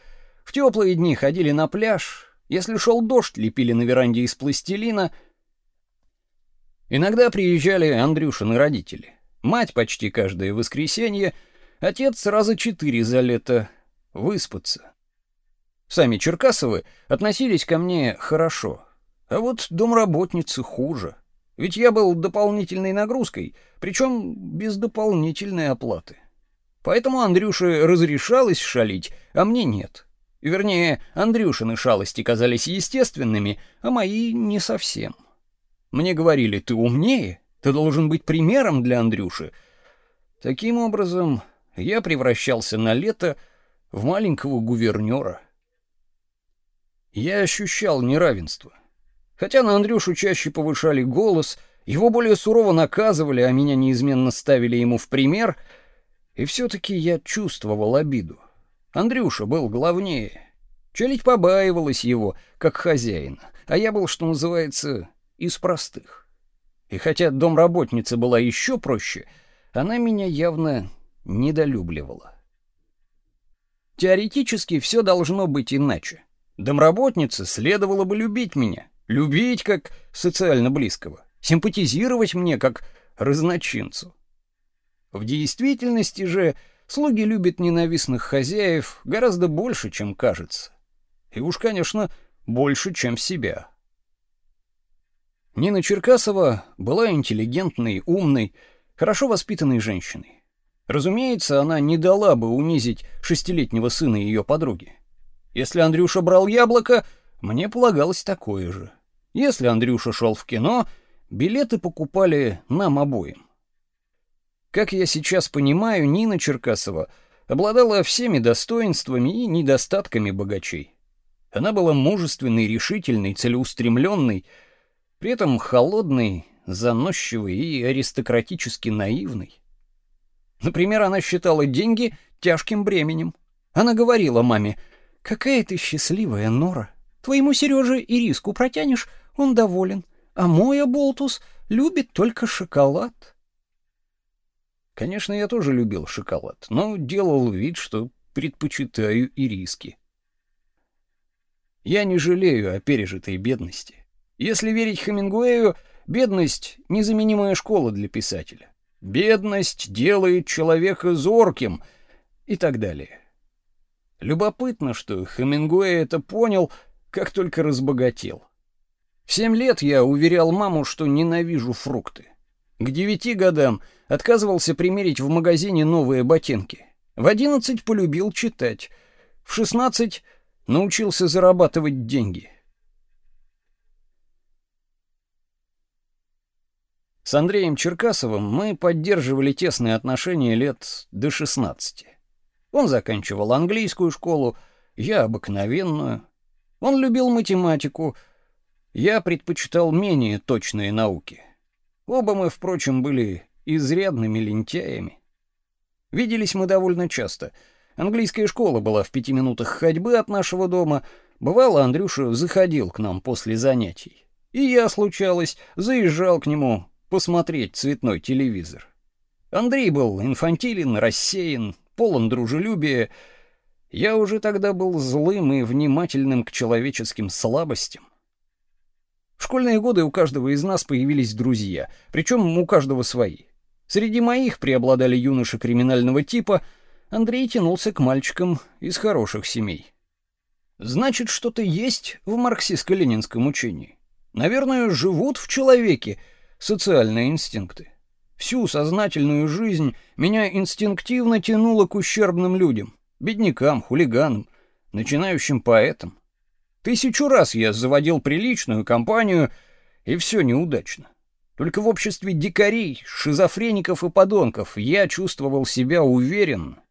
В теплые дни ходили на пляж. Если шел дождь, лепили на веранде из пластилина. Иногда приезжали Андрюшины родители. Мать почти каждое воскресенье, отец раза четыре за лето. Выспаться. Сами Черкасовы относились ко мне хорошо, а вот домработницы хуже. Ведь я был дополнительной нагрузкой, причем без дополнительной оплаты. Поэтому Андрюше разрешалось шалить, а мне нет. Вернее, Андрюшины шалости казались естественными, а мои не совсем. Мне говорили: "Ты умнее, ты должен быть примером для Андрюши". Таким образом, я превращался на лето в маленького гувернера. Я ощущал неравенство. Хотя на Андрюшу чаще повышали голос, его более сурово наказывали, а меня неизменно ставили ему в пример, и все-таки я чувствовал обиду. Андрюша был главнее. Челядь побаивалась его, как хозяина, а я был, что называется, из простых. И хотя домработница была еще проще, она меня явно недолюбливала. Теоретически все должно быть иначе. Домработнице следовало бы любить меня, любить как социально близкого, симпатизировать мне как разночинцу. В действительности же слуги любят ненавистных хозяев гораздо больше, чем кажется. И уж, конечно, больше, чем себя. Нина Черкасова была интеллигентной, умной, хорошо воспитанной женщиной. Разумеется, она не дала бы унизить шестилетнего сына ее подруги. Если Андрюша брал яблоко, мне полагалось такое же. Если Андрюша шел в кино, билеты покупали нам обоим. Как я сейчас понимаю, Нина Черкасова обладала всеми достоинствами и недостатками богачей. Она была мужественной, решительной, целеустремленной, при этом холодной, заносчивой и аристократически наивной. Например, она считала деньги тяжким бременем. Она говорила маме, «Какая ты счастливая, Нора! Твоему Сереже и риску протянешь, он доволен, а мой Аболтус любит только шоколад». Конечно, я тоже любил шоколад, но делал вид, что предпочитаю ириски. Я не жалею о пережитой бедности. Если верить Хемингуэю, бедность — незаменимая школа для писателя. Бедность делает человека зорким и так далее. Любопытно, что Хемингуэй это понял, как только разбогател. В семь лет я уверял маму, что ненавижу фрукты. К девяти годам отказывался примерить в магазине новые ботинки. В одиннадцать полюбил читать. В шестнадцать научился зарабатывать деньги. С Андреем Черкасовым мы поддерживали тесные отношения лет до 16. Он заканчивал английскую школу, я обыкновенную. Он любил математику, я предпочитал менее точные науки. Оба мы, впрочем, были изрядными лентяями. Виделись мы довольно часто. Английская школа была в пяти минутах ходьбы от нашего дома. Бывало, Андрюша заходил к нам после занятий. И я, случалось, заезжал к нему посмотреть цветной телевизор. Андрей был инфантилен, рассеян, полон дружелюбия. Я уже тогда был злым и внимательным к человеческим слабостям. В школьные годы у каждого из нас появились друзья, причем у каждого свои. Среди моих преобладали юноши криминального типа, Андрей тянулся к мальчикам из хороших семей. Значит, что-то есть в марксистско-ленинском учении. Наверное, живут в человеке социальные инстинкты. Всю сознательную жизнь меня инстинктивно тянуло к ущербным людям, беднякам, хулиганам, начинающим поэтам. Тысячу раз я заводил приличную компанию, и все неудачно. Только в обществе дикарей, шизофреников и подонков я чувствовал себя уверенно.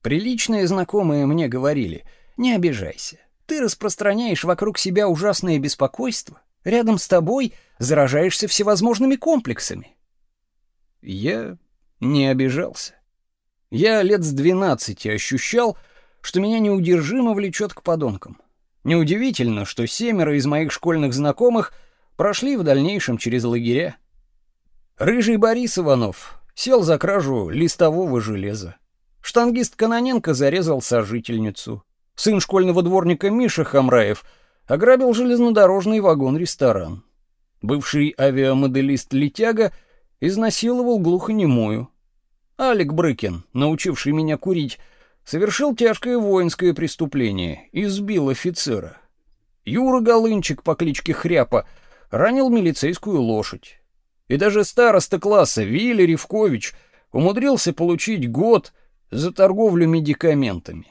Приличные знакомые мне говорили: "Не обижайся. Ты распространяешь вокруг себя ужасное беспокойство. Рядом с тобой заражаешься всевозможными комплексами". Я не обижался. Я лет с двенадцати ощущал, что меня неудержимо влечет к подонкам. Неудивительно, что семеро из моих школьных знакомых прошли в дальнейшем через лагеря. Рыжий Борис Иванов сел за кражу листового железа. Штангист Каноненко зарезал сожительницу. Сын школьного дворника Миша Хамраев ограбил железнодорожный вагон-ресторан. Бывший авиамоделист Летяга изнасиловал глухонемую. Алик Брыкин, научивший меня курить, совершил тяжкое воинское преступление, избил офицера. Юра Голынчик по кличке Хряпа ранил милицейскую лошадь. И даже староста класса Вилли Ревкович умудрился получить год за торговлю медикаментами.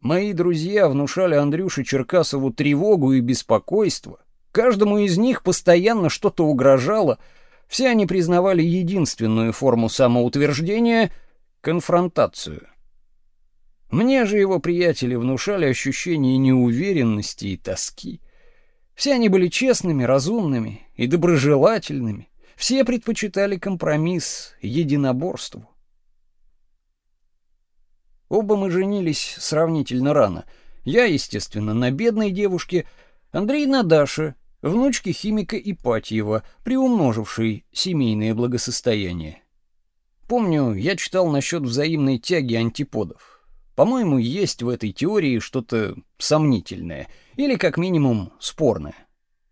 Мои друзья внушали Андрюше Черкасову тревогу и беспокойство. Каждому из них постоянно что-то угрожало. Все они признавали единственную форму самоутверждения — конфронтацию. Мне же его приятели внушали ощущение неуверенности и тоски. Все они были честными, разумными и доброжелательными. Все предпочитали компромисс, единоборству. Оба мы женились сравнительно рано. Я, естественно, на бедной девушке, Андрей на Даше, внучки химика Ипатьева, приумножившей семейное благосостояние. Помню, я читал насчет взаимной тяги антиподов. По-моему, есть в этой теории что-то сомнительное или как минимум спорное.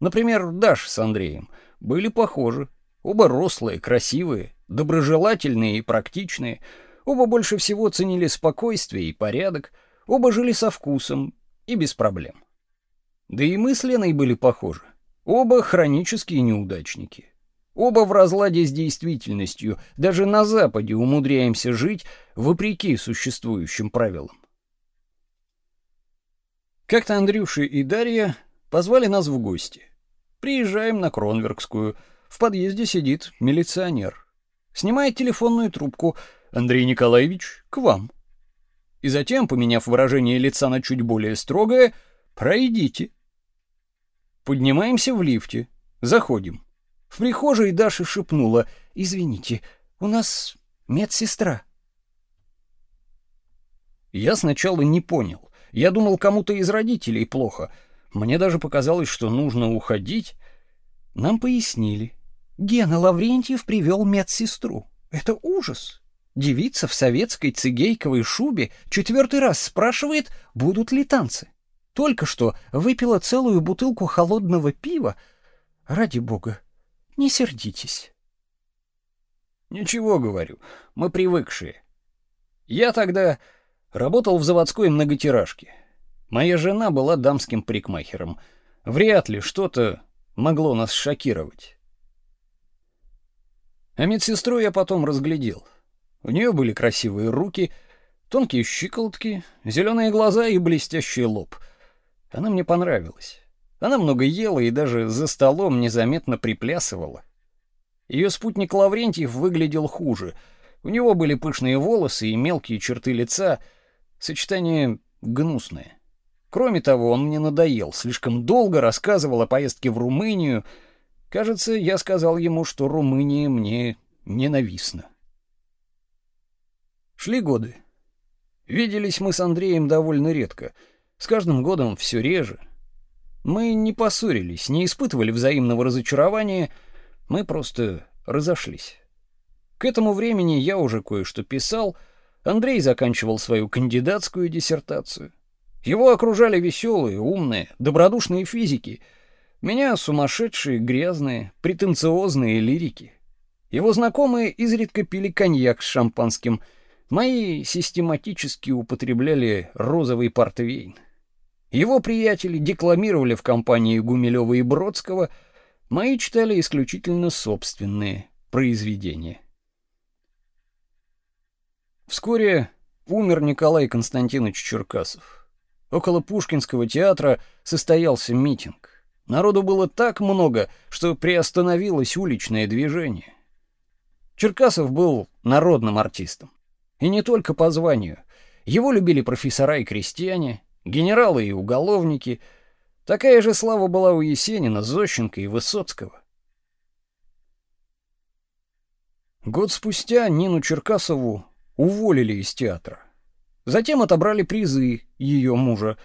Например, Даш с Андреем были похожи. Оба рослые, красивые, доброжелательные и практичные. Оба больше всего ценили спокойствие и порядок. Оба жили со вкусом и без проблем. Да и мы с были похожи. Оба хронические неудачники. Оба в разладе с действительностью, даже на Западе умудряемся жить вопреки существующим правилам. Как-то Андрюша и Дарья позвали нас в гости. Приезжаем на Кронверкскую. В подъезде сидит милиционер. Снимает телефонную трубку. «Андрей Николаевич, к вам». И затем, поменяв выражение лица на чуть более строгое, «Пройдите». Поднимаемся в лифте. Заходим. В прихожей Даша шепнула: "Извините, у нас медсестра". Я сначала не понял. Я думал, кому-то из родителей плохо. Мне даже показалось, что нужно уходить. Нам пояснили. Гена Лаврентьев привел медсестру. Это ужас. Девица в советской цигейковой шубе четвертый раз спрашивает, будут ли танцы. Только что выпила целую бутылку холодного пива. Ради бога, не сердитесь. Ничего, говорю, мы привыкшие. Я тогда работал в заводской многотиражке. Моя жена была дамским парикмахером. Вряд ли что-то могло нас шокировать. А медсестру я потом разглядел. У нее были красивые руки, тонкие щиколотки, зеленые глаза и блестящий лоб. Она мне понравилась. Она много ела и даже за столом незаметно приплясывала. Ее спутник Лаврентьев выглядел хуже. У него были пышные волосы и мелкие черты лица, сочетание гнусное. Кроме того, он мне надоел, слишком долго рассказывал о поездке в Румынию. Кажется, я сказал ему, что Румыния мне ненавистна. Шли годы. Виделись мы с Андреем довольно редко. С каждым годом все реже. Мы не поссорились, не испытывали взаимного разочарования, мы просто разошлись. К этому времени я уже кое-что писал, Андрей заканчивал свою кандидатскую диссертацию. Его окружали веселые, умные, добродушные физики, меня сумасшедшие, грязные, претенциозные лирики. Его знакомые изредка пили коньяк с шампанским, мои систематически употребляли розовый портвейн. Его приятели декламировали в компании Гумилева и Бродского, мои читали исключительно собственные произведения. Вскоре умер Николай Константинович Черкасов. Около Пушкинского театра состоялся митинг. Народу было так много, что приостановилось уличное движение. Черкасов был народным артистом. И не только по званию. Его любили профессора и крестьяне, генералы и уголовники. Такая же слава была у Есенина, Зощенко и Высоцкого. Год спустя Нину Черкасову уволили из театра. Затем отобрали призы ее мужа,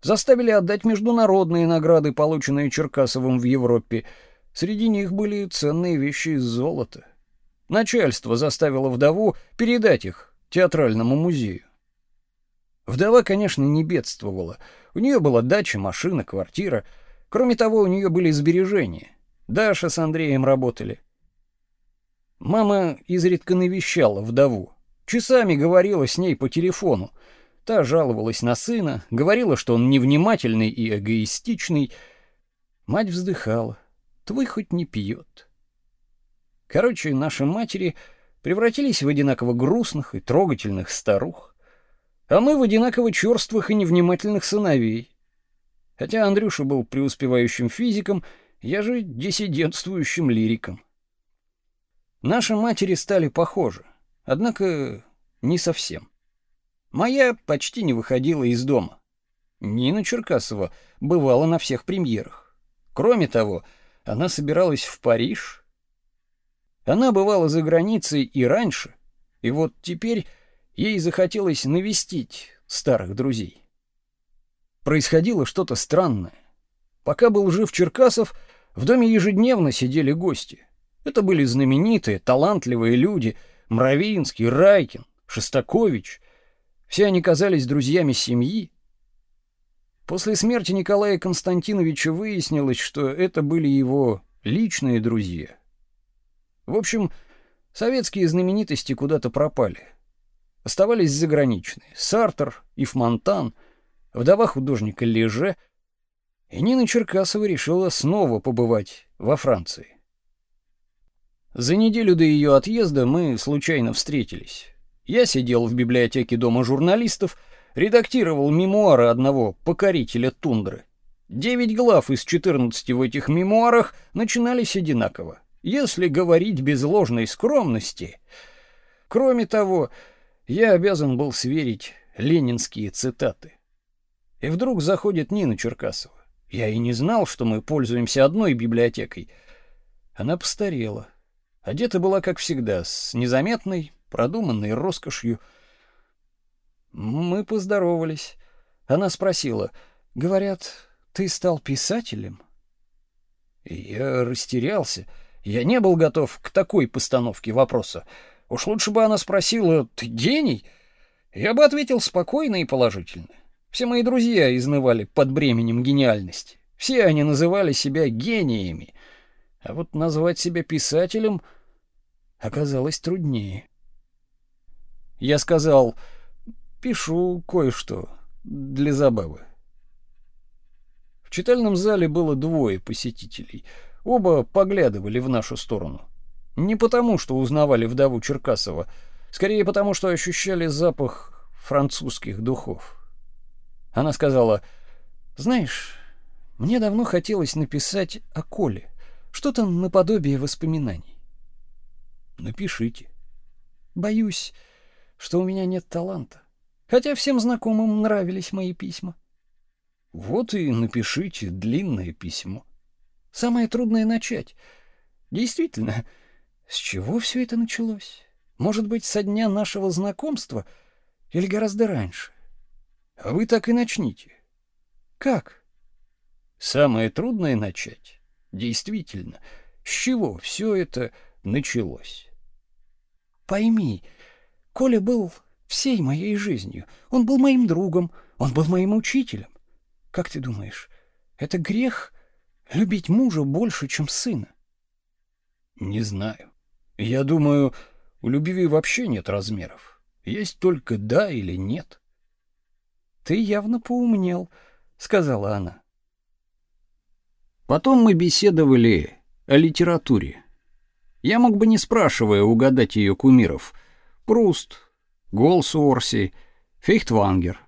заставили отдать международные награды, полученные Черкасовым в Европе. Среди них были ценные вещи из золота. Начальство заставило вдову передать их театральному музею. Вдова, конечно, не бедствовала. У нее была дача, машина, квартира. Кроме того, у нее были сбережения. Даша с Андреем работали. Мама изредка навещала вдову. Часами говорила с ней по телефону. Та жаловалась на сына, говорила, что он невнимательный и эгоистичный. Мать вздыхала. Твой хоть не пьет. Короче, наши матери превратились в одинаково грустных и трогательных старух а мы в одинаково черствых и невнимательных сыновей. Хотя Андрюша был преуспевающим физиком, я же диссидентствующим лириком. Наши матери стали похожи, однако не совсем. Моя почти не выходила из дома. Нина Черкасова бывала на всех премьерах. Кроме того, она собиралась в Париж. Она бывала за границей и раньше, и вот теперь Ей захотелось навестить старых друзей. Происходило что-то странное. Пока был жив Черкасов, В доме ежедневно сидели гости. Это были знаменитые, талантливые люди: Мравинский, Райкин, Шостакович. Все они казались друзьями семьи. После смерти Николая Константиновича выяснилось, что это были его личные друзья. В общем, советские знаменитости куда-то пропали. Оставались заграничные: Сартер, Ив Монтан, вдова художника Леже, и Нина Черкасова решила снова побывать во Франции. За неделю до ее отъезда мы случайно встретились. Я сидел в библиотеке дома журналистов, редактировал мемуары одного покорителя тундры. Девять глав из 14 в этих мемуарах начинались одинаково. Если говорить без ложной скромности, кроме того, я обязан был сверить ленинские цитаты. И вдруг заходит Нина Черкасова. Я и не знал, что мы пользуемся одной библиотекой. Она постарела. Одета была, как всегда, с незаметной, продуманной роскошью. Мы поздоровались. Она спросила, «Говорят, ты стал писателем?» Я растерялся. Я не был готов к такой постановке вопроса. Уж лучше бы она спросила: "Ты гений?" Я бы ответил спокойно и положительно. Все мои друзья изнывали под бременем гениальности. Все они называли себя гениями. А вот назвать себя писателем оказалось труднее. Я сказал: "Пишу кое-что для забавы". В читальном зале было двое посетителей. Оба поглядывали в нашу сторону. Не потому, что узнавали вдову Черкасова, скорее потому, что ощущали запах французских духов. Она сказала: "Знаешь, мне давно хотелось написать о Коле, что-то наподобие воспоминаний. Напишите. Боюсь, что у меня нет таланта, хотя всем знакомым нравились мои письма. Вот и напишите длинное письмо. Самое трудное начать. Действительно, с чего все это началось? Может быть, со дня нашего знакомства или гораздо раньше? А вы так и начните. Как? Самое трудное начать. Действительно, с чего все это началось? Пойми, Коля был всей моей жизнью. Он был моим другом, он был моим учителем. Как ты думаешь, это грех любить мужа больше, чем сына? Не знаю. Я думаю, у любви вообще нет размеров. Есть только да или нет. Ты явно поумнел, сказала она. Потом мы беседовали о литературе. Я мог бы не спрашивая угадать ее кумиров: Пруст, Голсуорси, Фейхтвангер.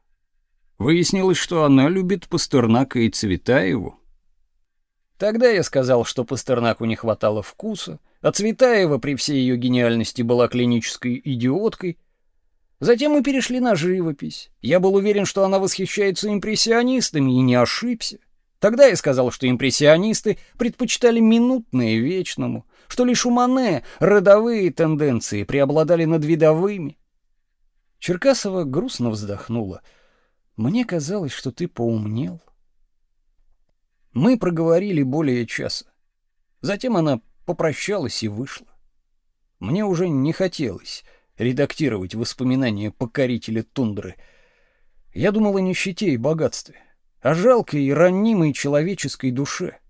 Выяснилось, что она любит Пастернака и Цветаеву. Тогда я сказал, что Пастернаку не хватало вкуса, а Цветаева при всей ее гениальности была клинической идиоткой. Затем мы перешли на живопись. Я был уверен, что она восхищается импрессионистами, и не ошибся. Тогда я сказал, что импрессионисты предпочитали минутное вечному, что лишь у Мане родовые тенденции преобладали над видовыми. Черкасова грустно вздохнула. Мне казалось, что ты поумнел. Мы проговорили более часа. Затем она попрощалась и вышла. Мне уже не хотелось редактировать воспоминания покорителя тундры. Я думал о нищете и богатстве, о жалкой и ранимой человеческой душе.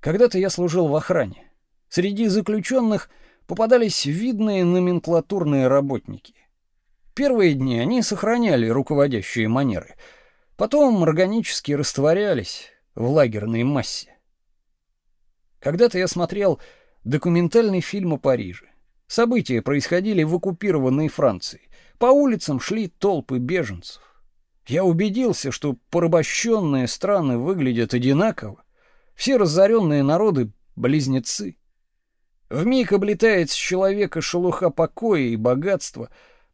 Когда-то я служил в охране. Среди заключенных попадались видные номенклатурные работники. Первые дни они сохраняли руководящие манеры, потом органически растворялись в лагерной массе. Когда-то я смотрел документальный фильм о Париже. События происходили в оккупированной Франции. По улицам шли толпы беженцев. Я убедился, что порабощенные страны выглядят одинаково. Все разоренные народы — близнецы. Вмиг облетает с человека шелуха покоя и богатства,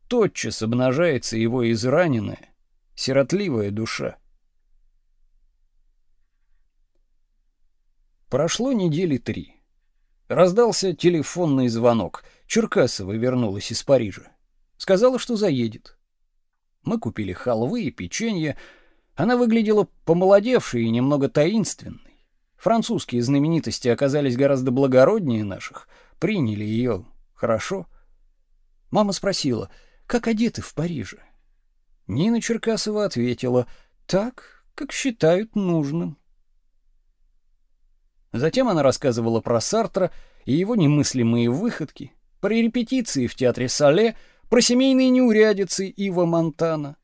тотчас обнажается его израненная, сиротливая душа. Прошло недели три. Раздался телефонный звонок. Черкасова вернулась из Парижа. Сказала, что заедет. Мы купили халвы и печенье. Она выглядела помолодевшей и немного таинственной. Французские знаменитости оказались гораздо благороднее наших, приняли ее хорошо. Мама спросила, как одеты в Париже. Нина Черкасова ответила, так, как считают нужным. Затем она рассказывала про Сартра и его немыслимые выходки, про репетиции в театре Сале, про семейные неурядицы Ива Монтана.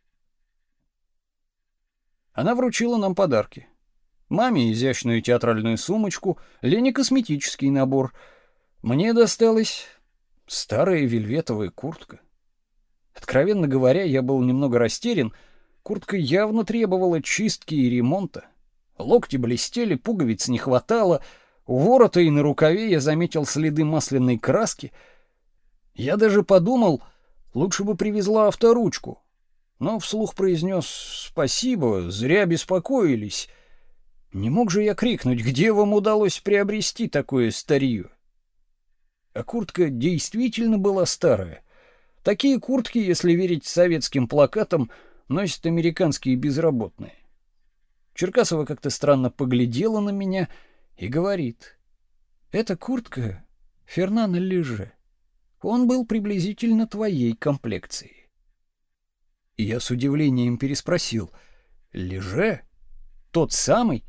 Она вручила нам подарки. Маме изящную театральную сумочку, Лене косметический набор. Мне досталась старая вельветовая куртка. Откровенно говоря, я был немного растерян. Куртка явно требовала чистки и ремонта. Локти блестели, пуговиц не хватало, у ворота и на рукаве я заметил следы масляной краски. Я даже подумал, лучше бы привезла авторучку. Но вслух произнес «Спасибо, зря беспокоились». Не мог же я крикнуть, где вам удалось приобрести такое старье? А куртка действительно была старая. Такие куртки, если верить советским плакатам, носят американские безработные. Черкасова как-то странно поглядела на меня и говорит: "Эта куртка Фернана Леже. Он был приблизительно твоей комплекции". И я с удивлением переспросил: "Леже? Тот самый?"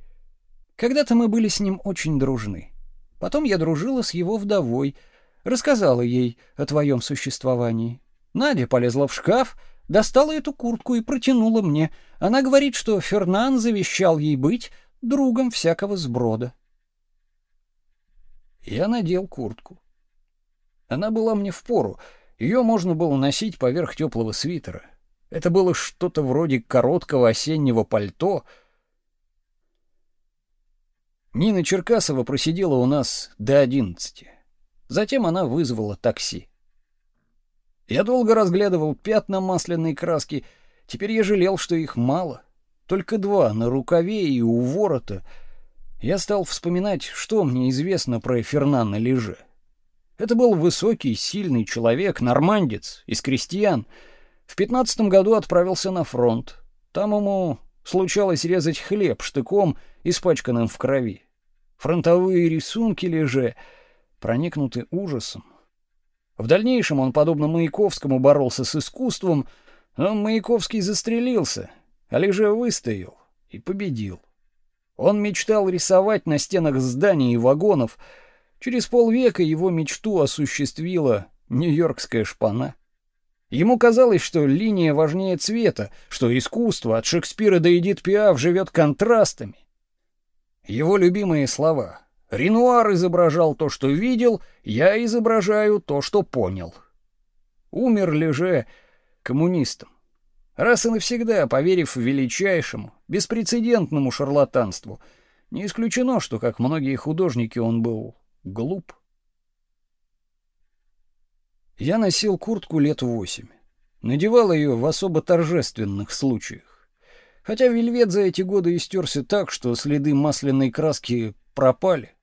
Когда-то мы были с ним очень дружны. Потом я дружила с его вдовой, рассказала ей о твоем существовании. Надя полезла в шкаф, достала эту куртку и протянула мне. Она говорит, что Фернан завещал ей быть другом всякого сброда. Я надел куртку. Она была мне впору. Ее можно было носить поверх теплого свитера. Это было что-то вроде короткого осеннего пальто. Нина Черкасова просидела у нас до одиннадцати. Затем она вызвала такси. Я долго разглядывал пятна масляной краски. Теперь я жалел, что их мало. Только два на рукаве и у ворота. Я стал вспоминать, что мне известно про Фернана Леже. Это был высокий, сильный человек, нормандец, из крестьян. В пятнадцатом году отправился на фронт. Там ему случалось резать хлеб штыком, испачканным в крови. Фронтовые рисунки Леже проникнуты ужасом. В дальнейшем он, подобно Маяковскому, боролся с искусством, но Маяковский застрелился, а Леже выстоял и победил. Он мечтал рисовать на стенах зданий и вагонов. Через полвека его мечту осуществила нью-йоркская шпана. Ему казалось, что линия важнее цвета, что искусство от Шекспира до Эдит Пиаф живет контрастами. Его любимые слова Ренуар изображал то, что видел, я изображаю то, что понял. Умер ли же коммунистом? Раз и навсегда поверив величайшему, беспрецедентному шарлатанству, не исключено, что, как многие художники, он был глуп. Я носил куртку лет восемь. Надевал ее в особо торжественных случаях. Хотя вельвет за эти годы истерся так, что следы масляной краски пропали.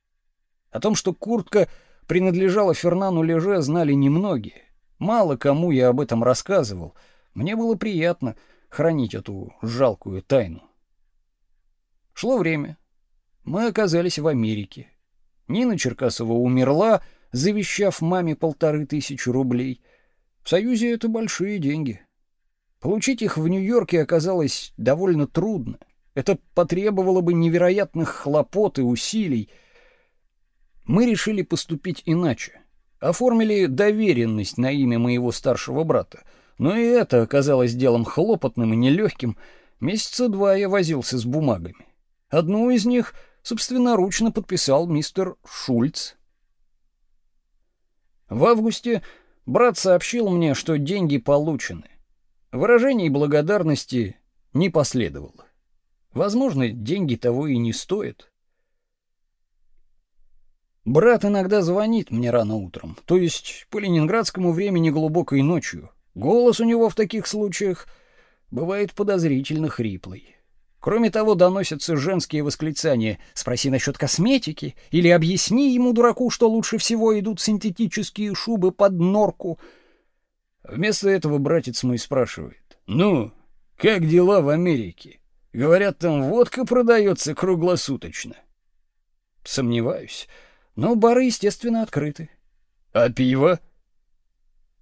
О том, что куртка принадлежала Фернану Леже, знали немногие. Мало кому я об этом рассказывал. Мне было приятно хранить эту жалкую тайну. Шло время. Мы оказались в Америке. Нина Черкасова умерла, завещав маме полторы тысячи рублей. В Союзе это большие деньги. Получить их в Нью-Йорке оказалось довольно трудно. Это потребовало бы невероятных хлопот и усилий — мы решили поступить иначе. Оформили доверенность на имя моего старшего брата. Но и это оказалось делом хлопотным и нелегким. Месяца два я возился с бумагами. Одну из них собственноручно подписал мистер Шульц. В августе брат сообщил мне, что деньги получены. Выражений благодарности не последовало. Возможно, деньги того и не стоят. Брат иногда звонит мне рано утром, то есть по ленинградскому времени глубокой ночью. Голос у него в таких случаях бывает подозрительно хриплый. Кроме того, доносятся женские восклицания: "Спроси насчет косметики" или "Объясни ему дураку, что лучше всего идут синтетические шубы под норку". Вместо этого братец мой спрашивает: "Ну, как дела в Америке? Говорят, там водка продается круглосуточно. Сомневаюсь. Но бары, естественно, открыты. А пиво?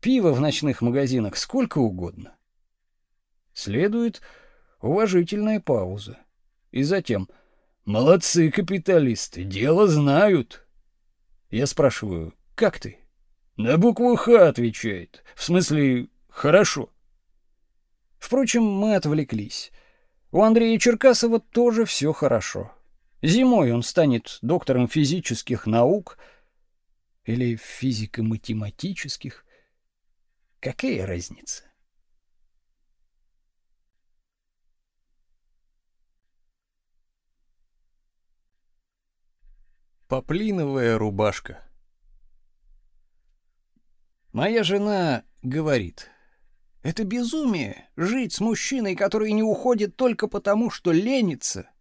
Пиво в ночных магазинах сколько угодно. Следует уважительная пауза. И затем: "Молодцы капиталисты, дело знают". Я спрашиваю: "Как ты?" На букву Х отвечает. В смысле, хорошо. Впрочем, мы отвлеклись. У Андрея Черкасова тоже все хорошо. Зимой он станет доктором физических наук или физико-математических. Какая разница? Поплиновая рубашка. Моя жена говорит: "Это безумие жить с мужчиной, который не уходит только потому, что ленится".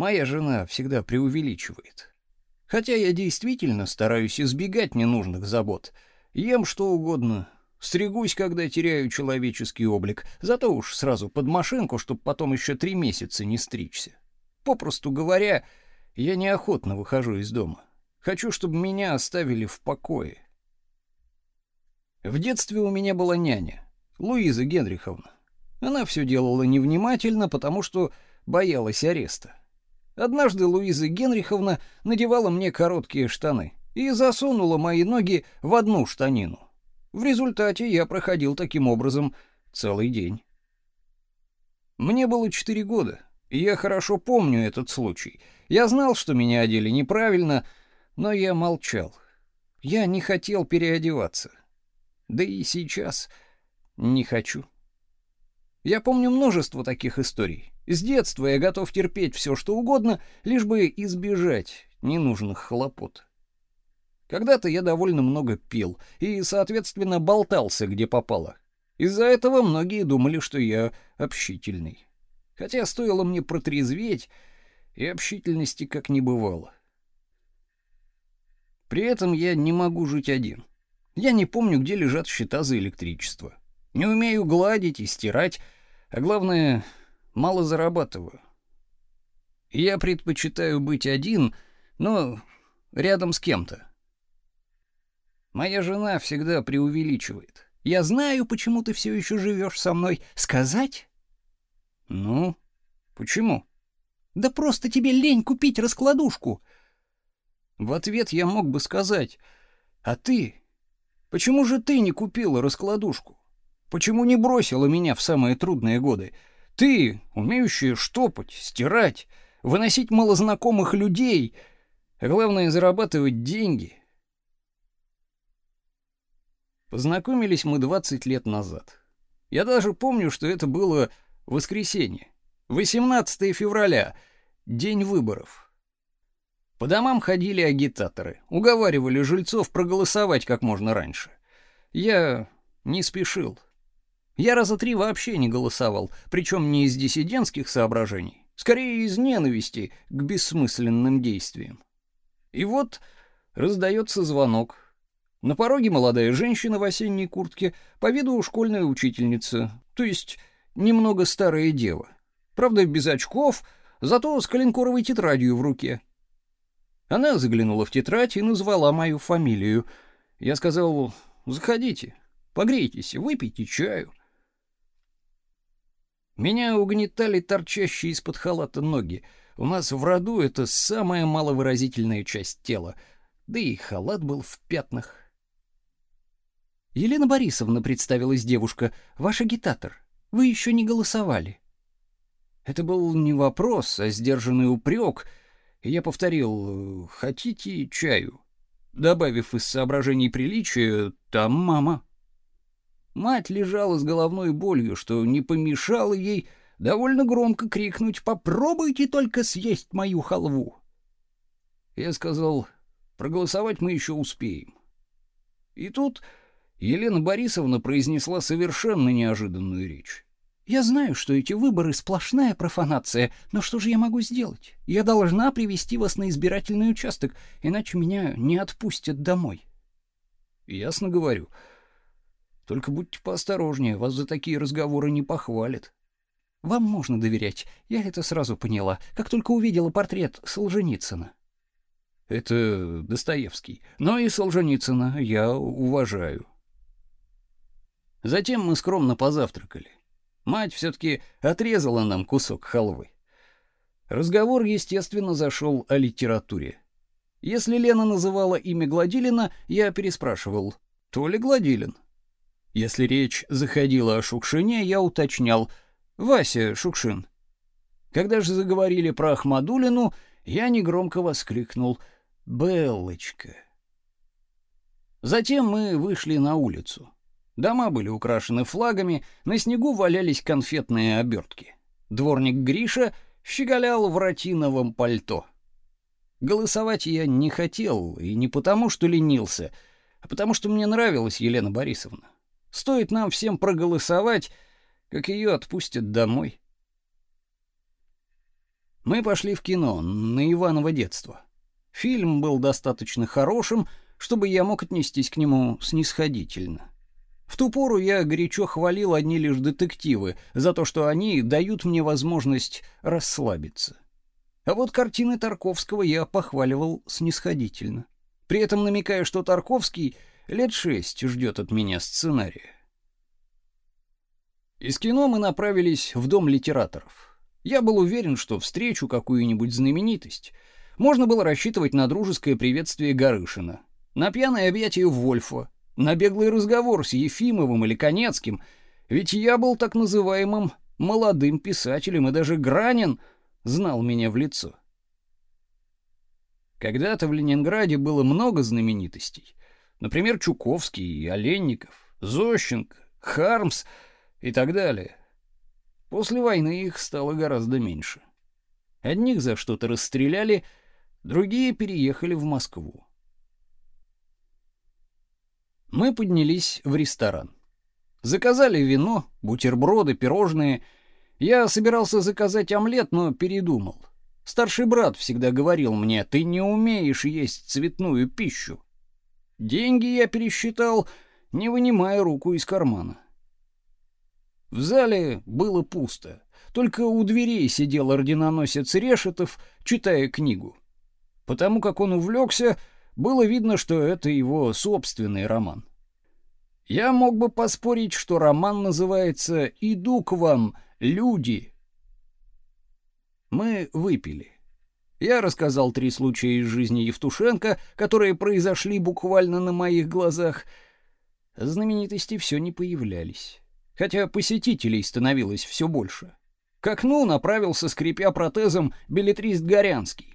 Моя жена всегда преувеличивает. Хотя я действительно стараюсь избегать ненужных забот. Ем что угодно, стригусь, когда теряю человеческий облик, зато уж сразу под машинку, чтобы потом еще три месяца не стричься. Попросту говоря, я неохотно выхожу из дома. Хочу, чтобы меня оставили в покое. В детстве у меня была няня, Луиза Генриховна. Она все делала невнимательно, потому что боялась ареста. Однажды Луиза Генриховна надевала мне короткие штаны и засунула мои ноги в одну штанину. В результате я проходил таким образом целый день. Мне было четыре года, и я хорошо помню этот случай. Я знал, что меня одели неправильно, но я молчал. Я не хотел переодеваться. Да и сейчас не хочу. Я помню множество таких историй. С детства я готов терпеть все, что угодно, лишь бы избежать ненужных хлопот. Когда-то я довольно много пил и, соответственно, болтался где попало. Из-за этого многие думали, что я общительный. Хотя стоило мне протрезветь, и общительности как не бывало. При этом я не могу жить один. Я не помню, где лежат счета за электричество. Не умею гладить и стирать, а главное, мало зарабатываю. Я предпочитаю быть один, но рядом с кем-то. Моя жена всегда преувеличивает. Я знаю, почему ты все еще живешь со мной. Сказать? Ну, почему? Да просто тебе лень купить раскладушку. В ответ я мог бы сказать: "А ты Почему же ты не купила раскладушку? Почему не бросила меня в самые трудные годы? Ты, умеющая штопать, стирать, выносить малознакомых людей, а главное зарабатывать деньги. Познакомились мы 20 лет назад. Я даже помню, что это было воскресенье, 18 февраля, день выборов. По домам ходили агитаторы, уговаривали жильцов проголосовать как можно раньше. Я не спешил. Я раза три вообще не голосовал, причем не из диссидентских соображений, скорее из ненависти к бессмысленным действиям. И вот раздается звонок. На пороге молодая женщина в осенней куртке, по виду школьная учительница, то есть немного старая дева. Правда, без очков, зато с коленкоровой тетрадью в руке. Она заглянула в тетрадь и назвала мою фамилию. Я сказал: "Заходите, погрейтесь, выпейте чаю". Меня угнетали торчащие из-под халата ноги. У нас в роду это самая маловыразительная часть тела. Да и халат был в пятнах. Елена Борисовна представилась девушка, ваш агитатор. Вы еще не голосовали. Это был не вопрос, а сдержанный упрек — я повторил «Хотите чаю?» добавив из соображений приличия «Там мама». Мать лежала с головной болью, что не помешало ей довольно громко крикнуть «Попробуйте только съесть мою халву!» Я сказал «Проголосовать мы еще успеем». И тут Елена Борисовна произнесла совершенно неожиданную речь. Я знаю, что эти выборы сплошная профанация, но что же я могу сделать? Я должна привести вас на избирательный участок, иначе меня не отпустят домой. Ясно говорю. Только будьте поосторожнее, вас за такие разговоры не похвалят. Вам можно доверять. Я это сразу поняла, как только увидела портрет Солженицына. Это Достоевский. Но и Солженицына я уважаю. Затем мы скромно позавтракали. Мать все таки отрезала нам кусок халвы. Разговор, естественно, зашел о литературе. Если Лена называла имя Гладилина, я переспрашивал: "То ли Гладилин?" Если речь заходила о Шукшине, я уточнял: "Вася Шукшин". Когда же заговорили про Ахмадулину, я негромко воскликнул: "Беллочка". Затем мы вышли на улицу. Дома были украшены флагами, на снегу валялись конфетные обертки. Дворник Гриша щеголял в ротиновом пальто. Голосовать я не хотел, и не потому, что ленился, а потому что мне нравилась Елена Борисовна. Стоит нам всем проголосовать, как ее отпустят домой. Мы пошли в кино на Иваново детство. Фильм был достаточно хорошим, чтобы я мог отнестись к нему снисходительно. В ту пору я горячо хвалил одни лишь детективы за то, что они дают мне возможность расслабиться. А вот картины Тарковского я похваливал снисходительно, при этом намекая, что Тарковский лет шесть ждет от меня сценария. Из кино мы направились в дом литераторов. Я был уверен, что встречу какую-нибудь знаменитость. Можно было рассчитывать на дружеское приветствие Гарышина, на пьяное объятие Вольфа, на беглый разговор с Ефимовым или Конецким, ведь я был так называемым молодым писателем, и даже Гранин знал меня в лицо. Когда-то в Ленинграде было много знаменитостей. Например, Чуковский, Оленников, Зощенко, Хармс и так далее. После войны их стало гораздо меньше. Одних за что-то расстреляли, другие переехали в Москву. Мы поднялись в ресторан. Заказали вино, бутерброды, пирожные. Я собирался заказать омлет, но передумал. Старший брат всегда говорил мне: "Ты не умеешь есть цветную пищу". Деньги я пересчитал, не вынимая руку из кармана. В зале было пусто. Только у дверей сидел орденоносец Решетов, читая книгу. Потому как он увлекся, было видно, что это его собственный роман. Я мог бы поспорить, что роман называется «Иду к вам, люди». Мы выпили. Я рассказал три случая из жизни Евтушенко, которые произошли буквально на моих глазах. Знаменитости все не появлялись, хотя посетителей становилось все больше. К окну направился, скрипя протезом, билетрист Горянский.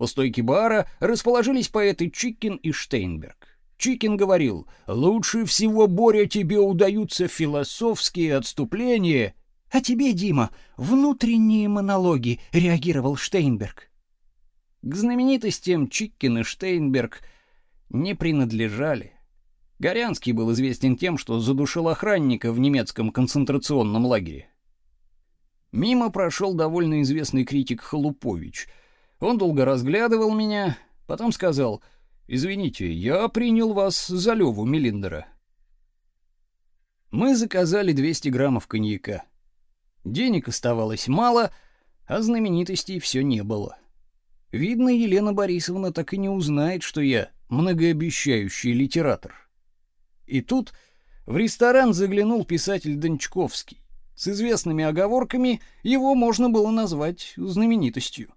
У стойки бара расположились поэты Чикин и Штейнберг. Чикин говорил, «Лучше всего, Боря, тебе удаются философские отступления». «А тебе, Дима, внутренние монологи», — реагировал Штейнберг. К знаменитостям Чикин и Штейнберг не принадлежали. Горянский был известен тем, что задушил охранника в немецком концентрационном лагере. Мимо прошел довольно известный критик Халупович. Он долго разглядывал меня, потом сказал — Извините, я принял вас за Леву Мелиндера. Мы заказали 200 граммов коньяка. Денег оставалось мало, а знаменитостей все не было. Видно, Елена Борисовна так и не узнает, что я многообещающий литератор. И тут в ресторан заглянул писатель Дончковский. С известными оговорками его можно было назвать знаменитостью.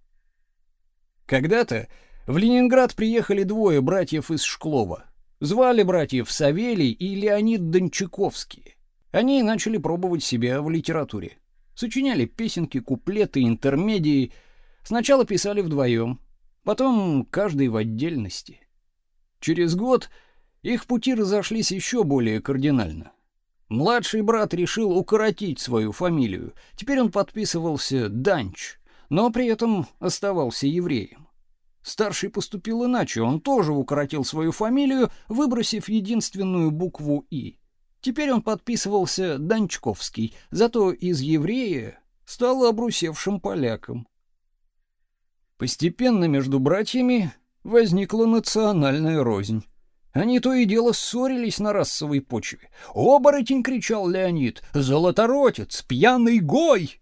Когда-то в Ленинград приехали двое братьев из Шклова. Звали братьев Савелий и Леонид Дончаковский. Они начали пробовать себя в литературе. Сочиняли песенки, куплеты, интермедии. Сначала писали вдвоем, потом каждый в отдельности. Через год их пути разошлись еще более кардинально. Младший брат решил укоротить свою фамилию. Теперь он подписывался Данч, но при этом оставался евреем. Старший поступил иначе, он тоже укоротил свою фамилию, выбросив единственную букву «и». Теперь он подписывался Данчковский, зато из еврея стал обрусевшим поляком. Постепенно между братьями возникла национальная рознь. Они то и дело ссорились на расовой почве. «Оборотень!» — кричал Леонид. «Золоторотец! Пьяный гой!»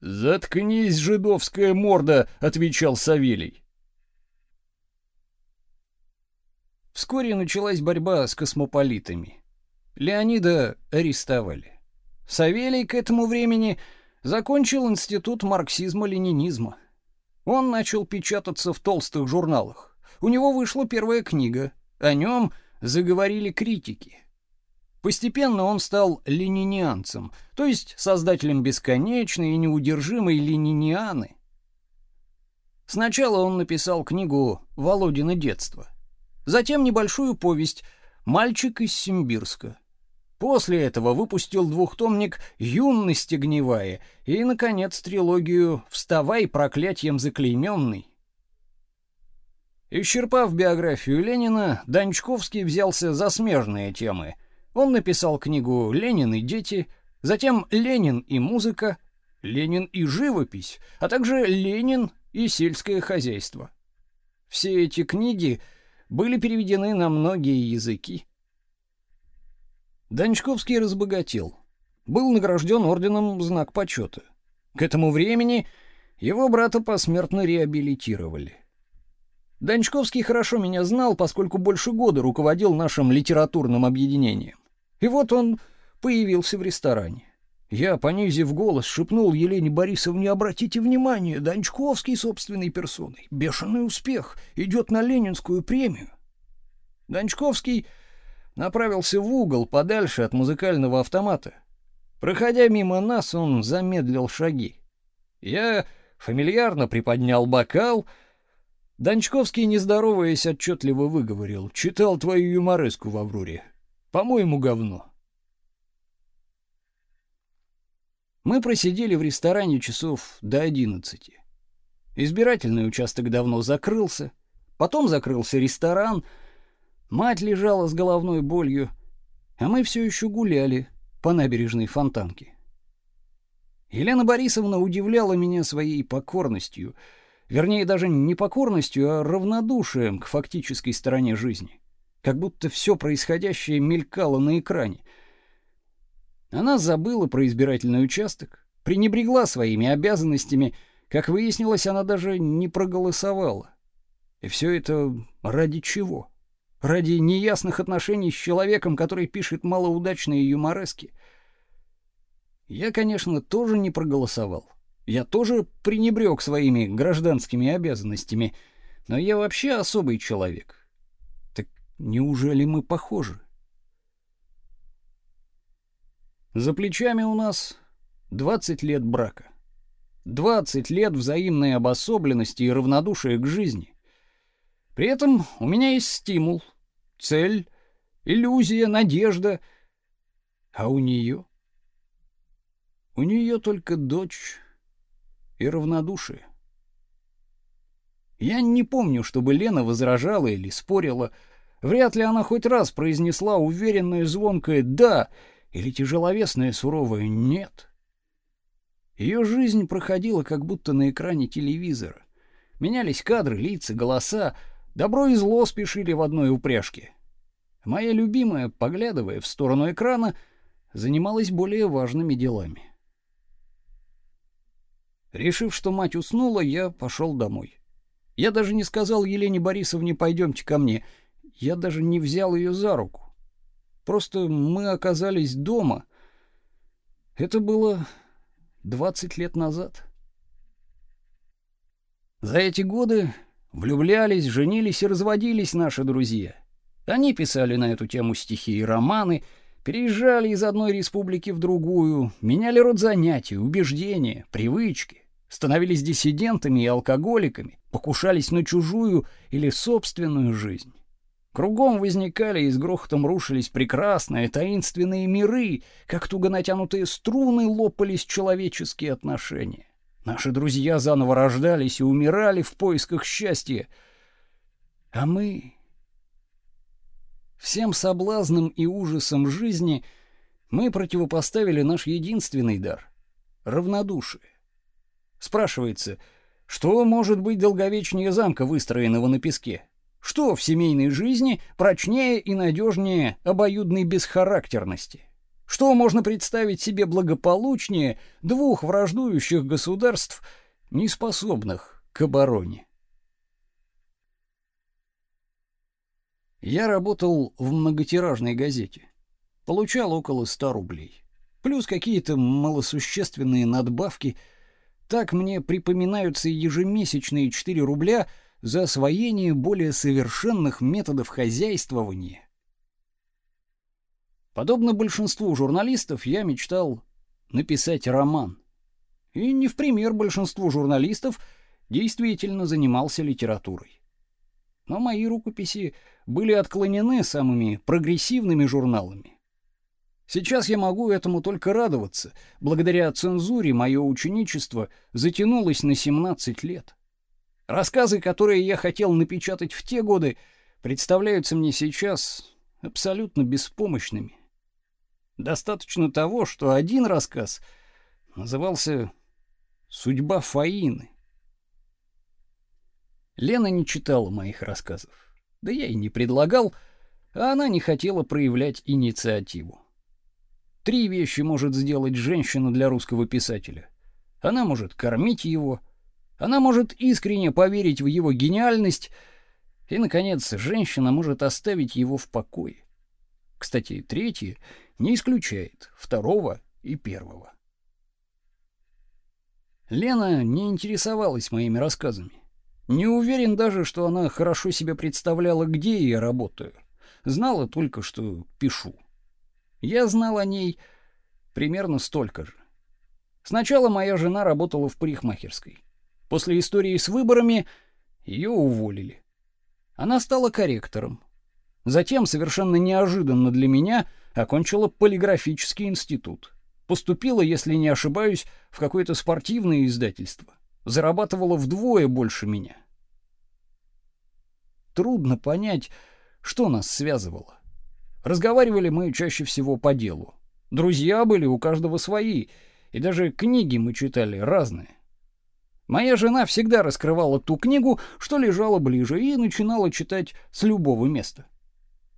Заткнись, жидовская морда, отвечал Савелий. Вскоре началась борьба с космополитами. Леонида арестовали. Савелий к этому времени закончил институт марксизма-ленинизма. Он начал печататься в толстых журналах. У него вышла первая книга. О нем заговорили критики. Постепенно он стал ленинианцем, то есть создателем бесконечной и неудержимой ленинианы. Сначала он написал книгу «Володина детство», затем небольшую повесть «Мальчик из Симбирска». После этого выпустил двухтомник «Юность огневая» и, наконец, трилогию «Вставай, проклятием заклейменный». Исчерпав биографию Ленина, Данчковский взялся за смежные темы — он написал книгу «Ленин и дети», затем «Ленин и музыка», «Ленин и живопись», а также «Ленин и сельское хозяйство». Все эти книги были переведены на многие языки. Данчковский разбогател. Был награжден орденом Знак почета. К этому времени его брата посмертно реабилитировали. Данчковский хорошо меня знал, поскольку больше года руководил нашим литературным объединением. И вот он появился в ресторане. Я, понизив голос, шепнул Елене Борисовне, обратите внимание, Данчковский собственной персоной. Бешеный успех, идет на Ленинскую премию. Данчковский направился в угол, подальше от музыкального автомата. Проходя мимо нас, он замедлил шаги. Я фамильярно приподнял бокал. Данчковский, не здороваясь, отчетливо выговорил. «Читал твою юмореску в «Авроре». По-моему, говно. Мы просидели в ресторане часов до одиннадцати. Избирательный участок давно закрылся, потом закрылся ресторан, мать лежала с головной болью, а мы все еще гуляли по набережной Фонтанки. Елена Борисовна удивляла меня своей покорностью, вернее даже не покорностью, а равнодушием к фактической стороне жизни как будто все происходящее мелькало на экране. Она забыла про избирательный участок, пренебрегла своими обязанностями, как выяснилось, она даже не проголосовала. И все это ради чего? Ради неясных отношений с человеком, который пишет малоудачные юморески. Я, конечно, тоже не проголосовал. Я тоже пренебрег своими гражданскими обязанностями, но я вообще особый человек. Неужели мы похожи? За плечами у нас 20 лет брака. 20 лет взаимной обособленности и равнодушия к жизни. При этом у меня есть стимул, цель, иллюзия, надежда. А у нее? У нее только дочь и равнодушие. Я не помню, чтобы Лена возражала или спорила, Вряд ли она хоть раз произнесла уверенное звонкое «да» или тяжеловесное суровое «нет». Ее жизнь проходила как будто на экране телевизора. Менялись кадры, лица, голоса, добро и зло спешили в одной упряжке. Моя любимая, поглядывая в сторону экрана, занималась более важными делами. Решив, что мать уснула, я пошел домой. Я даже не сказал Елене Борисовне «пойдемте ко мне», я даже не взял ее за руку. Просто мы оказались дома. Это было 20 лет назад. За эти годы влюблялись, женились и разводились наши друзья. Они писали на эту тему стихи и романы, переезжали из одной республики в другую, меняли род занятий, убеждения, привычки, становились диссидентами и алкоголиками, покушались на чужую или собственную жизнь. Кругом возникали и с грохотом рушились прекрасные, таинственные миры, как туго натянутые струны лопались человеческие отношения. Наши друзья заново рождались и умирали в поисках счастья. А мы... Всем соблазнам и ужасам жизни мы противопоставили наш единственный дар — равнодушие. Спрашивается, что может быть долговечнее замка, выстроенного на песке? Что в семейной жизни прочнее и надежнее обоюдной бесхарактерности? Что можно представить себе благополучнее двух враждующих государств, не способных к обороне? Я работал в многотиражной газете. Получал около 100 рублей. Плюс какие-то малосущественные надбавки. Так мне припоминаются ежемесячные 4 рубля за освоение более совершенных методов хозяйствования. Подобно большинству журналистов, я мечтал написать роман. И не в пример большинству журналистов действительно занимался литературой. Но мои рукописи были отклонены самыми прогрессивными журналами. Сейчас я могу этому только радоваться. Благодаря цензуре мое ученичество затянулось на 17 лет. Рассказы, которые я хотел напечатать в те годы, представляются мне сейчас абсолютно беспомощными. Достаточно того, что один рассказ назывался «Судьба Фаины». Лена не читала моих рассказов. Да я и не предлагал, а она не хотела проявлять инициативу. Три вещи может сделать женщина для русского писателя. Она может кормить его, она может искренне поверить в его гениальность, и наконец, женщина может оставить его в покое. Кстати, третье не исключает второго и первого. Лена не интересовалась моими рассказами. Не уверен даже, что она хорошо себе представляла, где я работаю. Знала только, что пишу. Я знал о ней примерно столько же. Сначала моя жена работала в парикмахерской. После истории с выборами ее уволили. Она стала корректором. Затем, совершенно неожиданно для меня, окончила полиграфический институт. Поступила, если не ошибаюсь, в какое-то спортивное издательство зарабатывала вдвое больше меня. Трудно понять, что нас связывало. Разговаривали мы чаще всего по делу. Друзья были у каждого свои, и даже книги мы читали разные. Моя жена всегда раскрывала ту книгу, что лежала ближе, и начинала читать с любого места.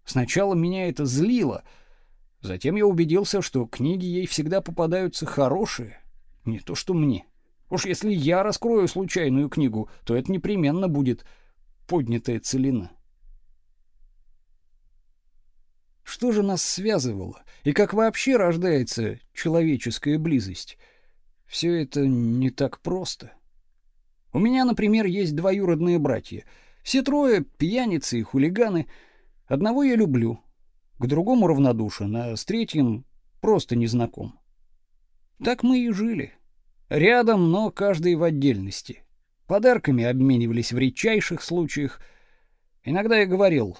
Сначала меня это злило, затем я убедился, что книги ей всегда попадаются хорошие, не то что мне. Уж если я раскрою случайную книгу, то это непременно будет поднятая целина. Что же нас связывало? И как вообще рождается человеческая близость? Все это не так просто. У меня, например, есть двоюродные братья. Все трое пьяницы и хулиганы. Одного я люблю, к другому равнодушен, а с третьим просто не знаком. Так мы и жили. Рядом, но каждый в отдельности. Подарками обменивались в редчайших случаях. Иногда я говорил: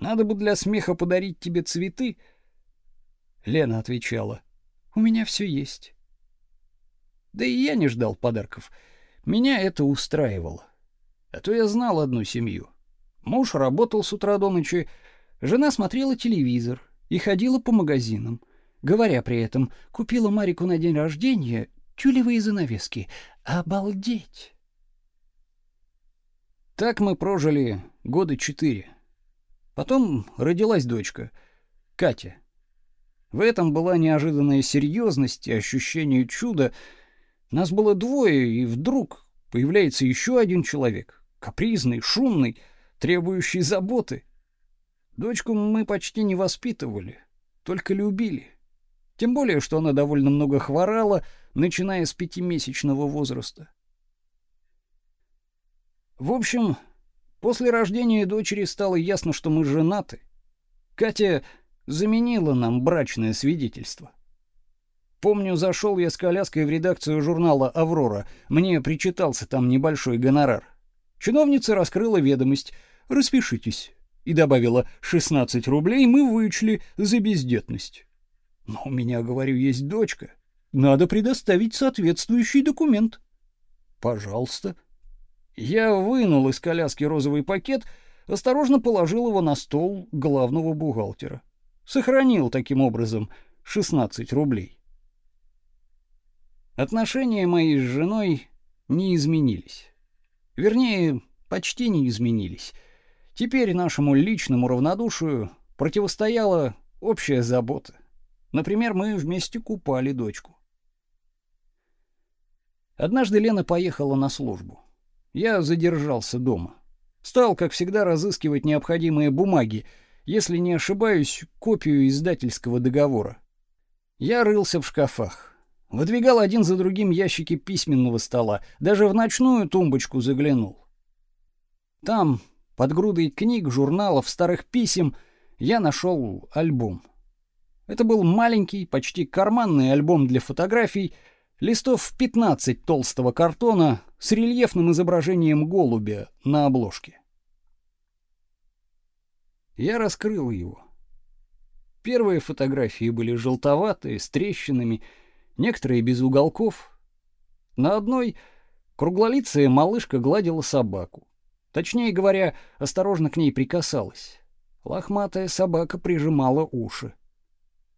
"Надо бы для смеха подарить тебе цветы". Лена отвечала: "У меня все есть". Да и я не ждал подарков. Меня это устраивало. А то я знал одну семью. Муж работал с утра до ночи, жена смотрела телевизор и ходила по магазинам, говоря при этом: "Купила Марику на день рождения тюлевые занавески. Обалдеть! Так мы прожили года четыре. Потом родилась дочка, Катя. В этом была неожиданная серьезность и ощущение чуда. Нас было двое, и вдруг появляется еще один человек, капризный, шумный, требующий заботы. Дочку мы почти не воспитывали, только любили. Тем более, что она довольно много хворала, начиная с пятимесячного возраста. В общем, после рождения дочери стало ясно, что мы женаты. Катя заменила нам брачное свидетельство. Помню, зашел я с коляской в редакцию журнала Аврора. Мне причитался там небольшой гонорар. Чиновница раскрыла ведомость: "Распишитесь" и добавила: "16 рублей мы вычли за бездетность". Но у меня, говорю, есть дочка. Надо предоставить соответствующий документ. Пожалуйста. Я вынул из коляски розовый пакет, осторожно положил его на стол главного бухгалтера. Сохранил таким образом 16 рублей. Отношения мои с женой не изменились. Вернее, почти не изменились. Теперь нашему личному равнодушию противостояла общая забота. Например, мы вместе купали дочку. Однажды Лена поехала на службу. Я задержался дома. Стал, как всегда, разыскивать необходимые бумаги, если не ошибаюсь, копию издательского договора. Я рылся в шкафах. Выдвигал один за другим ящики письменного стола, даже в ночную тумбочку заглянул. Там, под грудой книг, журналов, старых писем, я нашел альбом. Это был маленький, почти карманный альбом для фотографий, листов 15 толстого картона с рельефным изображением голубя на обложке. Я раскрыл его. Первые фотографии были желтоватые, с трещинами, некоторые без уголков. На одной круглолицая малышка гладила собаку. Точнее говоря, осторожно к ней прикасалась. Лохматая собака прижимала уши.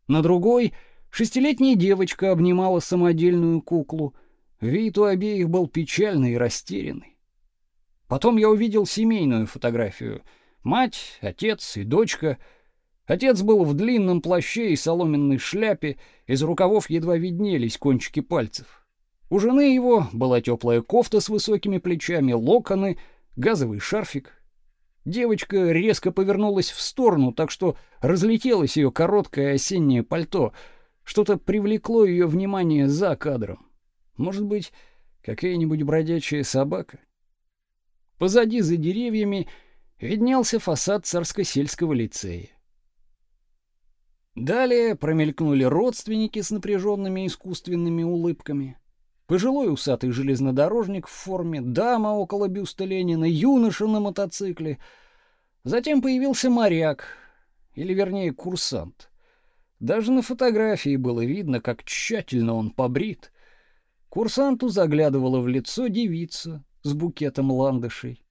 На другой шестилетняя девочка обнимала самодельную куклу. Вид у обеих был печальный и растерянный. Потом я увидел семейную фотографию. Мать, отец и дочка — Отец был в длинном плаще и соломенной шляпе, из рукавов едва виднелись кончики пальцев. У жены его была теплая кофта с высокими плечами, локоны, газовый шарфик. Девочка резко повернулась в сторону, так что разлетелось ее короткое осеннее пальто. Что-то привлекло ее внимание за кадром. Может быть, какая-нибудь бродячая собака? Позади за деревьями виднелся фасад царско-сельского лицея. Далее промелькнули родственники с напряженными искусственными улыбками. Пожилой усатый железнодорожник в форме, дама около бюста Ленина, юноша на мотоцикле. Затем появился моряк, или вернее курсант. Даже на фотографии было видно, как тщательно он побрит. Курсанту заглядывала в лицо девица с букетом ландышей.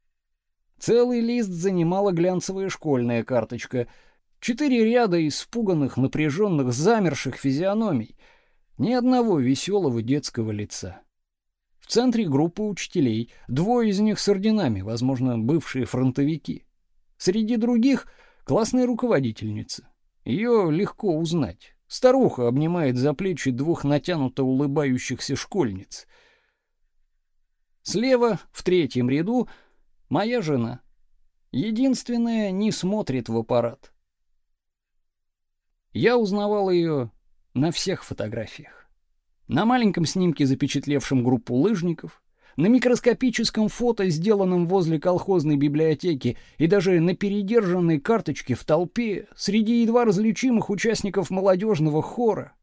Целый лист занимала глянцевая школьная карточка — Четыре ряда испуганных, напряженных, замерших физиономий. Ни одного веселого детского лица. В центре группа учителей, двое из них с орденами, возможно, бывшие фронтовики. Среди других классная руководительница. Ее легко узнать. Старуха обнимает за плечи двух натянуто улыбающихся школьниц. Слева, в третьем ряду, моя жена. Единственная не смотрит в аппарат. Я узнавал ее на всех фотографиях. На маленьком снимке, запечатлевшем группу лыжников, на микроскопическом фото, сделанном возле колхозной библиотеки, и даже на передержанной карточке в толпе среди едва различимых участников молодежного хора.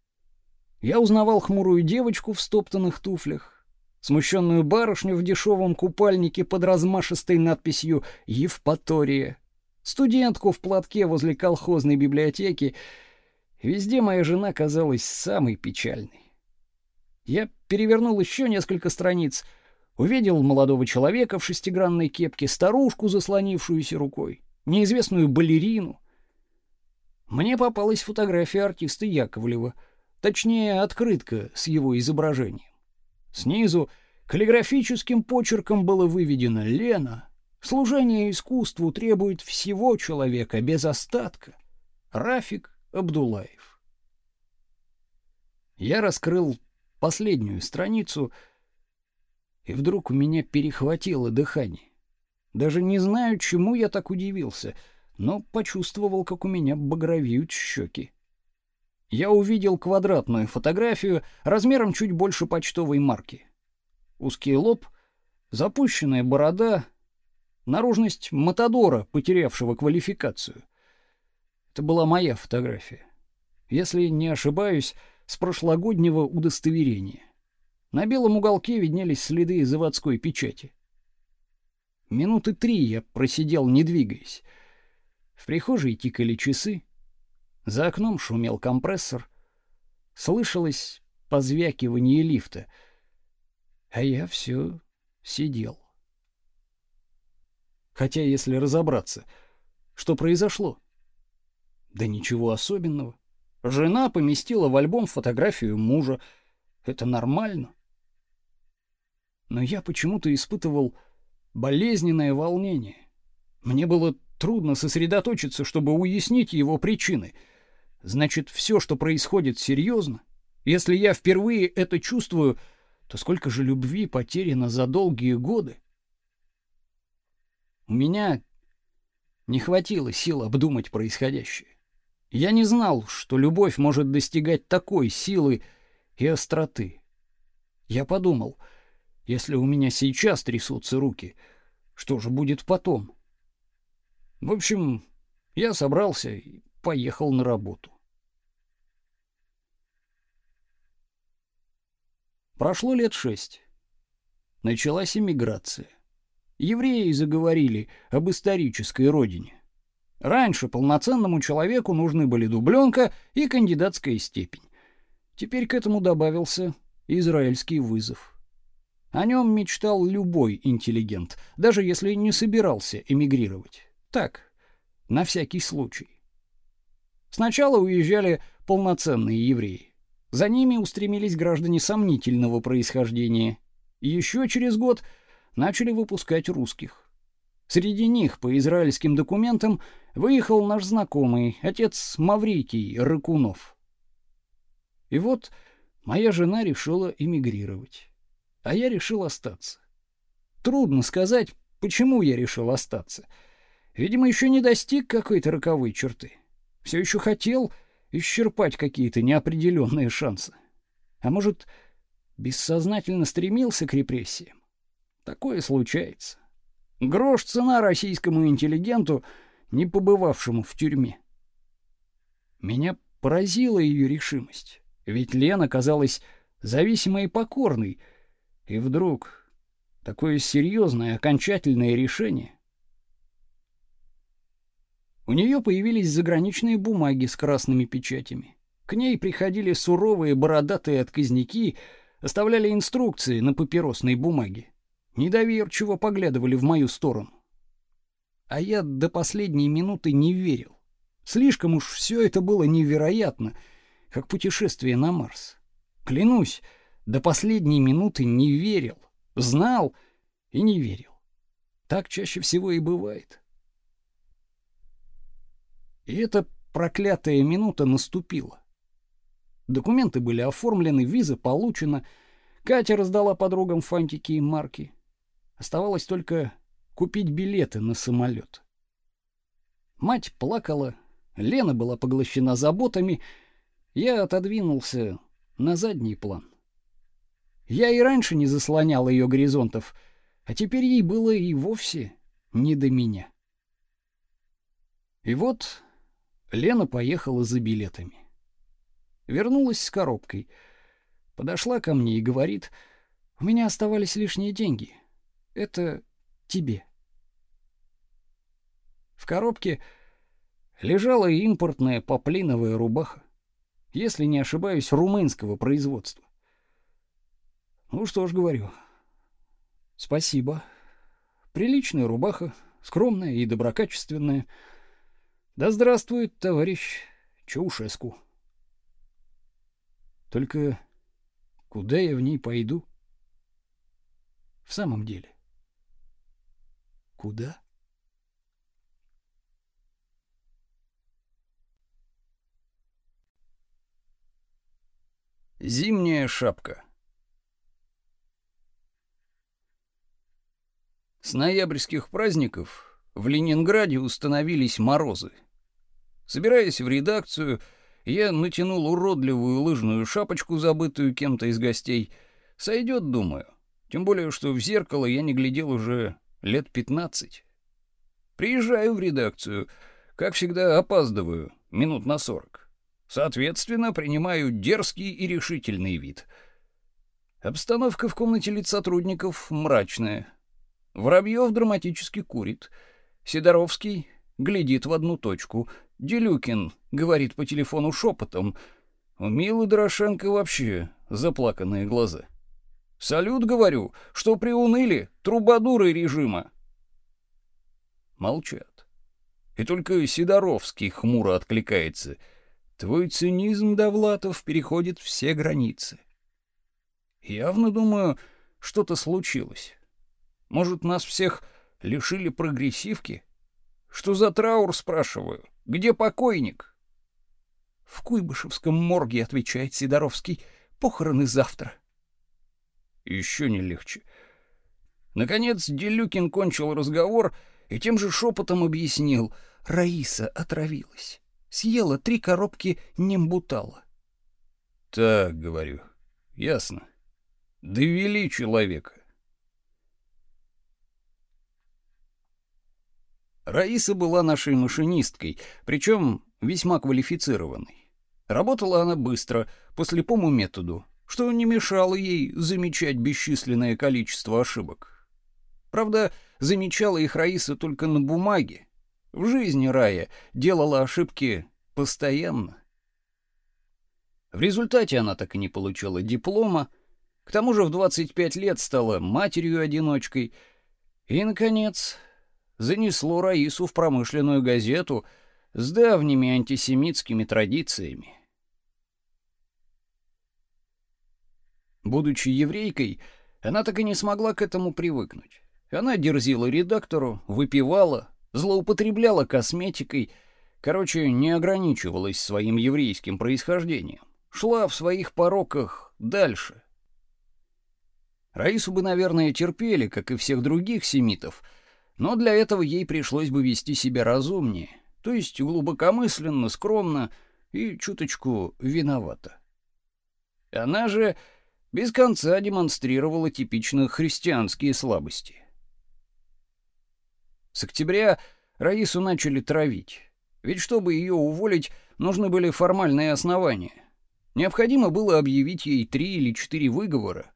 Я узнавал хмурую девочку в стоптанных туфлях, смущенную барышню в дешевом купальнике под размашистой надписью «Евпатория», студентку в платке возле колхозной библиотеки Везде моя жена казалась самой печальной. Я перевернул еще несколько страниц, увидел молодого человека в шестигранной кепке, старушку, заслонившуюся рукой, неизвестную балерину. Мне попалась фотография артиста Яковлева, точнее, открытка с его изображением. Снизу каллиграфическим почерком было выведено «Лена». Служение искусству требует всего человека без остатка. Рафик Абдулаев. Я раскрыл последнюю страницу, и вдруг у меня перехватило дыхание. Даже не знаю, чему я так удивился, но почувствовал, как у меня багровеют щеки. Я увидел квадратную фотографию размером чуть больше почтовой марки. Узкий лоб, запущенная борода, наружность матадора, потерявшего квалификацию — это была моя фотография. Если не ошибаюсь, с прошлогоднего удостоверения. На белом уголке виднелись следы заводской печати. Минуты три я просидел, не двигаясь. В прихожей тикали часы. За окном шумел компрессор. Слышалось позвякивание лифта. А я все сидел. Хотя, если разобраться, что произошло? Да ничего особенного. Жена поместила в альбом фотографию мужа. Это нормально. Но я почему-то испытывал болезненное волнение. Мне было трудно сосредоточиться, чтобы уяснить его причины. Значит, все, что происходит, серьезно? Если я впервые это чувствую, то сколько же любви потеряно за долгие годы? У меня не хватило сил обдумать происходящее. Я не знал, что любовь может достигать такой силы и остроты. Я подумал, если у меня сейчас трясутся руки, что же будет потом? В общем, я собрался и поехал на работу. Прошло лет шесть. Началась эмиграция. Евреи заговорили об исторической родине. Раньше полноценному человеку нужны были дубленка и кандидатская степень. Теперь к этому добавился израильский вызов. О нем мечтал любой интеллигент, даже если не собирался эмигрировать. Так, на всякий случай. Сначала уезжали полноценные евреи. За ними устремились граждане сомнительного происхождения. Еще через год начали выпускать русских. Среди них, по израильским документам, выехал наш знакомый, отец Маврикий Рыкунов. И вот моя жена решила эмигрировать, а я решил остаться. Трудно сказать, почему я решил остаться. Видимо, еще не достиг какой-то роковой черты. Все еще хотел исчерпать какие-то неопределенные шансы. А может, бессознательно стремился к репрессиям. Такое случается. Грош цена российскому интеллигенту, не побывавшему в тюрьме. Меня поразила ее решимость, ведь Лена казалась зависимой и покорной, и вдруг такое серьезное окончательное решение. У нее появились заграничные бумаги с красными печатями. К ней приходили суровые бородатые отказники, оставляли инструкции на папиросной бумаге недоверчиво поглядывали в мою сторону. А я до последней минуты не верил. Слишком уж все это было невероятно, как путешествие на Марс. Клянусь, до последней минуты не верил, знал и не верил. Так чаще всего и бывает. И эта проклятая минута наступила. Документы были оформлены, виза получена, Катя раздала подругам фантики и марки. Оставалось только купить билеты на самолет. Мать плакала, Лена была поглощена заботами, я отодвинулся на задний план. Я и раньше не заслонял ее горизонтов, а теперь ей было и вовсе не до меня. И вот Лена поехала за билетами. Вернулась с коробкой. Подошла ко мне и говорит: "У меня оставались лишние деньги. Это тебе. В коробке лежала импортная поплиновая рубаха, если не ошибаюсь, румынского производства. Ну что ж, говорю. Спасибо. Приличная рубаха, скромная и доброкачественная. Да здравствует товарищ Чаушеску. Только куда я в ней пойду? В самом деле. Куда? Зимняя шапка. С ноябрьских праздников в Ленинграде установились морозы. Собираясь в редакцию, я натянул уродливую лыжную шапочку, забытую кем-то из гостей. Сойдет, думаю. Тем более, что в зеркало я не глядел уже лет 15. Приезжаю в редакцию, как всегда опаздываю, минут на 40. Соответственно, принимаю дерзкий и решительный вид. Обстановка в комнате лиц сотрудников мрачная. Воробьев драматически курит. Сидоровский глядит в одну точку. Делюкин говорит по телефону шепотом. У Милы Дорошенко вообще заплаканные глаза. Салют, говорю, что приуныли трубадуры режима. Молчат. И только Сидоровский хмуро откликается. Твой цинизм, Довлатов, переходит все границы. Явно, думаю, что-то случилось. Может, нас всех лишили прогрессивки? Что за траур, спрашиваю? Где покойник? В Куйбышевском морге, отвечает Сидоровский. Похороны завтра. Еще не легче. Наконец Делюкин кончил разговор и тем же шепотом объяснил. Раиса отравилась. Съела три коробки нембутала. Так, говорю. Ясно. Довели человека. Раиса была нашей машинисткой, причем весьма квалифицированной. Работала она быстро, по слепому методу, что не мешало ей замечать бесчисленное количество ошибок. Правда, замечала их Раиса только на бумаге. В жизни Рая делала ошибки постоянно. В результате она так и не получила диплома, к тому же в 25 лет стала матерью-одиночкой и, наконец, занесло Раису в промышленную газету с давними антисемитскими традициями. Будучи еврейкой, она так и не смогла к этому привыкнуть. Она дерзила редактору, выпивала, злоупотребляла косметикой, короче, не ограничивалась своим еврейским происхождением, шла в своих пороках дальше. Раису бы, наверное, терпели, как и всех других семитов — но для этого ей пришлось бы вести себя разумнее, то есть глубокомысленно, скромно и чуточку виновата. Она же без конца демонстрировала типично христианские слабости. С октября Раису начали травить, ведь чтобы ее уволить, нужны были формальные основания. Необходимо было объявить ей три или четыре выговора.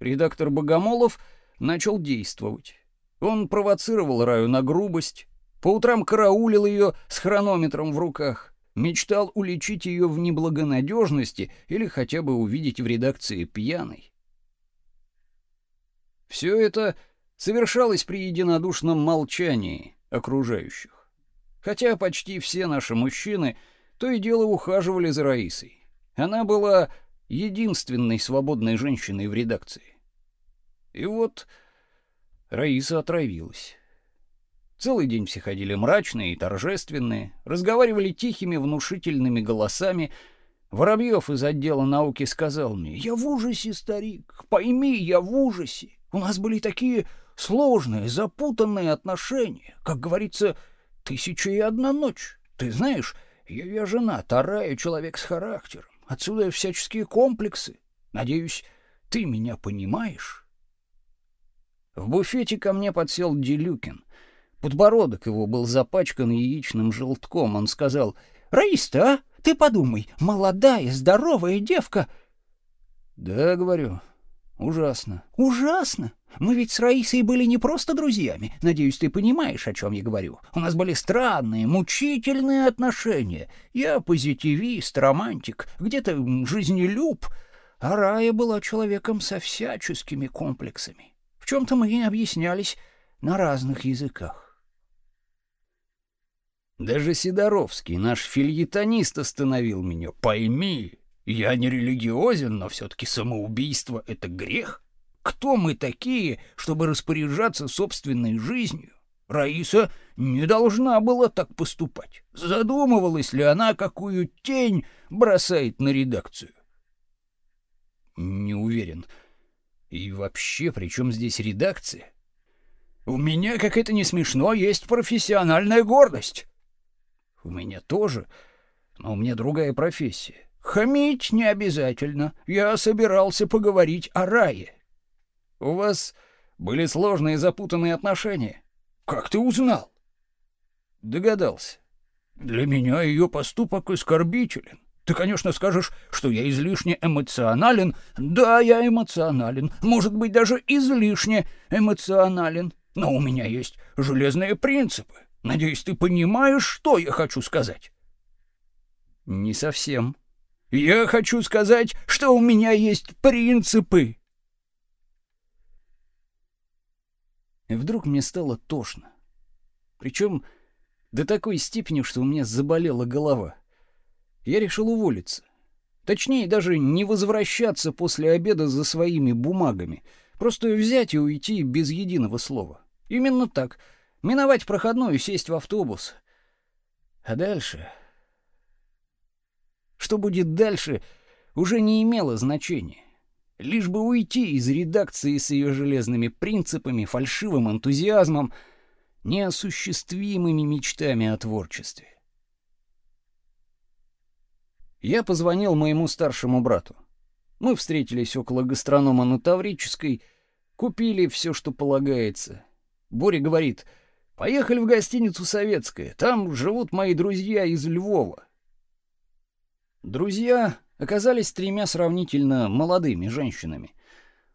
Редактор Богомолов начал действовать. Он провоцировал Раю на грубость, по утрам караулил ее с хронометром в руках, мечтал уличить ее в неблагонадежности или хотя бы увидеть в редакции пьяной. Все это совершалось при единодушном молчании окружающих. Хотя почти все наши мужчины то и дело ухаживали за Раисой. Она была единственной свободной женщиной в редакции. И вот Раиса отравилась. Целый день все ходили мрачные и торжественные, разговаривали тихими внушительными голосами. Воробьев из отдела науки сказал мне, «Я в ужасе, старик, пойми, я в ужасе. У нас были такие сложные, запутанные отношения. Как говорится, тысяча и одна ночь. Ты знаешь, я, я жена, Тарая, человек с характером. Отсюда всяческие комплексы. Надеюсь, ты меня понимаешь?» В буфете ко мне подсел Делюкин. Подбородок его был запачкан яичным желтком. Он сказал, «Раиста, а? Ты подумай, молодая, здоровая девка». «Да, — говорю, — ужасно». «Ужасно? Мы ведь с Раисой были не просто друзьями. Надеюсь, ты понимаешь, о чем я говорю. У нас были странные, мучительные отношения. Я позитивист, романтик, где-то жизнелюб, а Рая была человеком со всяческими комплексами. В чем-то мы объяснялись на разных языках. Даже Сидоровский, наш фильетонист, остановил меня. Пойми, я не религиозен, но все-таки самоубийство — это грех. Кто мы такие, чтобы распоряжаться собственной жизнью? Раиса не должна была так поступать. Задумывалась ли она, какую тень бросает на редакцию? Не уверен. И вообще, при чем здесь редакция? У меня, как это не смешно, есть профессиональная гордость. У меня тоже, но у меня другая профессия. Хамить не обязательно. Я собирался поговорить о рае. У вас были сложные запутанные отношения. Как ты узнал? Догадался. Для меня ее поступок оскорбителен. Ты, конечно, скажешь, что я излишне эмоционален. Да, я эмоционален. Может быть, даже излишне эмоционален. Но у меня есть железные принципы. Надеюсь, ты понимаешь, что я хочу сказать. Не совсем. Я хочу сказать, что у меня есть принципы. И вдруг мне стало тошно. Причем до такой степени, что у меня заболела голова я решил уволиться. Точнее, даже не возвращаться после обеда за своими бумагами, просто взять и уйти без единого слова. Именно так. Миновать проходную, сесть в автобус. А дальше... Что будет дальше, уже не имело значения. Лишь бы уйти из редакции с ее железными принципами, фальшивым энтузиазмом, неосуществимыми мечтами о творчестве. Я позвонил моему старшему брату. Мы встретились около гастронома на Таврической, купили все, что полагается. Боря говорит: "Поехали в гостиницу Советская. Там живут мои друзья из Львова". Друзья оказались тремя сравнительно молодыми женщинами.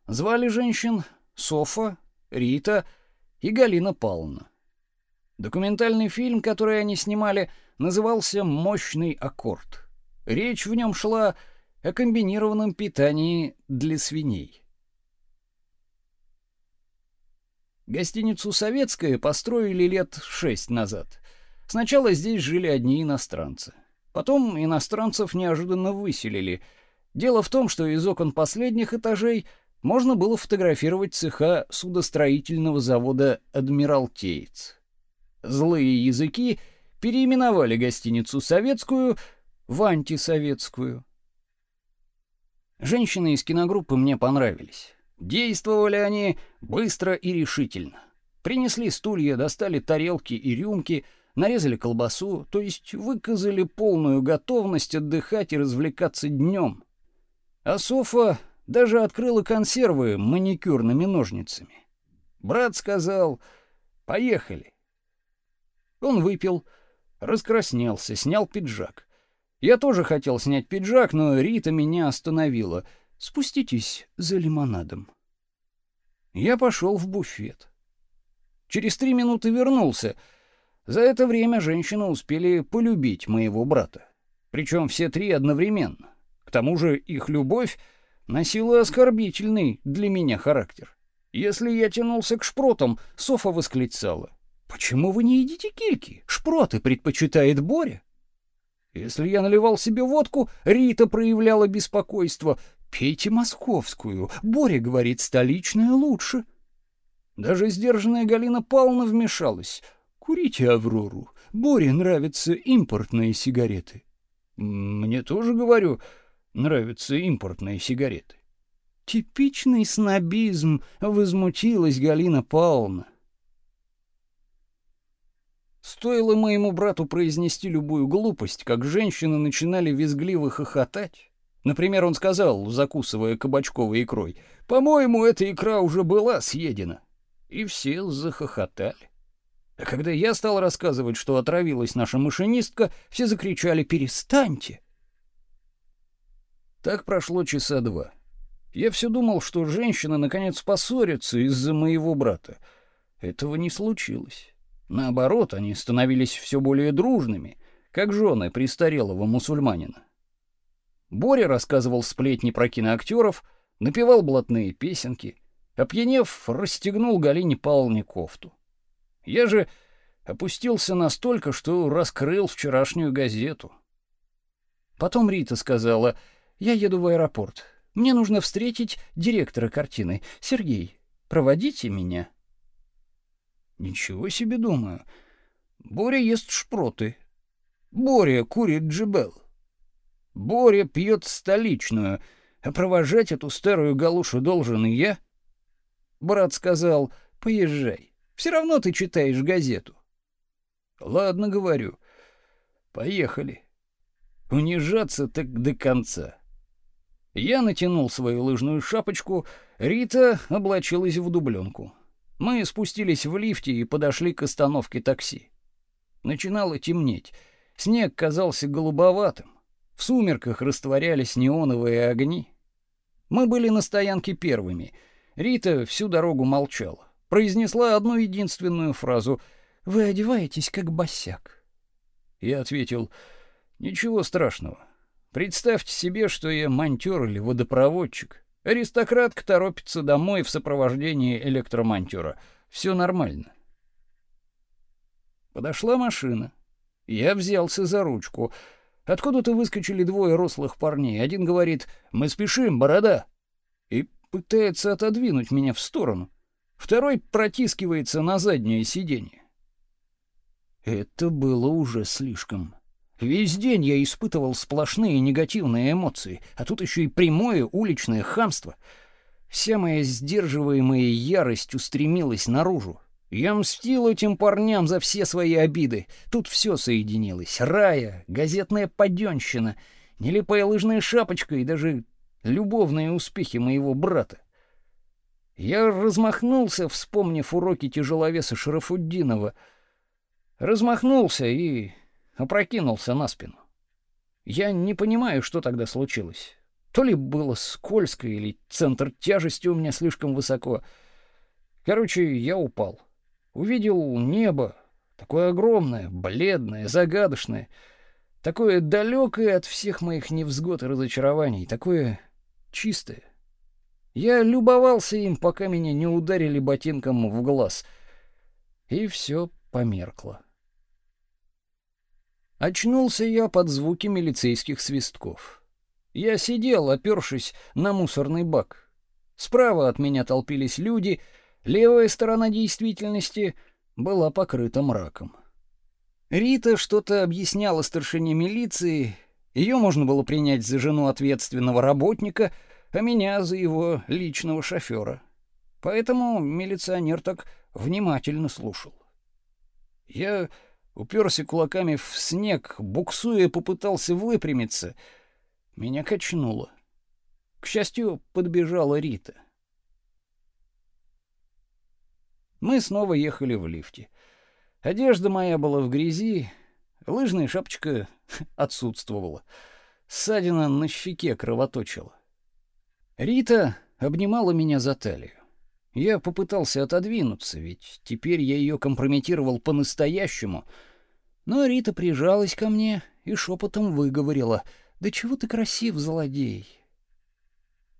Звали женщин Софа, Рита и Галина Павловна. Документальный фильм, который они снимали, назывался «Мощный аккорд». Речь в нем шла о комбинированном питании для свиней. Гостиницу «Советская» построили лет шесть назад. Сначала здесь жили одни иностранцы. Потом иностранцев неожиданно выселили. Дело в том, что из окон последних этажей можно было фотографировать цеха судостроительного завода «Адмиралтеец». Злые языки переименовали гостиницу «Советскую» в «Антисоветскую». Женщины из киногруппы мне понравились. Действовали они быстро и решительно. Принесли стулья, достали тарелки и рюмки, нарезали колбасу, то есть выказали полную готовность отдыхать и развлекаться днем. А Софа даже открыла консервы маникюрными ножницами. Брат сказал «Поехали». Он выпил, раскраснелся, снял пиджак. Я тоже хотел снять пиджак, но Рита меня остановила. Спуститесь за лимонадом. Я пошел в буфет. Через три минуты вернулся. За это время женщины успели полюбить моего брата. Причем все три одновременно. К тому же их любовь носила оскорбительный для меня характер. Если я тянулся к шпротам, Софа восклицала. «Почему вы не едите кильки? Шпроты предпочитает Боря». Если я наливал себе водку, Рита проявляла беспокойство. «Пейте московскую. Боря говорит, столичная лучше». Даже сдержанная Галина Павловна вмешалась. «Курите Аврору. Боре нравятся импортные сигареты». «Мне тоже, говорю, нравятся импортные сигареты». «Типичный снобизм», — возмутилась Галина Павловна. Стоило моему брату произнести любую глупость, как женщины начинали визгливо хохотать. Например, он сказал, закусывая кабачковой икрой, «По-моему, эта икра уже была съедена». И все захохотали. А когда я стал рассказывать, что отравилась наша машинистка, все закричали «Перестаньте!». Так прошло часа два. Я все думал, что женщины наконец поссорятся из-за моего брата. Этого не случилось. Наоборот, они становились все более дружными, как жены престарелого мусульманина. Боря рассказывал сплетни про киноактеров, напевал блатные песенки, опьянев, расстегнул Галине Павловне кофту. Я же опустился настолько, что раскрыл вчерашнюю газету. Потом Рита сказала, «Я еду в аэропорт. Мне нужно встретить директора картины. Сергей, проводите меня». Ничего себе думаю. Боря ест шпроты. Боря курит джибел. Боря пьет столичную, а провожать эту старую галушу должен я. Брат сказал, поезжай. Все равно ты читаешь газету. Ладно, говорю. Поехали. Унижаться так до конца. Я натянул свою лыжную шапочку, Рита облачилась в дубленку. Мы спустились в лифте и подошли к остановке такси. Начинало темнеть. Снег казался голубоватым. В сумерках растворялись неоновые огни. Мы были на стоянке первыми. Рита всю дорогу молчала. Произнесла одну единственную фразу «Вы одеваетесь как босяк». Я ответил «Ничего страшного. Представьте себе, что я монтёр или водопроводчик. Аристократка торопится домой в сопровождении электромонтера. Все нормально. Подошла машина. Я взялся за ручку. Откуда-то выскочили двое рослых парней. Один говорит «Мы спешим, борода!» и пытается отодвинуть меня в сторону. Второй протискивается на заднее сиденье. Это было уже слишком. Весь день я испытывал сплошные негативные эмоции, а тут еще и прямое уличное хамство. Вся моя сдерживаемая ярость устремилась наружу. Я мстил этим парням за все свои обиды. Тут все соединилось. Рая, газетная подёнщина, нелепая лыжная шапочка и даже любовные успехи моего брата. Я размахнулся, вспомнив уроки тяжеловеса Шарафуддинова. Размахнулся и опрокинулся на спину. Я не понимаю, что тогда случилось. То ли было скользко, или центр тяжести у меня слишком высоко. Короче, я упал. Увидел небо, такое огромное, бледное, загадочное, такое далекое от всех моих невзгод и разочарований, такое чистое. Я любовался им, пока меня не ударили ботинком в глаз. И все померкло. Очнулся я под звуки милицейских свистков. Я сидел, опершись на мусорный бак. Справа от меня толпились люди, левая сторона действительности была покрыта мраком. Рита что-то объясняла старшине милиции, ее можно было принять за жену ответственного работника, а меня за его личного шофера. Поэтому милиционер так внимательно слушал. Я уперся кулаками в снег, буксуя, попытался выпрямиться. Меня качнуло. К счастью, подбежала Рита. Мы снова ехали в лифте. Одежда моя была в грязи, лыжная шапочка отсутствовала. Ссадина на щеке кровоточила. Рита обнимала меня за талию. Я попытался отодвинуться, ведь теперь я ее компрометировал по-настоящему. Но Рита прижалась ко мне и шепотом выговорила: "Да чего ты красив, злодей".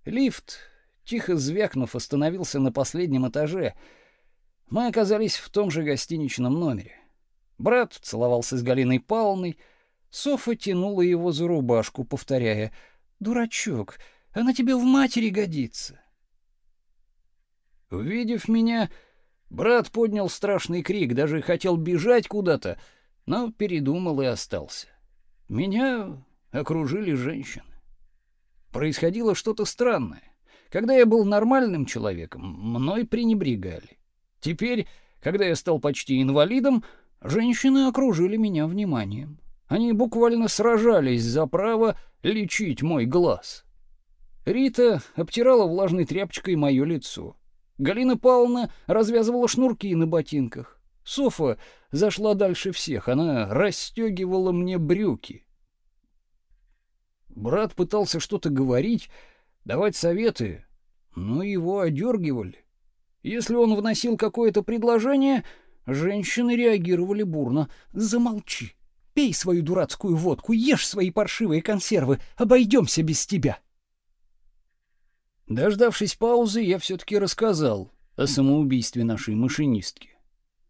Лифт, тихо звякнув, остановился на последнем этаже. Мы оказались в том же гостиничном номере. Брат целовался с Галиной Павловной, Софа тянула его за рубашку, повторяя: "Дурачок, она тебе в матери годится". Увидев меня, брат поднял страшный крик, даже хотел бежать куда-то, но передумал и остался. Меня окружили женщины. Происходило что-то странное. Когда я был нормальным человеком, мной пренебрегали. Теперь, когда я стал почти инвалидом, женщины окружили меня вниманием. Они буквально сражались за право лечить мой глаз. Рита обтирала влажной тряпочкой мое лицо. Галина Павловна развязывала шнурки на ботинках. Софа зашла дальше всех, она расстегивала мне брюки. Брат пытался что-то говорить, давать советы, но его одергивали. Если он вносил какое-то предложение, женщины реагировали бурно. «Замолчи! Пей свою дурацкую водку, ешь свои паршивые консервы, обойдемся без тебя!» Дождавшись паузы, я все-таки рассказал о самоубийстве нашей машинистки.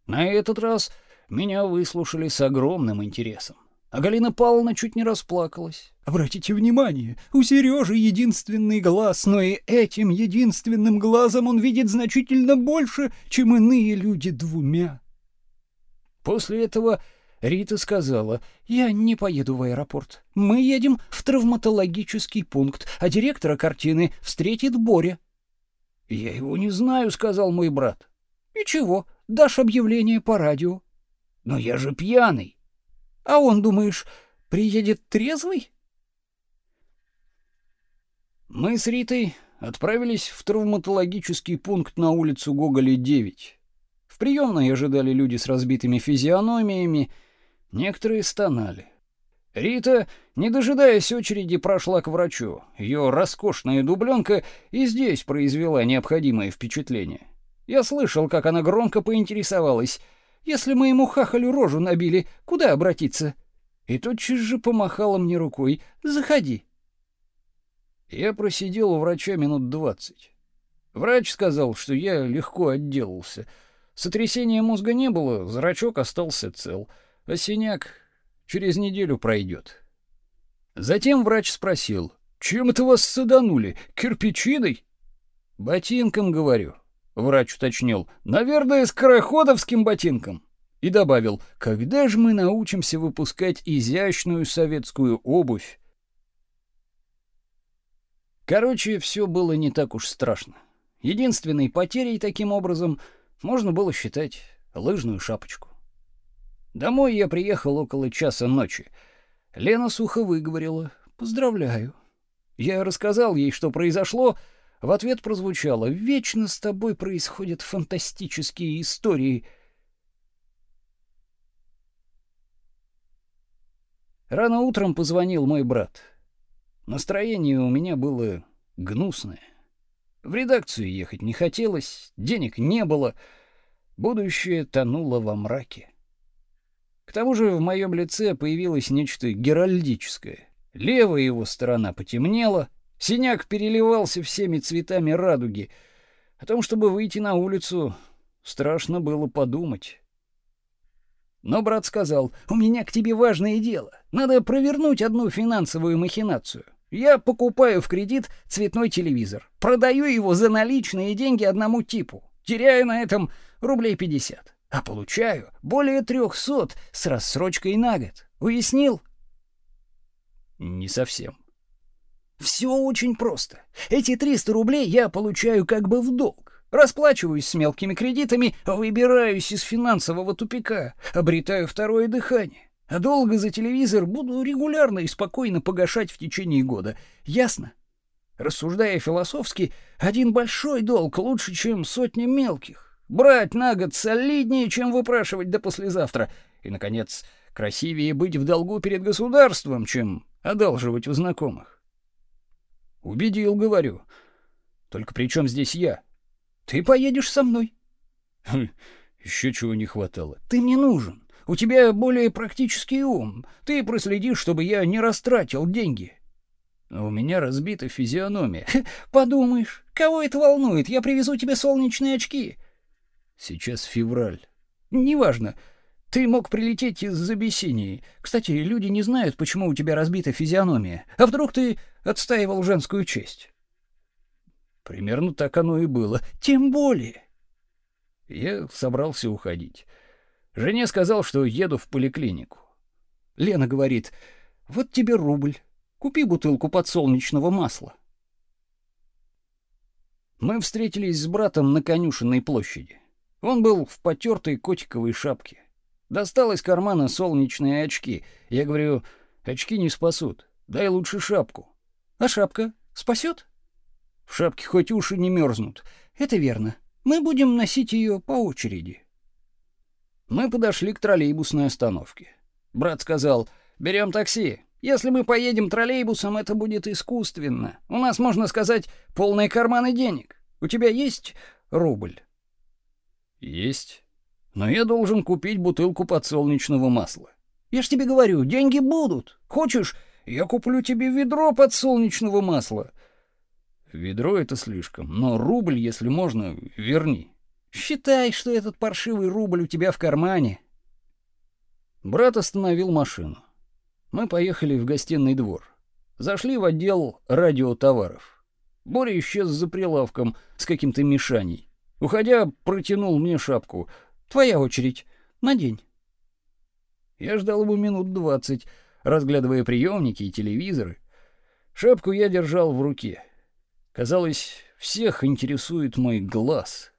На этот раз меня выслушали с огромным интересом. А Галина Павловна чуть не расплакалась. Обратите внимание, у Сережи единственный глаз, но и этим единственным глазом он видит значительно больше, чем иные люди двумя. После этого Рита сказала, «Я не поеду в аэропорт. Мы едем в травматологический пункт, а директора картины встретит Боря». «Я его не знаю», — сказал мой брат. «И чего? Дашь объявление по радио». «Но я же пьяный». «А он, думаешь, приедет трезвый?» Мы с Ритой отправились в травматологический пункт на улицу Гоголя, 9. В приемной ожидали люди с разбитыми физиономиями, Некоторые стонали. Рита, не дожидаясь очереди, прошла к врачу. Ее роскошная дубленка и здесь произвела необходимое впечатление. Я слышал, как она громко поинтересовалась: "Если мы ему хахалю рожу набили, куда обратиться?" И тотчас же помахала мне рукой: "Заходи". Я просидел у врача минут двадцать. Врач сказал, что я легко отделался. Сотрясения мозга не было, зрачок остался цел а синяк через неделю пройдет. Затем врач спросил, чем это вас саданули, кирпичиной? Ботинком, говорю. Врач уточнил, наверное, скороходовским ботинком. и добавил: "Когда же мы научимся выпускать изящную советскую обувь?" Короче, все было не так уж страшно. Единственной потерей таким образом можно было считать лыжную шапочку. Домой я приехал около часа ночи. Лена сухо выговорила: "Поздравляю". Я рассказал ей, что произошло, в ответ прозвучало: "Вечно с тобой происходят фантастические истории". Рано утром позвонил мой брат. Настроение у меня было гнусное. В редакцию ехать не хотелось, денег не было, будущее тонуло во мраке. К тому же в моем лице появилось нечто геральдическое. Левая его сторона потемнела, синяк переливался всеми цветами радуги. О том, чтобы выйти на улицу, страшно было подумать. Но брат сказал: "У меня к тебе важное дело. Надо провернуть одну финансовую махинацию. Я покупаю в кредит цветной телевизор, продаю его за наличные деньги одному типу, теряю на этом рублей 50, а получаю более 300 с рассрочкой на год. Уяснил?" Не совсем. Все очень просто. Эти 300 рублей я получаю как бы в долг. Расплачиваюсь с мелкими кредитами, выбираюсь из финансового тупика, обретаю второе дыхание. Долго за телевизор буду регулярно и спокойно погашать в течение года. Ясно? Рассуждая философски, один большой долг лучше, чем сотни мелких. Брать на год солиднее, чем выпрашивать до послезавтра. И, наконец, красивее быть в долгу перед государством, чем одалживать у знакомых. Убедил, говорю. Только при чем здесь я? Ты поедешь со мной. Хм, еще чего не хватало. Ты мне нужен. У тебя более практический ум. Ты проследишь, чтобы я не растратил деньги. Но у меня разбита физиономия. Подумаешь, кого это волнует? Я привезу тебе солнечные очки. Сейчас февраль. Неважно. Ты мог прилететь из Абиссинии. Кстати, люди не знают, почему у тебя разбита физиономия. А вдруг ты отстаивал женскую честь? Примерно так оно и было. Тем более. Я собрался уходить. Жене сказал, что еду в поликлинику. Лена говорит: "Вот тебе рубль. Купи бутылку подсолнечного масла". Мы встретились с братом на конюшенной площади. Он был в потертой котиковой шапке. Достал из кармана солнечные очки. Я говорю, очки не спасут. Дай лучше шапку. А шапка спасет? В шапке хоть уши не мерзнут. Это верно. Мы будем носить ее по очереди. Мы подошли к троллейбусной остановке. Брат сказал, берем такси. Если мы поедем троллейбусом, это будет искусственно. У нас, можно сказать, полные карманы денег. У тебя есть рубль? Есть. Но я должен купить бутылку подсолнечного масла. Я ж тебе говорю, деньги будут. Хочешь, я куплю тебе ведро подсолнечного масла. Ведро это слишком, но рубль, если можно, верни. Считай, что этот паршивый рубль у тебя в кармане. Брат остановил машину. Мы поехали в гостиный двор. Зашли в отдел радиотоваров. Боря исчез за прилавком с каким-то мешаней. Уходя, протянул мне шапку. Твоя очередь. Надень. Я ждал его минут двадцать, разглядывая приемники и телевизоры. Шапку я держал в руке. Казалось, всех интересует мой глаз.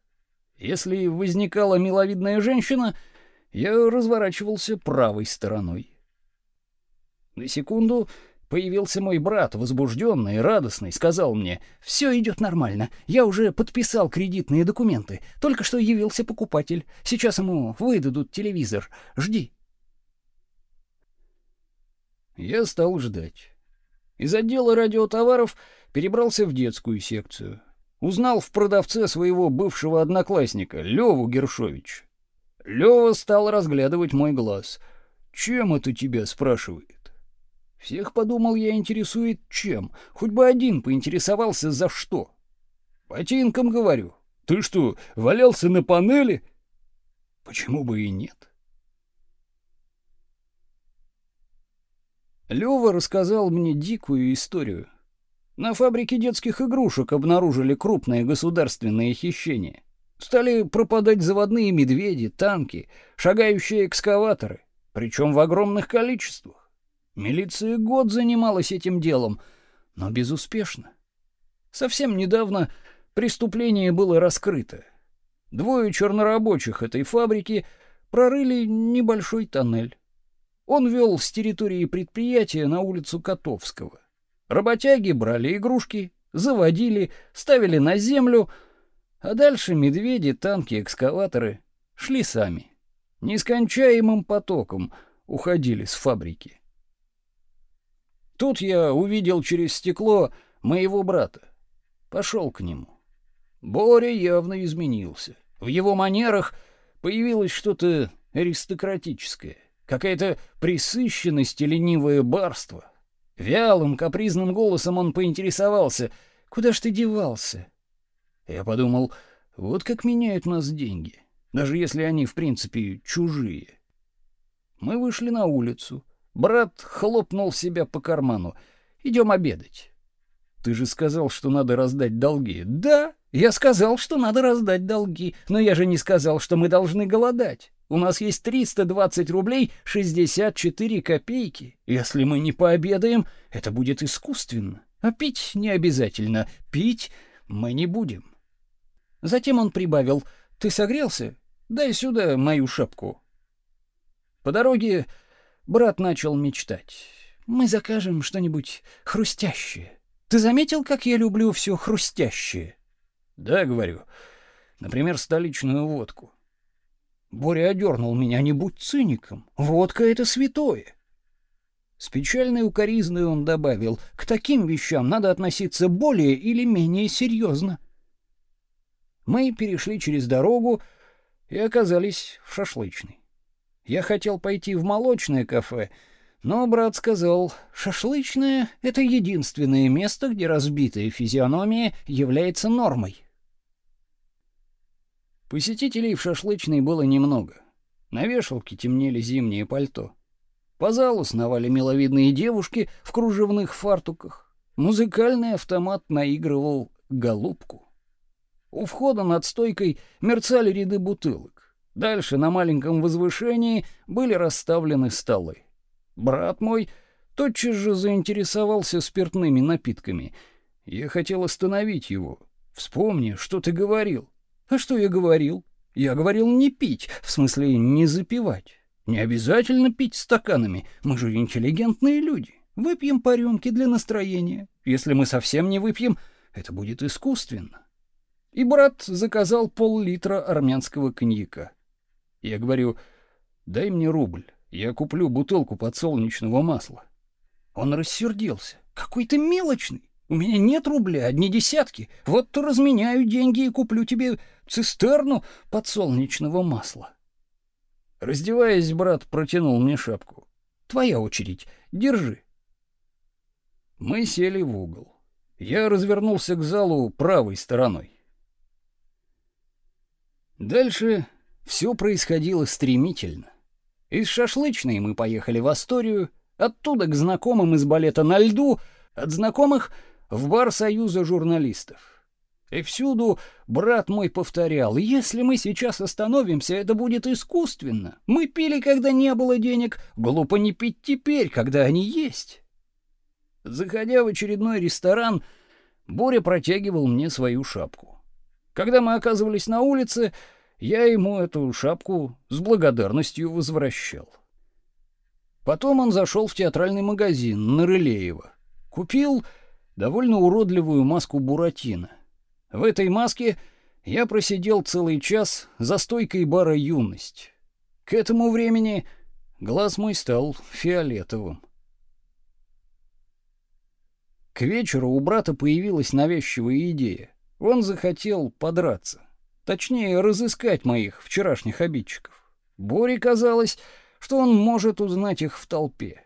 Если возникала миловидная женщина, я разворачивался правой стороной. На секунду Появился мой брат, возбужденный и радостный, сказал мне: «Все идет нормально. Я уже подписал кредитные документы. Только что явился покупатель. Сейчас ему выдадут телевизор. Жди". Я стал ждать. Из отдела радиотоваров перебрался в детскую секцию. Узнал в продавце своего бывшего одноклассника Леву Гершович. Лева стал разглядывать мой глаз. "Чем это тебя?" спрашивает. Всех, подумал я, интересует чем. Хоть бы один поинтересовался за что. Ботинком говорю. Ты что, валялся на панели? Почему бы и нет? Лёва рассказал мне дикую историю. На фабрике детских игрушек обнаружили крупное государственное хищение. Стали пропадать заводные медведи, танки, шагающие экскаваторы, причем в огромных количествах. Милиция год занималась этим делом, но безуспешно. Совсем недавно преступление было раскрыто. Двое чернорабочих этой фабрики прорыли небольшой тоннель. Он вел с территории предприятия на улицу Котовского. Работяги брали игрушки, заводили, ставили на землю, а дальше медведи, танки, экскаваторы шли сами. Нескончаемым потоком уходили с фабрики. Тут я увидел через стекло моего брата. Пошел к нему. Боря явно изменился. В его манерах появилось что-то аристократическое, какая-то присыщенность и ленивое барство. Вялым, капризным голосом он поинтересовался, «Куда ж ты девался?» Я подумал, вот как меняют нас деньги, даже если они, в принципе, чужие. Мы вышли на улицу. Брат хлопнул себя по карману. «Идем обедать». «Ты же сказал, что надо раздать долги». «Да, я сказал, что надо раздать долги, но я же не сказал, что мы должны голодать. У нас есть 320 рублей 64 копейки. Если мы не пообедаем, это будет искусственно. А пить не обязательно. Пить мы не будем. Затем он прибавил: "Ты согрелся? Дай сюда мою шапку". По дороге брат начал мечтать. Мы закажем что-нибудь хрустящее. Ты заметил, как я люблю все хрустящее? Да, говорю. Например, столичную водку. Боря одернул меня, не будь циником. Водка — это святое. С печальной укоризной он добавил, к таким вещам надо относиться более или менее серьезно. Мы перешли через дорогу и оказались в шашлычной. Я хотел пойти в молочное кафе, но брат сказал, шашлычное — это единственное место, где разбитая физиономия является нормой. Посетителей в шашлычной было немного. На вешалке темнели зимние пальто. По залу сновали миловидные девушки в кружевных фартуках. Музыкальный автомат наигрывал голубку. У входа над стойкой мерцали ряды бутылок. Дальше на маленьком возвышении были расставлены столы. Брат мой тотчас же заинтересовался спиртными напитками. Я хотел остановить его. Вспомни, что ты говорил. А что я говорил? Я говорил не пить, в смысле не запивать. Не обязательно пить стаканами, мы же интеллигентные люди. Выпьем по рюмке для настроения. Если мы совсем не выпьем, это будет искусственно. И брат заказал пол-литра армянского коньяка. Я говорю, дай мне рубль, я куплю бутылку подсолнечного масла. Он рассердился. Какой ты мелочный. У меня нет рубля, одни десятки. Вот то разменяю деньги и куплю тебе цистерну подсолнечного масла. Раздеваясь, брат протянул мне шапку. Твоя очередь. Держи. Мы сели в угол. Я развернулся к залу правой стороной. Дальше все происходило стремительно. Из шашлычной мы поехали в Асторию, оттуда к знакомым из балета на льду, от знакомых в бар Союза журналистов. И всюду брат мой повторял, если мы сейчас остановимся, это будет искусственно. Мы пили, когда не было денег, глупо не пить теперь, когда они есть. Заходя в очередной ресторан, Боря протягивал мне свою шапку. Когда мы оказывались на улице, я ему эту шапку с благодарностью возвращал. Потом он зашел в театральный магазин на Рылеева. Купил довольно уродливую маску Буратино — в этой маске я просидел целый час за стойкой бара «Юность». К этому времени глаз мой стал фиолетовым. К вечеру у брата появилась навязчивая идея. Он захотел подраться. Точнее, разыскать моих вчерашних обидчиков. Боре казалось, что он может узнать их в толпе.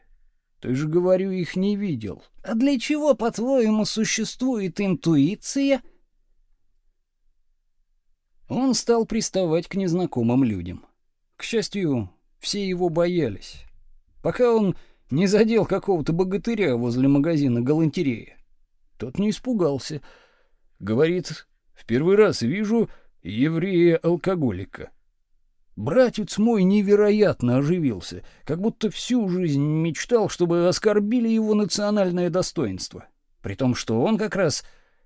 Ты же, говорю, их не видел. А для чего, по-твоему, существует интуиция — он стал приставать к незнакомым людям. К счастью, все его боялись. Пока он не задел какого-то богатыря возле магазина галантерея. Тот не испугался. Говорит, в первый раз вижу, еврея-алкоголика. Братец мой невероятно оживился, как будто всю жизнь мечтал, чтобы оскорбили его национальное достоинство. При том, что он как раз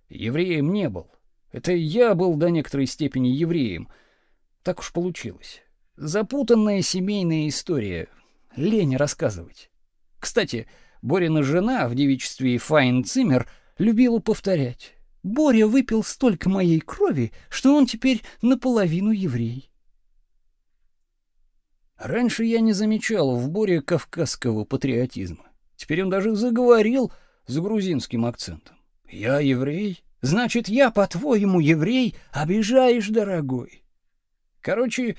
евреем не был. Это я был до некоторой степени евреем. Так уж получилось. Запутанная семейная история. Лень рассказывать. Кстати, Борина жена в девичестве Файн Циммер любила повторять. Боря выпил столько моей крови, что он теперь наполовину еврей. Раньше я не замечал в Боре кавказского патриотизма. Теперь он даже заговорил с грузинским акцентом. «Я еврей? Значит, я, по-твоему, еврей? Обижаешь, дорогой!» Короче,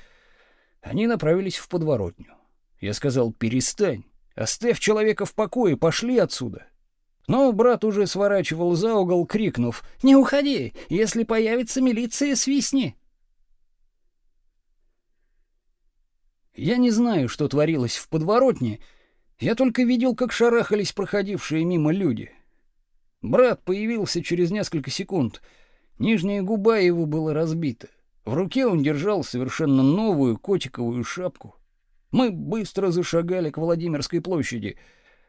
они направились в подворотню. Я сказал «перестань, оставь человека в покое, пошли отсюда». Но брат уже сворачивал за угол, крикнув «Не уходи, если появится милиция, свистни!» Я не знаю, что творилось в подворотне, я только видел, как шарахались проходившие мимо люди. Брат появился через несколько секунд. Нижняя губа его была разбита. В руке он держал совершенно новую котиковую шапку. Мы быстро зашагали к Владимирской площади.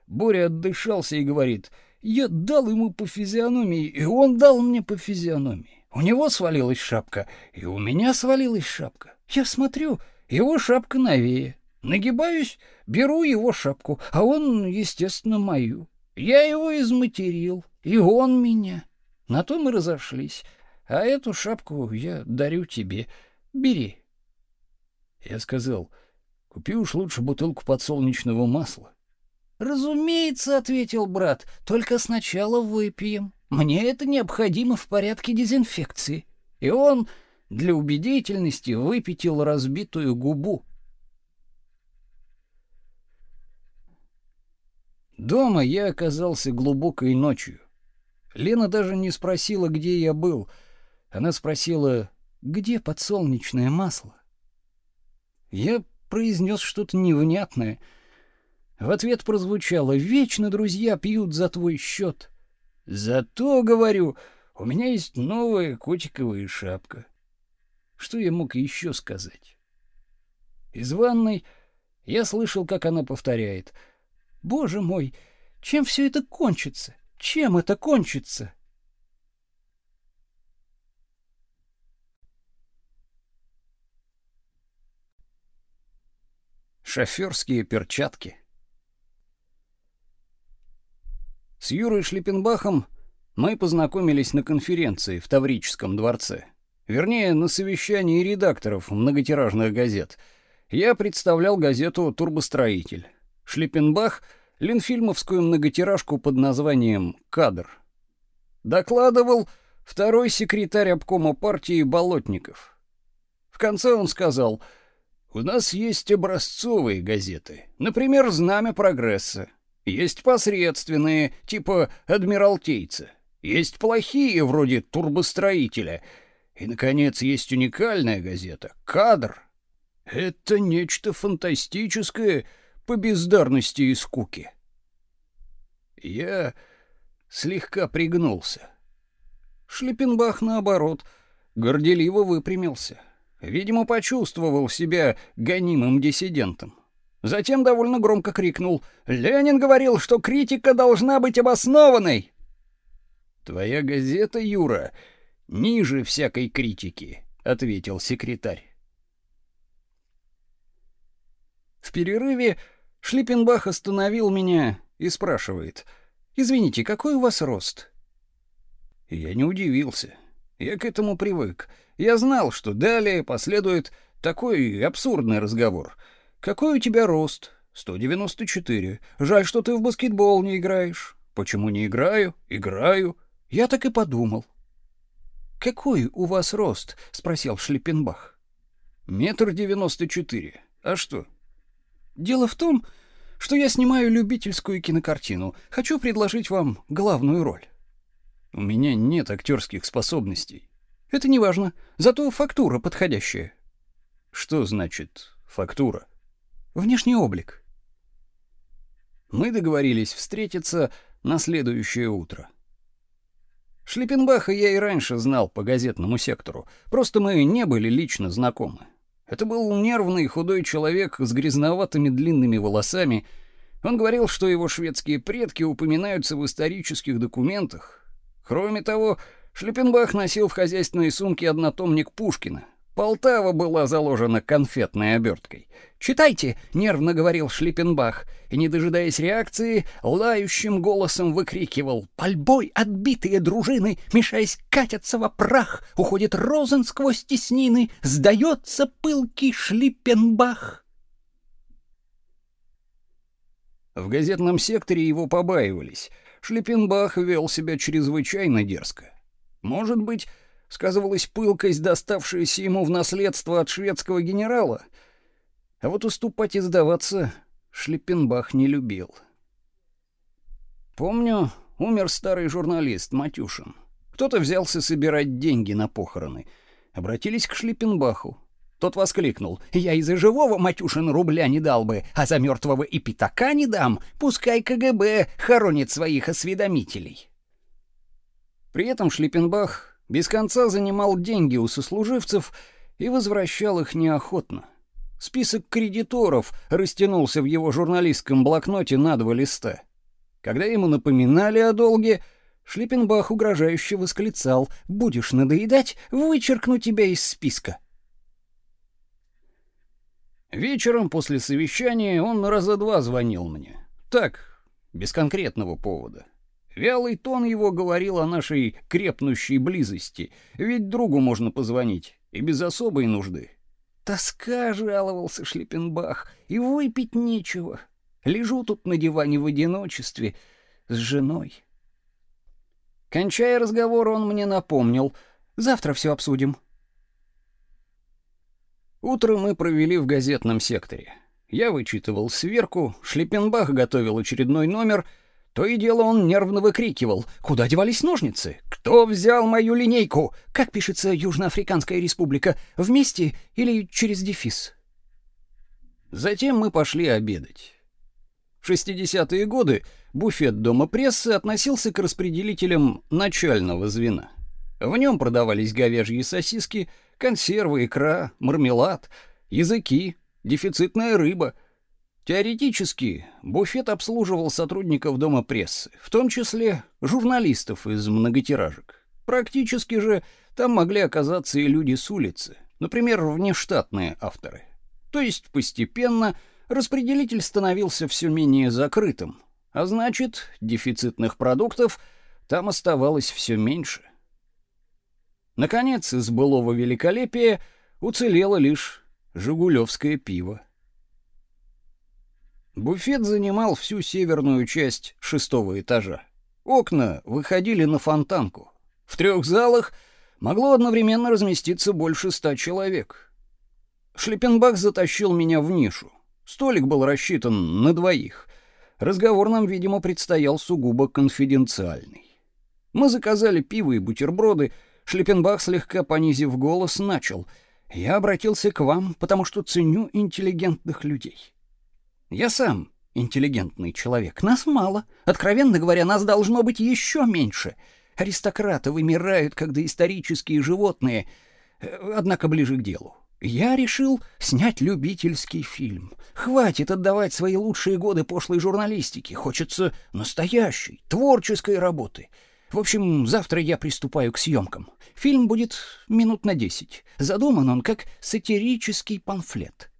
Боря отдышался и говорит: "Я дал ему по физиономии, и он дал мне по физиономии. У него свалилась шапка, и у меня свалилась шапка. Я смотрю, его шапка новее. Нагибаюсь, беру его шапку, а он, естественно, мою. Я его изматерил, и он меня. На то мы разошлись. А эту шапку я дарю тебе. Бери. Я сказал: "Купи уж лучше бутылку подсолнечного масла". "Разумеется", ответил брат. "Только сначала выпьем. Мне это необходимо в порядке дезинфекции". И он для убедительности выпятил разбитую губу. Дома я оказался глубокой ночью. Лена даже не спросила, где я был. Она спросила, где подсолнечное масло. Я произнес что-то невнятное. В ответ прозвучало «Вечно друзья пьют за твой счет». «Зато, говорю, у меня есть новая котиковая шапка». Что я мог еще сказать? Из ванной я слышал, как она повторяет. «Боже мой, чем все это кончится? Чем это кончится?» Шоферские перчатки. С Юрой Шлиппенбахом мы познакомились на конференции в Таврическом дворце. Вернее, на совещании редакторов многотиражных газет. Я представлял газету «Турбостроитель». Шлиппенбах — ленфильмовскую многотиражку под названием «Кадр». Докладывал второй секретарь обкома партии Болотников. В конце он сказал, «У нас есть образцовые газеты, например, «Знамя прогресса». Есть посредственные, типа «Адмиралтейца». Есть плохие, вроде «Турбостроителя», и, наконец, есть уникальная газета «Кадр». Это нечто фантастическое по бездарности и скуке. Я слегка пригнулся. Шлиппенбах, наоборот, горделиво выпрямился. Видимо, почувствовал себя гонимым диссидентом. Затем довольно громко крикнул «Ленин говорил, что критика должна быть обоснованной!» «Твоя газета, Юра, ниже всякой критики, ответил секретарь. В перерыве Шлиппенбах остановил меня и спрашивает: "Извините, какой у вас рост?" Я не удивился. Я к этому привык. Я знал, что далее последует такой абсурдный разговор. Какой у тебя рост? 194. Жаль, что ты в баскетбол не играешь. Почему не играю? Играю. Я так и подумал. «Какой у вас рост?» — спросил Шлиппенбах. «Метр девяносто четыре. А что?» «Дело в том, что я снимаю любительскую кинокартину. Хочу предложить вам главную роль». «У меня нет актерских способностей». «Это не важно. Зато фактура подходящая». «Что значит фактура?» «Внешний облик». Мы договорились встретиться на следующее утро. Шлиппенбаха я и раньше знал по газетному сектору, просто мы не были лично знакомы. Это был нервный худой человек с грязноватыми длинными волосами. Он говорил, что его шведские предки упоминаются в исторических документах. Кроме того, Шлиппенбах носил в хозяйственной сумке однотомник Пушкина, Полтава была заложена конфетной оберткой. «Читайте!» — нервно говорил Шлиппенбах, и, не дожидаясь реакции, лающим голосом выкрикивал «Пальбой отбитые дружины, мешаясь, катятся во прах, уходит розен сквозь теснины, сдается пылкий Шлиппенбах!» В газетном секторе его побаивались. Шлиппенбах вел себя чрезвычайно дерзко. Может быть, сказывалась пылкость, доставшаяся ему в наследство от шведского генерала. А вот уступать и сдаваться Шлиппенбах не любил. Помню, умер старый журналист Матюшин. Кто-то взялся собирать деньги на похороны. Обратились к Шлиппенбаху. Тот воскликнул: "Я и за живого Матюшин рубля не дал бы, а за мертвого и пятака не дам. Пускай КГБ хоронит своих осведомителей". При этом Шлиппенбах без конца занимал деньги у сослуживцев и возвращал их неохотно. Список кредиторов растянулся в его журналистском блокноте на два листа. Когда ему напоминали о долге, Шлиппенбах угрожающе восклицал «Будешь надоедать, вычеркну тебя из списка». Вечером после совещания он раза два звонил мне. Так, без конкретного повода. Вялый тон его говорил о нашей крепнущей близости, ведь другу можно позвонить и без особой нужды. Тоска жаловался Шлиппенбах, и выпить нечего. Лежу тут на диване в одиночестве с женой. Кончая разговор, он мне напомнил: "Завтра все обсудим". Утро мы провели в газетном секторе. Я вычитывал сверку, Шлиппенбах готовил очередной номер — то и дело он нервно выкрикивал: "Куда девались ножницы? Кто взял мою линейку? Как пишется Южноафриканская республика? Вместе или через дефис?" Затем мы пошли обедать. В 60-е годы буфет Дома прессы относился к распределителям начального звена. В нем продавались говяжьи сосиски, консервы, икра, мармелад, языки, дефицитная рыба — Теоретически, буфет обслуживал сотрудников Дома прессы, в том числе журналистов из многотиражек. Практически же там могли оказаться и люди с улицы, например, внештатные авторы. То есть постепенно распределитель становился все менее закрытым, а значит, дефицитных продуктов там оставалось все меньше. Наконец, из былого великолепия уцелело лишь жигулевское пиво. Буфет занимал всю северную часть шестого этажа. Окна выходили на фонтанку. В трех залах могло одновременно разместиться больше ста человек. Шлиппенбах затащил меня в нишу. Столик был рассчитан на двоих. Разговор нам, видимо, предстоял сугубо конфиденциальный. Мы заказали пиво и бутерброды. Шлиппенбах, слегка понизив голос, начал. «Я обратился к вам, потому что ценю интеллигентных людей. Я сам интеллигентный человек. Нас мало. Откровенно говоря, нас должно быть еще меньше. Аристократы вымирают, как доисторические животные. Э, однако ближе к делу. Я решил снять любительский фильм. Хватит отдавать свои лучшие годы пошлой журналистике. Хочется настоящей, творческой работы. В общем, завтра я приступаю к съемкам. Фильм будет минут на десять. Задуман он как сатирический памфлет.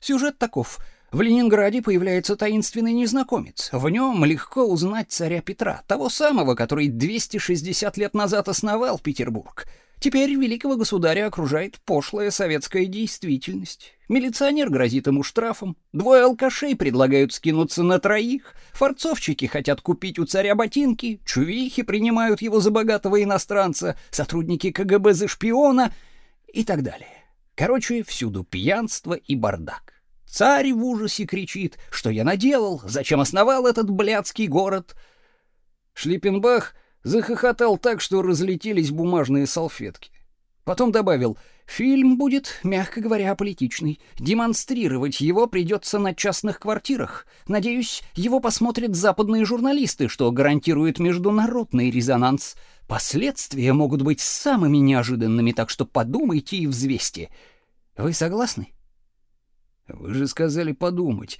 Сюжет таков — в Ленинграде появляется таинственный незнакомец. В нем легко узнать царя Петра, того самого, который 260 лет назад основал Петербург. Теперь великого государя окружает пошлая советская действительность. Милиционер грозит ему штрафом, двое алкашей предлагают скинуться на троих, форцовчики хотят купить у царя ботинки, чувихи принимают его за богатого иностранца, сотрудники КГБ за шпиона и так далее. Короче, всюду пьянство и бардак. Царь в ужасе кричит, что я наделал, зачем основал этот блядский город. Шлиппенбах захохотал так, что разлетелись бумажные салфетки. Потом добавил: "Фильм будет, мягко говоря, политичный. Демонстрировать его придется на частных квартирах. Надеюсь, его посмотрят западные журналисты, что гарантирует международный резонанс. Последствия могут быть самыми неожиданными, так что подумайте и взвесьте. Вы согласны? Вы же сказали подумать.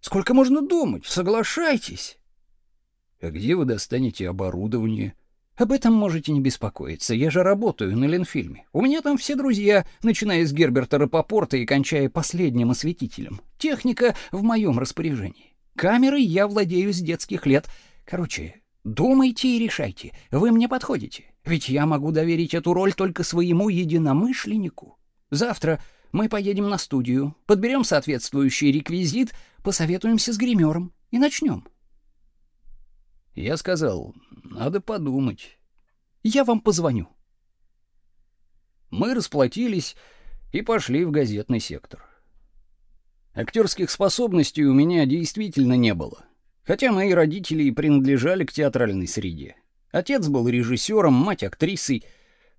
Сколько можно думать? Соглашайтесь. А где вы достанете оборудование? Об этом можете не беспокоиться. Я же работаю на Ленфильме. У меня там все друзья, начиная с Герберта Рапопорта и кончая последним осветителем. Техника в моем распоряжении. Камерой я владею с детских лет. Короче, думайте и решайте. Вы мне подходите. Ведь я могу доверить эту роль только своему единомышленнику. Завтра мы поедем на студию, подберем соответствующий реквизит, посоветуемся с гримером и начнем. Я сказал, надо подумать. Я вам позвоню. Мы расплатились и пошли в газетный сектор. Актерских способностей у меня действительно не было, хотя мои родители и принадлежали к театральной среде. Отец был режиссером, мать актрисой.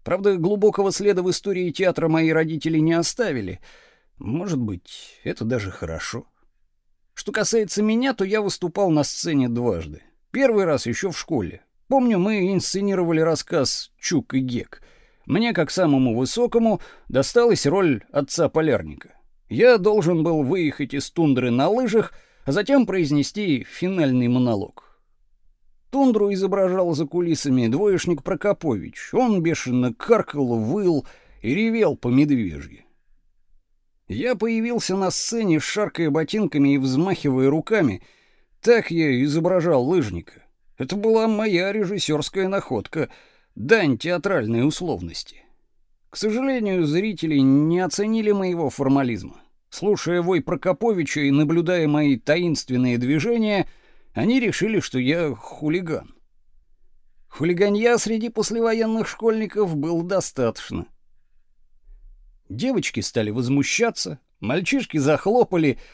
Правда, глубокого следа в истории театра мои родители не оставили. Может быть, это даже хорошо. Что касается меня, то я выступал на сцене дважды. Первый раз еще в школе. Помню, мы инсценировали рассказ «Чук и Гек». Мне, как самому высокому, досталась роль отца-полярника. Я должен был выехать из тундры на лыжах, а затем произнести финальный монолог. Тундру изображал за кулисами двоечник Прокопович. Он бешено каркал, выл и ревел по медвежьи. Я появился на сцене, шаркая ботинками и взмахивая руками — так я изображал лыжника. Это была моя режиссерская находка, дань театральной условности. К сожалению, зрители не оценили моего формализма. Слушая вой Прокоповича и наблюдая мои таинственные движения, они решили, что я хулиган. Хулиганья среди послевоенных школьников было достаточно. Девочки стали возмущаться, мальчишки захлопали —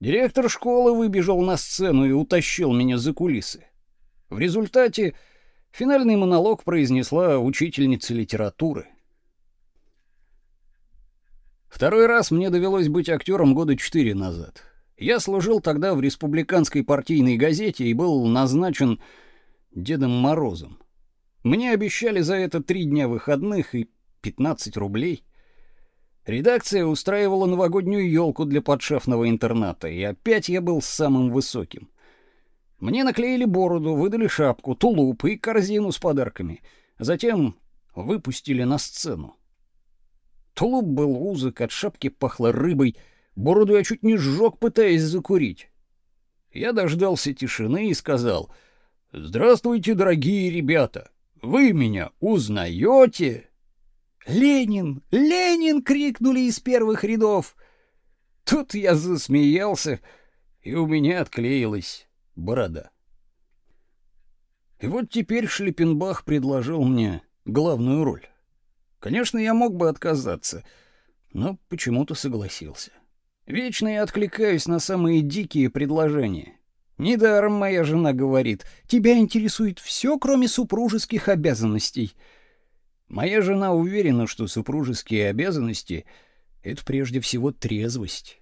Директор школы выбежал на сцену и утащил меня за кулисы. В результате финальный монолог произнесла учительница литературы. Второй раз мне довелось быть актером года четыре назад. Я служил тогда в республиканской партийной газете и был назначен Дедом Морозом. Мне обещали за это три дня выходных и 15 рублей. Редакция устраивала новогоднюю елку для подшефного интерната, и опять я был самым высоким. Мне наклеили бороду, выдали шапку, тулуп и корзину с подарками. Затем выпустили на сцену. Тулуп был узок, от шапки пахло рыбой, бороду я чуть не сжег, пытаясь закурить. Я дождался тишины и сказал, «Здравствуйте, дорогие ребята! Вы меня узнаете?» «Ленин! Ленин!» — крикнули из первых рядов. Тут я засмеялся, и у меня отклеилась борода. И вот теперь Шлиппенбах предложил мне главную роль. Конечно, я мог бы отказаться, но почему-то согласился. Вечно я откликаюсь на самые дикие предложения. Недаром моя жена говорит, тебя интересует все, кроме супружеских обязанностей — Моя жена уверена, что супружеские обязанности — это прежде всего трезвость.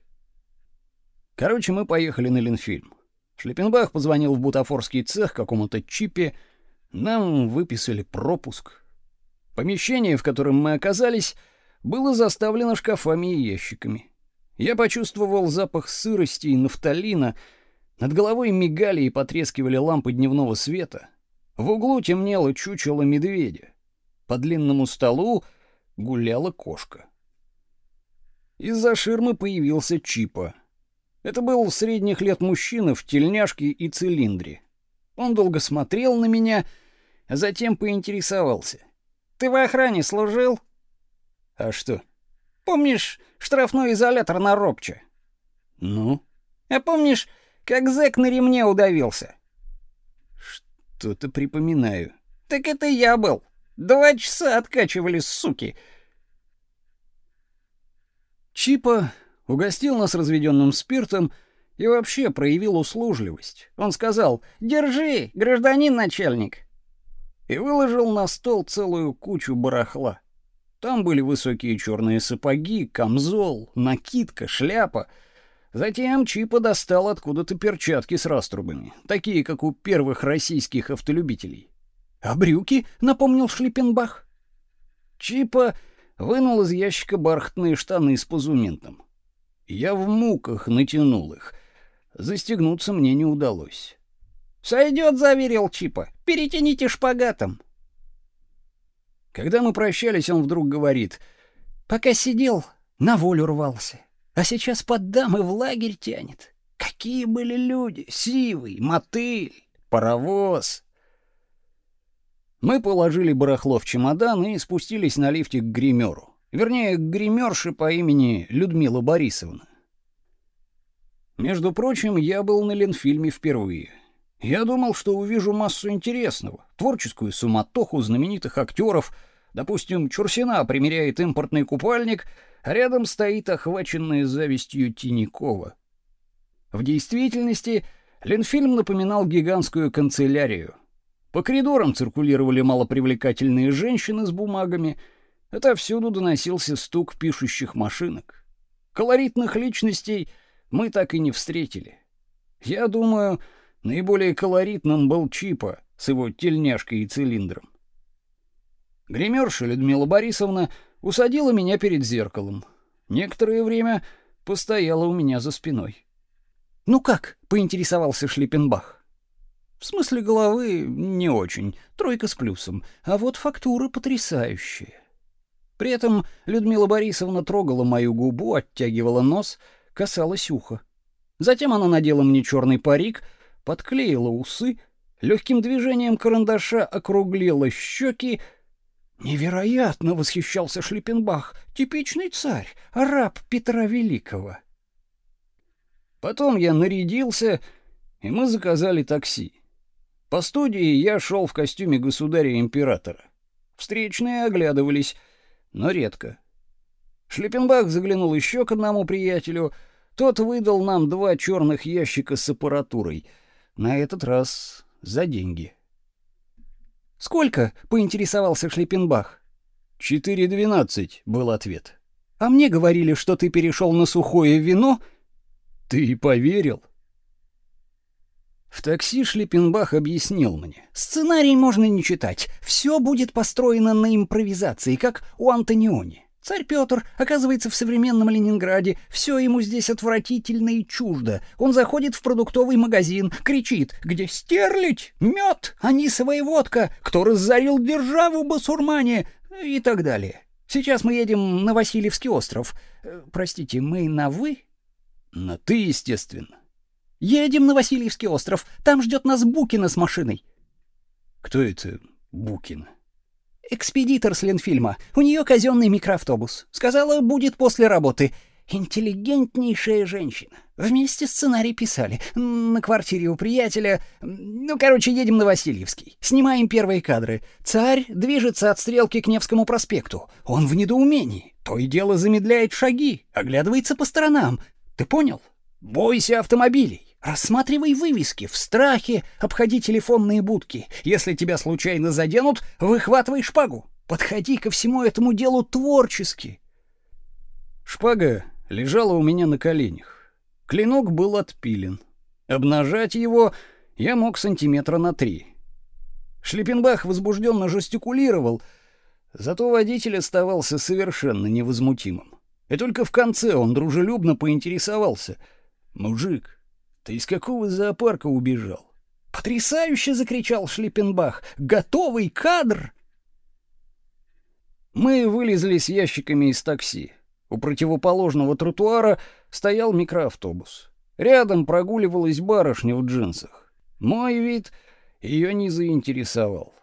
Короче, мы поехали на Ленфильм. Шлепенбах позвонил в бутафорский цех какому-то чипе. Нам выписали пропуск. Помещение, в котором мы оказались, было заставлено шкафами и ящиками. Я почувствовал запах сырости и нафталина. Над головой мигали и потрескивали лампы дневного света. В углу темнело чучело медведя. По длинному столу гуляла кошка. Из-за ширмы появился Чипа. Это был средних лет мужчина в тельняшке и цилиндре. Он долго смотрел на меня, а затем поинтересовался. «Ты в охране служил?» «А что?» «Помнишь штрафной изолятор на Робче?» «Ну?» «А помнишь, как зэк на ремне удавился?» «Что-то припоминаю». «Так это я был. Два часа откачивали, суки. Чипа угостил нас разведенным спиртом и вообще проявил услужливость. Он сказал «Держи, гражданин начальник!» и выложил на стол целую кучу барахла. Там были высокие черные сапоги, камзол, накидка, шляпа. Затем Чипа достал откуда-то перчатки с раструбами, такие, как у первых российских автолюбителей. А брюки, напомнил Шлиппенбах. Чипа вынул из ящика бархатные штаны с позументом. Я в муках натянул их. Застегнуться мне не удалось. «Сойдет», — заверил Чипа. «Перетяните шпагатом». Когда мы прощались, он вдруг говорит, «Пока сидел, на волю рвался, а сейчас под дамы в лагерь тянет. Какие были люди! Сивый, мотыль, паровоз!» Мы положили барахло в чемодан и спустились на лифте к гримеру. Вернее, к гримерше по имени Людмила Борисовна. Между прочим, я был на Ленфильме впервые. Я думал, что увижу массу интересного, творческую суматоху знаменитых актеров. Допустим, Чурсина примеряет импортный купальник, а рядом стоит охваченная завистью Тинякова. В действительности Ленфильм напоминал гигантскую канцелярию — по коридорам циркулировали малопривлекательные женщины с бумагами. Отовсюду доносился стук пишущих машинок. Колоритных личностей мы так и не встретили. Я думаю, наиболее колоритным был Чипа с его тельняшкой и цилиндром. Гримерша Людмила Борисовна усадила меня перед зеркалом. Некоторое время постояла у меня за спиной. «Ну как?» — поинтересовался Шлиппенбах. В смысле головы не очень, тройка с плюсом, а вот фактура потрясающая. При этом Людмила Борисовна трогала мою губу, оттягивала нос, касалась уха. Затем она надела мне черный парик, подклеила усы, легким движением карандаша округлила щеки. Невероятно восхищался Шлиппенбах, типичный царь, араб Петра Великого. Потом я нарядился, и мы заказали такси. По студии я шел в костюме государя-императора. Встречные оглядывались, но редко. Шлиппенбах заглянул еще к одному приятелю. Тот выдал нам два черных ящика с аппаратурой. На этот раз за деньги. «Сколько?» — поинтересовался Шлиппенбах. «Четыре двенадцать», — был ответ. «А мне говорили, что ты перешел на сухое вино?» «Ты поверил?» В такси Шлиппенбах объяснил мне. «Сценарий можно не читать. Все будет построено на импровизации, как у Антониони. Царь Петр оказывается в современном Ленинграде. Все ему здесь отвратительно и чуждо. Он заходит в продуктовый магазин, кричит, где стерлить, мед, анисовая водка, кто разорил державу басурмане и так далее. Сейчас мы едем на Васильевский остров. Э, простите, мы на «вы»?» «На «ты», естественно. Едем на Васильевский остров. Там ждет нас Букина с машиной. Кто это Букина? Экспедитор с Ленфильма. У нее казенный микроавтобус. Сказала, будет после работы. Интеллигентнейшая женщина. Вместе сценарий писали. На квартире у приятеля. Ну, короче, едем на Васильевский. Снимаем первые кадры. Царь движется от стрелки к Невскому проспекту. Он в недоумении. То и дело замедляет шаги, оглядывается по сторонам. Ты понял? Бойся автомобилей. Рассматривай вывески, в страхе обходи телефонные будки. Если тебя случайно заденут, выхватывай шпагу. Подходи ко всему этому делу творчески. Шпага лежала у меня на коленях. Клинок был отпилен. Обнажать его я мог сантиметра на три. Шлиппенбах возбужденно жестикулировал, зато водитель оставался совершенно невозмутимым. И только в конце он дружелюбно поинтересовался: "Мужик, ты из какого зоопарка убежал? Потрясающе закричал Шлиппенбах. Готовый кадр. Мы вылезли с ящиками из такси. У противоположного тротуара стоял микроавтобус. Рядом прогуливалась барышня в джинсах. Мой вид ее не заинтересовал.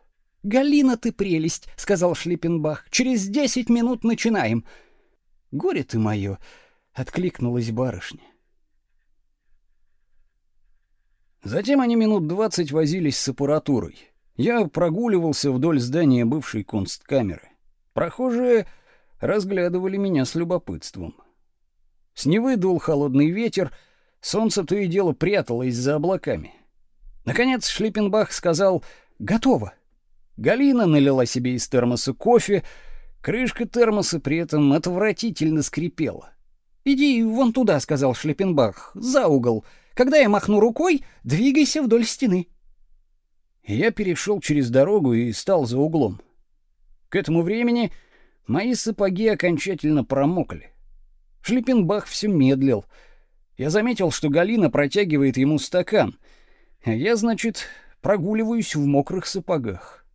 «Галина, ты прелесть!» — сказал Шлиппенбах. «Через десять минут начинаем!» «Горе ты мое!» — откликнулась барышня. Затем они минут двадцать возились с аппаратурой. Я прогуливался вдоль здания бывшей кунсткамеры. Прохожие разглядывали меня с любопытством. С Невы дул холодный ветер, солнце то и дело пряталось за облаками. Наконец Шлиппенбах сказал «Готово». Галина налила себе из термоса кофе, крышка термоса при этом отвратительно скрипела. «Иди вон туда», — сказал Шлиппенбах, — «за угол». Когда я махну рукой, двигайся вдоль стены. Я перешел через дорогу и стал за углом. К этому времени мои сапоги окончательно промокли. Шлиппенбах все медлил. Я заметил, что Галина протягивает ему стакан, а я, значит, прогуливаюсь в мокрых сапогах.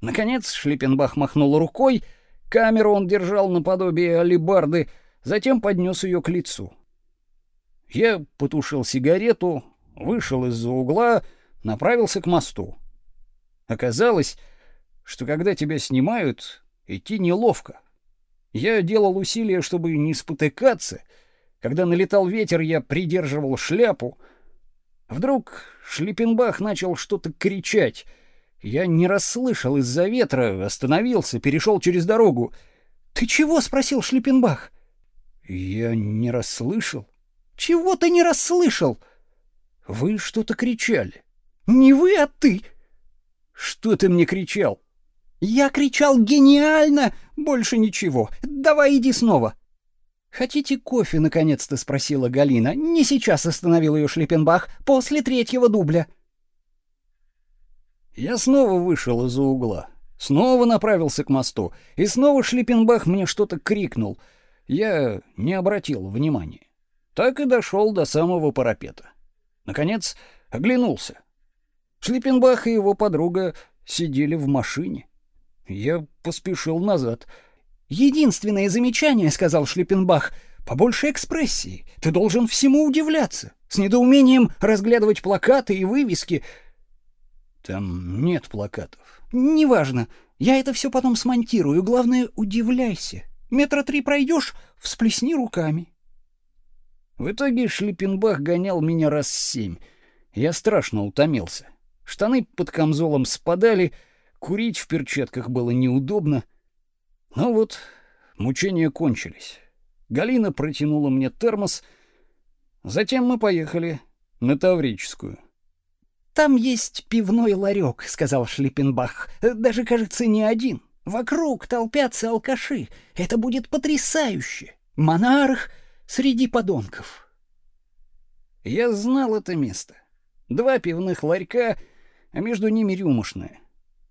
Наконец Шлиппенбах махнул рукой, камеру он держал наподобие алебарды, затем поднес ее к лицу. Я потушил сигарету, вышел из-за угла, направился к мосту. Оказалось, что когда тебя снимают, идти неловко. Я делал усилия, чтобы не спотыкаться. Когда налетал ветер, я придерживал шляпу. Вдруг Шлиппенбах начал что-то кричать. Я не расслышал из-за ветра, остановился, перешел через дорогу. «Ты чего?» — спросил Шлиппенбах. Я не расслышал. «Чего ты не расслышал?» «Вы что-то кричали». «Не вы, а ты». «Что ты мне кричал?» «Я кричал гениально! Больше ничего. Давай иди снова». «Хотите кофе?» — наконец-то спросила Галина. «Не сейчас», — остановил ее Шлиппенбах, — «после третьего дубля». Я снова вышел из-за угла, снова направился к мосту, и снова Шлиппенбах мне что-то крикнул. Я не обратил внимания. Так и дошел до самого парапета. Наконец, оглянулся. Шлиппенбах и его подруга сидели в машине. Я поспешил назад. «Единственное замечание», — сказал Шлиппенбах, — «побольше экспрессии. Ты должен всему удивляться, с недоумением разглядывать плакаты и вывески». «Там нет плакатов». «Неважно. Я это все потом смонтирую. Главное, удивляйся. Метра три пройдешь, всплесни руками». В итоге Шлиппенбах гонял меня раз семь. Я страшно утомился. Штаны под камзолом спадали, — Курить в перчатках было неудобно. Но вот мучения кончились. Галина протянула мне термос. Затем мы поехали на Таврическую. «Там есть пивной ларек», — сказал Шлиппенбах. «Даже, кажется, не один. Вокруг толпятся алкаши. Это будет потрясающе. Монарх среди подонков». Я знал это место. Два пивных ларька, а между ними рюмошная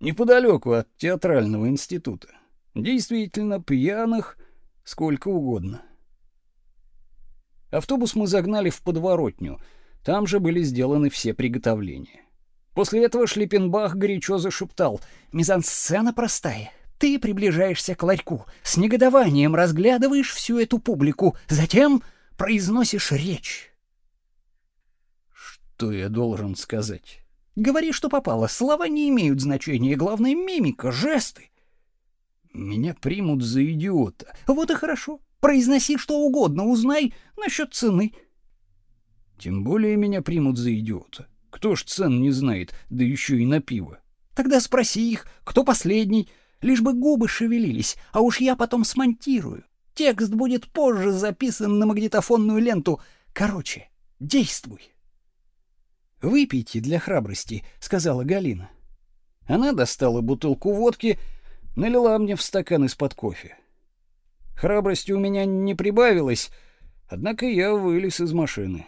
неподалеку от театрального института. Действительно, пьяных сколько угодно. Автобус мы загнали в подворотню. Там же были сделаны все приготовления. После этого Шлиппенбах горячо зашептал: "Мизансцена простая. Ты приближаешься к ларьку, с негодованием разглядываешь всю эту публику, затем произносишь речь". Что я должен сказать? Говори, что попало. Слова не имеют значения, главное мимика, жесты. Меня примут за идиота. Вот и хорошо. Произноси что угодно, узнай насчет цены. Тем более меня примут за идиота. Кто ж цен не знает, да еще и на пиво. Тогда спроси их, кто последний, лишь бы губы шевелились, а уж я потом смонтирую. Текст будет позже записан на магнитофонную ленту. Короче, действуй. Выпейте для храбрости, сказала Галина. Она достала бутылку водки, налила мне в стакан из-под кофе. Храбрости у меня не прибавилось, однако я вылез из машины.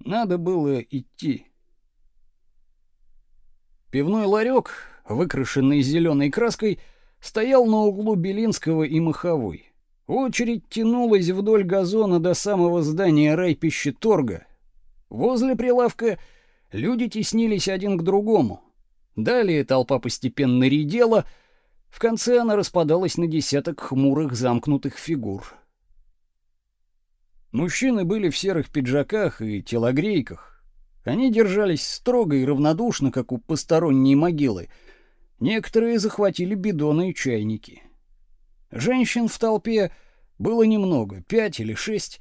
Надо было идти. Пивной ларек, выкрашенный зеленой краской, стоял на углу Белинского и Маховой. Очередь тянулась вдоль газона до самого здания райпищеторга. Возле прилавка Люди теснились один к другому. Далее толпа постепенно редела, в конце она распадалась на десяток хмурых замкнутых фигур. Мужчины были в серых пиджаках и телогрейках. Они держались строго и равнодушно, как у посторонней могилы. Некоторые захватили бидоны и чайники. Женщин в толпе было немного, пять или шесть.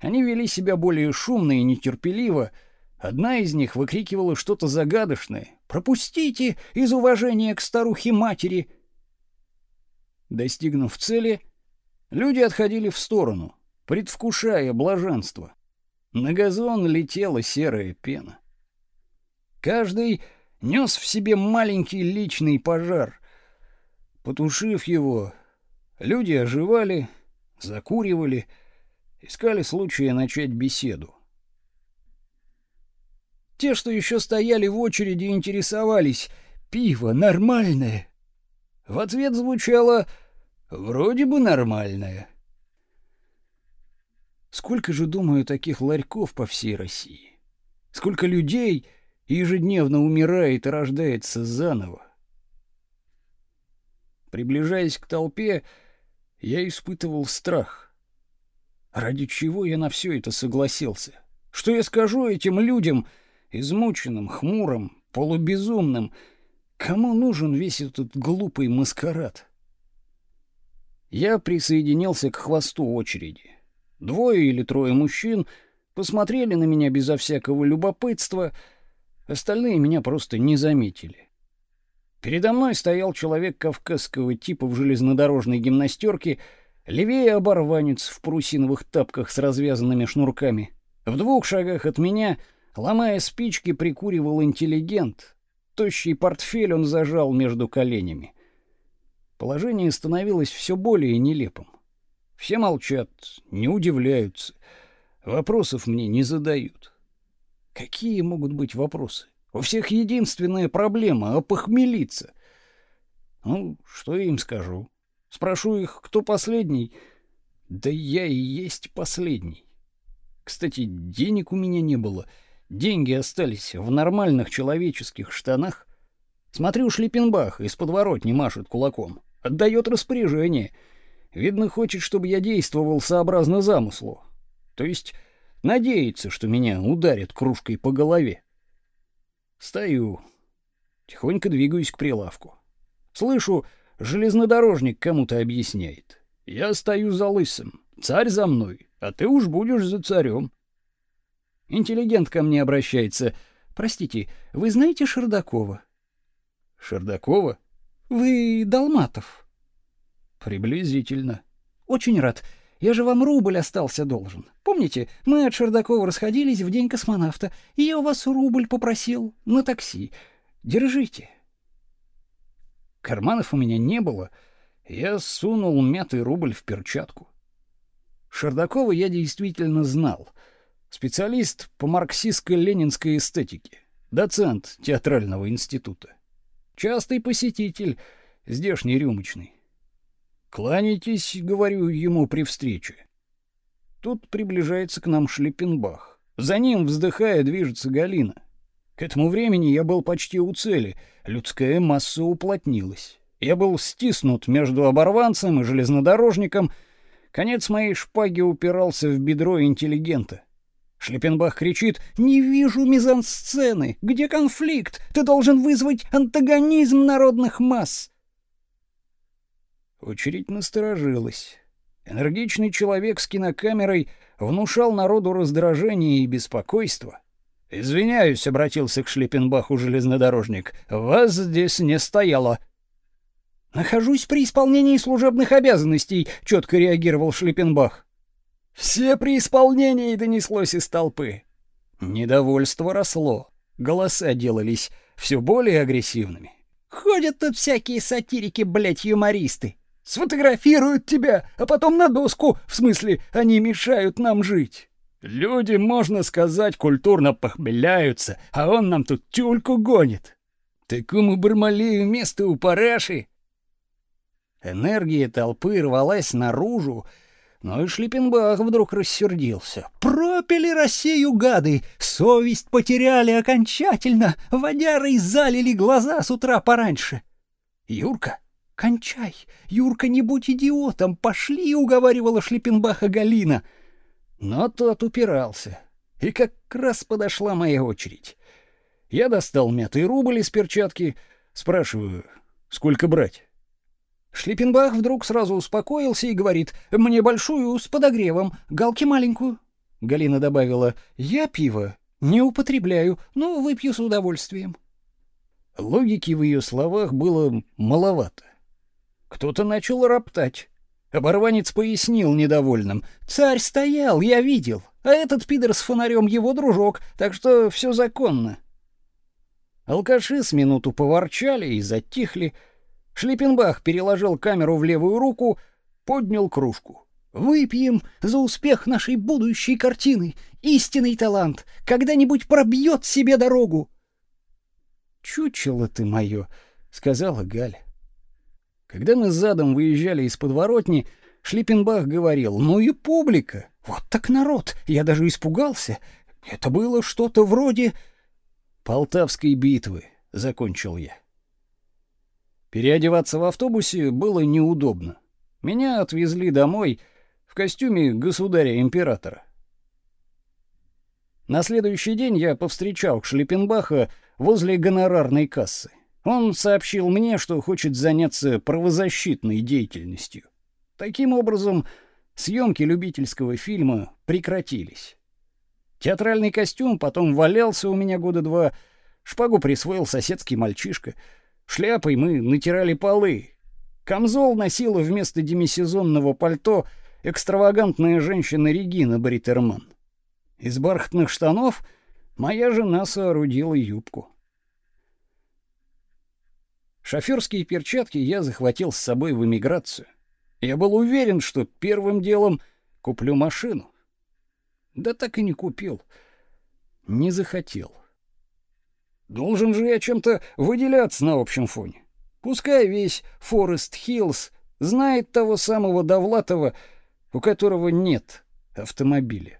Они вели себя более шумно и нетерпеливо, Одна из них выкрикивала что-то загадочное. «Пропустите из уважения к старухе-матери!» Достигнув цели, люди отходили в сторону, предвкушая блаженство. На газон летела серая пена. Каждый нес в себе маленький личный пожар. Потушив его, люди оживали, закуривали, искали случая начать беседу. Те, что еще стояли в очереди, интересовались, пиво нормальное. В ответ звучало «вроде бы нормальное». Сколько же, думаю, таких ларьков по всей России? Сколько людей ежедневно умирает и рождается заново? Приближаясь к толпе, я испытывал страх. Ради чего я на все это согласился? Что я скажу этим людям, измученным, хмурым, полубезумным? Кому нужен весь этот глупый маскарад? Я присоединился к хвосту очереди. Двое или трое мужчин посмотрели на меня безо всякого любопытства, остальные меня просто не заметили. Передо мной стоял человек кавказского типа в железнодорожной гимнастерке, левее оборванец в парусиновых тапках с развязанными шнурками. В двух шагах от меня, ломая спички, прикуривал интеллигент. Тощий портфель он зажал между коленями. Положение становилось все более нелепым. Все молчат, не удивляются, вопросов мне не задают. Какие могут быть вопросы? У всех единственная проблема — опохмелиться. Ну, что я им скажу? Спрошу их, кто последний? Да я и есть последний. Кстати, денег у меня не было. Деньги остались в нормальных человеческих штанах. Смотрю, Шлиппенбах из подворотни машет кулаком. Отдает распоряжение — Видно, хочет, чтобы я действовал сообразно замыслу. То есть надеется, что меня ударят кружкой по голове. Стою, тихонько двигаюсь к прилавку. Слышу, железнодорожник кому-то объясняет. Я стою за лысым, царь за мной, а ты уж будешь за царем. Интеллигент ко мне обращается. Простите, вы знаете Шердакова? Шердакова? Вы Долматов. Приблизительно. Очень рад. Я же вам рубль остался должен. Помните, мы от Шердакова расходились в день космонавта, и я у вас рубль попросил на такси. Держите. Карманов у меня не было. Я сунул мятый рубль в перчатку. Шердакова я действительно знал. Специалист по марксистско-ленинской эстетике, доцент театрального института. Частый посетитель здешний рюмочный. Кланяйтесь, говорю ему при встрече. Тут приближается к нам Шлиппенбах. За ним, вздыхая, движется Галина. К этому времени я был почти у цели. Людская масса уплотнилась. Я был стиснут между оборванцем и железнодорожником. Конец моей шпаги упирался в бедро интеллигента. Шлиппенбах кричит «Не вижу мизансцены! Где конфликт? Ты должен вызвать антагонизм народных масс!» Очередь насторожилась. Энергичный человек с кинокамерой внушал народу раздражение и беспокойство. «Извиняюсь», — обратился к Шлиппенбаху железнодорожник, — «вас здесь не стояло». «Нахожусь при исполнении служебных обязанностей», — четко реагировал Шлиппенбах. «Все при исполнении», — донеслось из толпы. Недовольство росло, голоса делались все более агрессивными. «Ходят тут всякие сатирики, блядь, юмористы сфотографируют тебя, а потом на доску, в смысле, они мешают нам жить. Люди, можно сказать, культурно похмеляются, а он нам тут тюльку гонит. Такому Бармалею место у параши. Энергия толпы рвалась наружу, но и Шлиппенбах вдруг рассердился. «Пропили Россию, гады! Совесть потеряли окончательно! Водярой залили глаза с утра пораньше!» «Юрка, «Кончай! Юрка, не будь идиотом! Пошли!» — уговаривала Шлиппенбаха Галина. Но тот упирался. И как раз подошла моя очередь. Я достал мятый рубль из перчатки, спрашиваю, сколько брать? Шлиппенбах вдруг сразу успокоился и говорит, «Мне большую с подогревом, галки маленькую». Галина добавила, «Я пиво не употребляю, но выпью с удовольствием». Логики в ее словах было маловато. Кто-то начал роптать. Оборванец пояснил недовольным. «Царь стоял, я видел, а этот пидор с фонарем его дружок, так что все законно». Алкаши с минуту поворчали и затихли. Шлиппенбах переложил камеру в левую руку, поднял кружку. «Выпьем за успех нашей будущей картины Истинный талант. Когда-нибудь пробьет себе дорогу. Чучело ты мое, сказала Галя. Когда мы задом выезжали из подворотни, Шлиппенбах говорил: "Ну и публика. Вот так народ. Я даже испугался. Это было что-то вроде Полтавской битвы", закончил я. Переодеваться в автобусе было неудобно. Меня отвезли домой в костюме государя-императора. На следующий день я повстречал Шлиппенбаха возле гонорарной кассы. Он сообщил мне, что хочет заняться правозащитной деятельностью. Таким образом, съемки любительского фильма прекратились. Театральный костюм потом валялся у меня года два, шпагу присвоил соседский мальчишка, шляпой мы натирали полы. Камзол носила вместо демисезонного пальто экстравагантная женщина Регина Бритерман. Из бархатных штанов моя жена соорудила юбку. Шофёрские перчатки я захватил с собой в эмиграцию. Я был уверен, что первым делом куплю машину. Да так и не купил. Не захотел. Должен же я чем-то выделяться на общем фоне. Пускай весь Форест Хиллз знает того самого Довлатова, у которого нет автомобиля.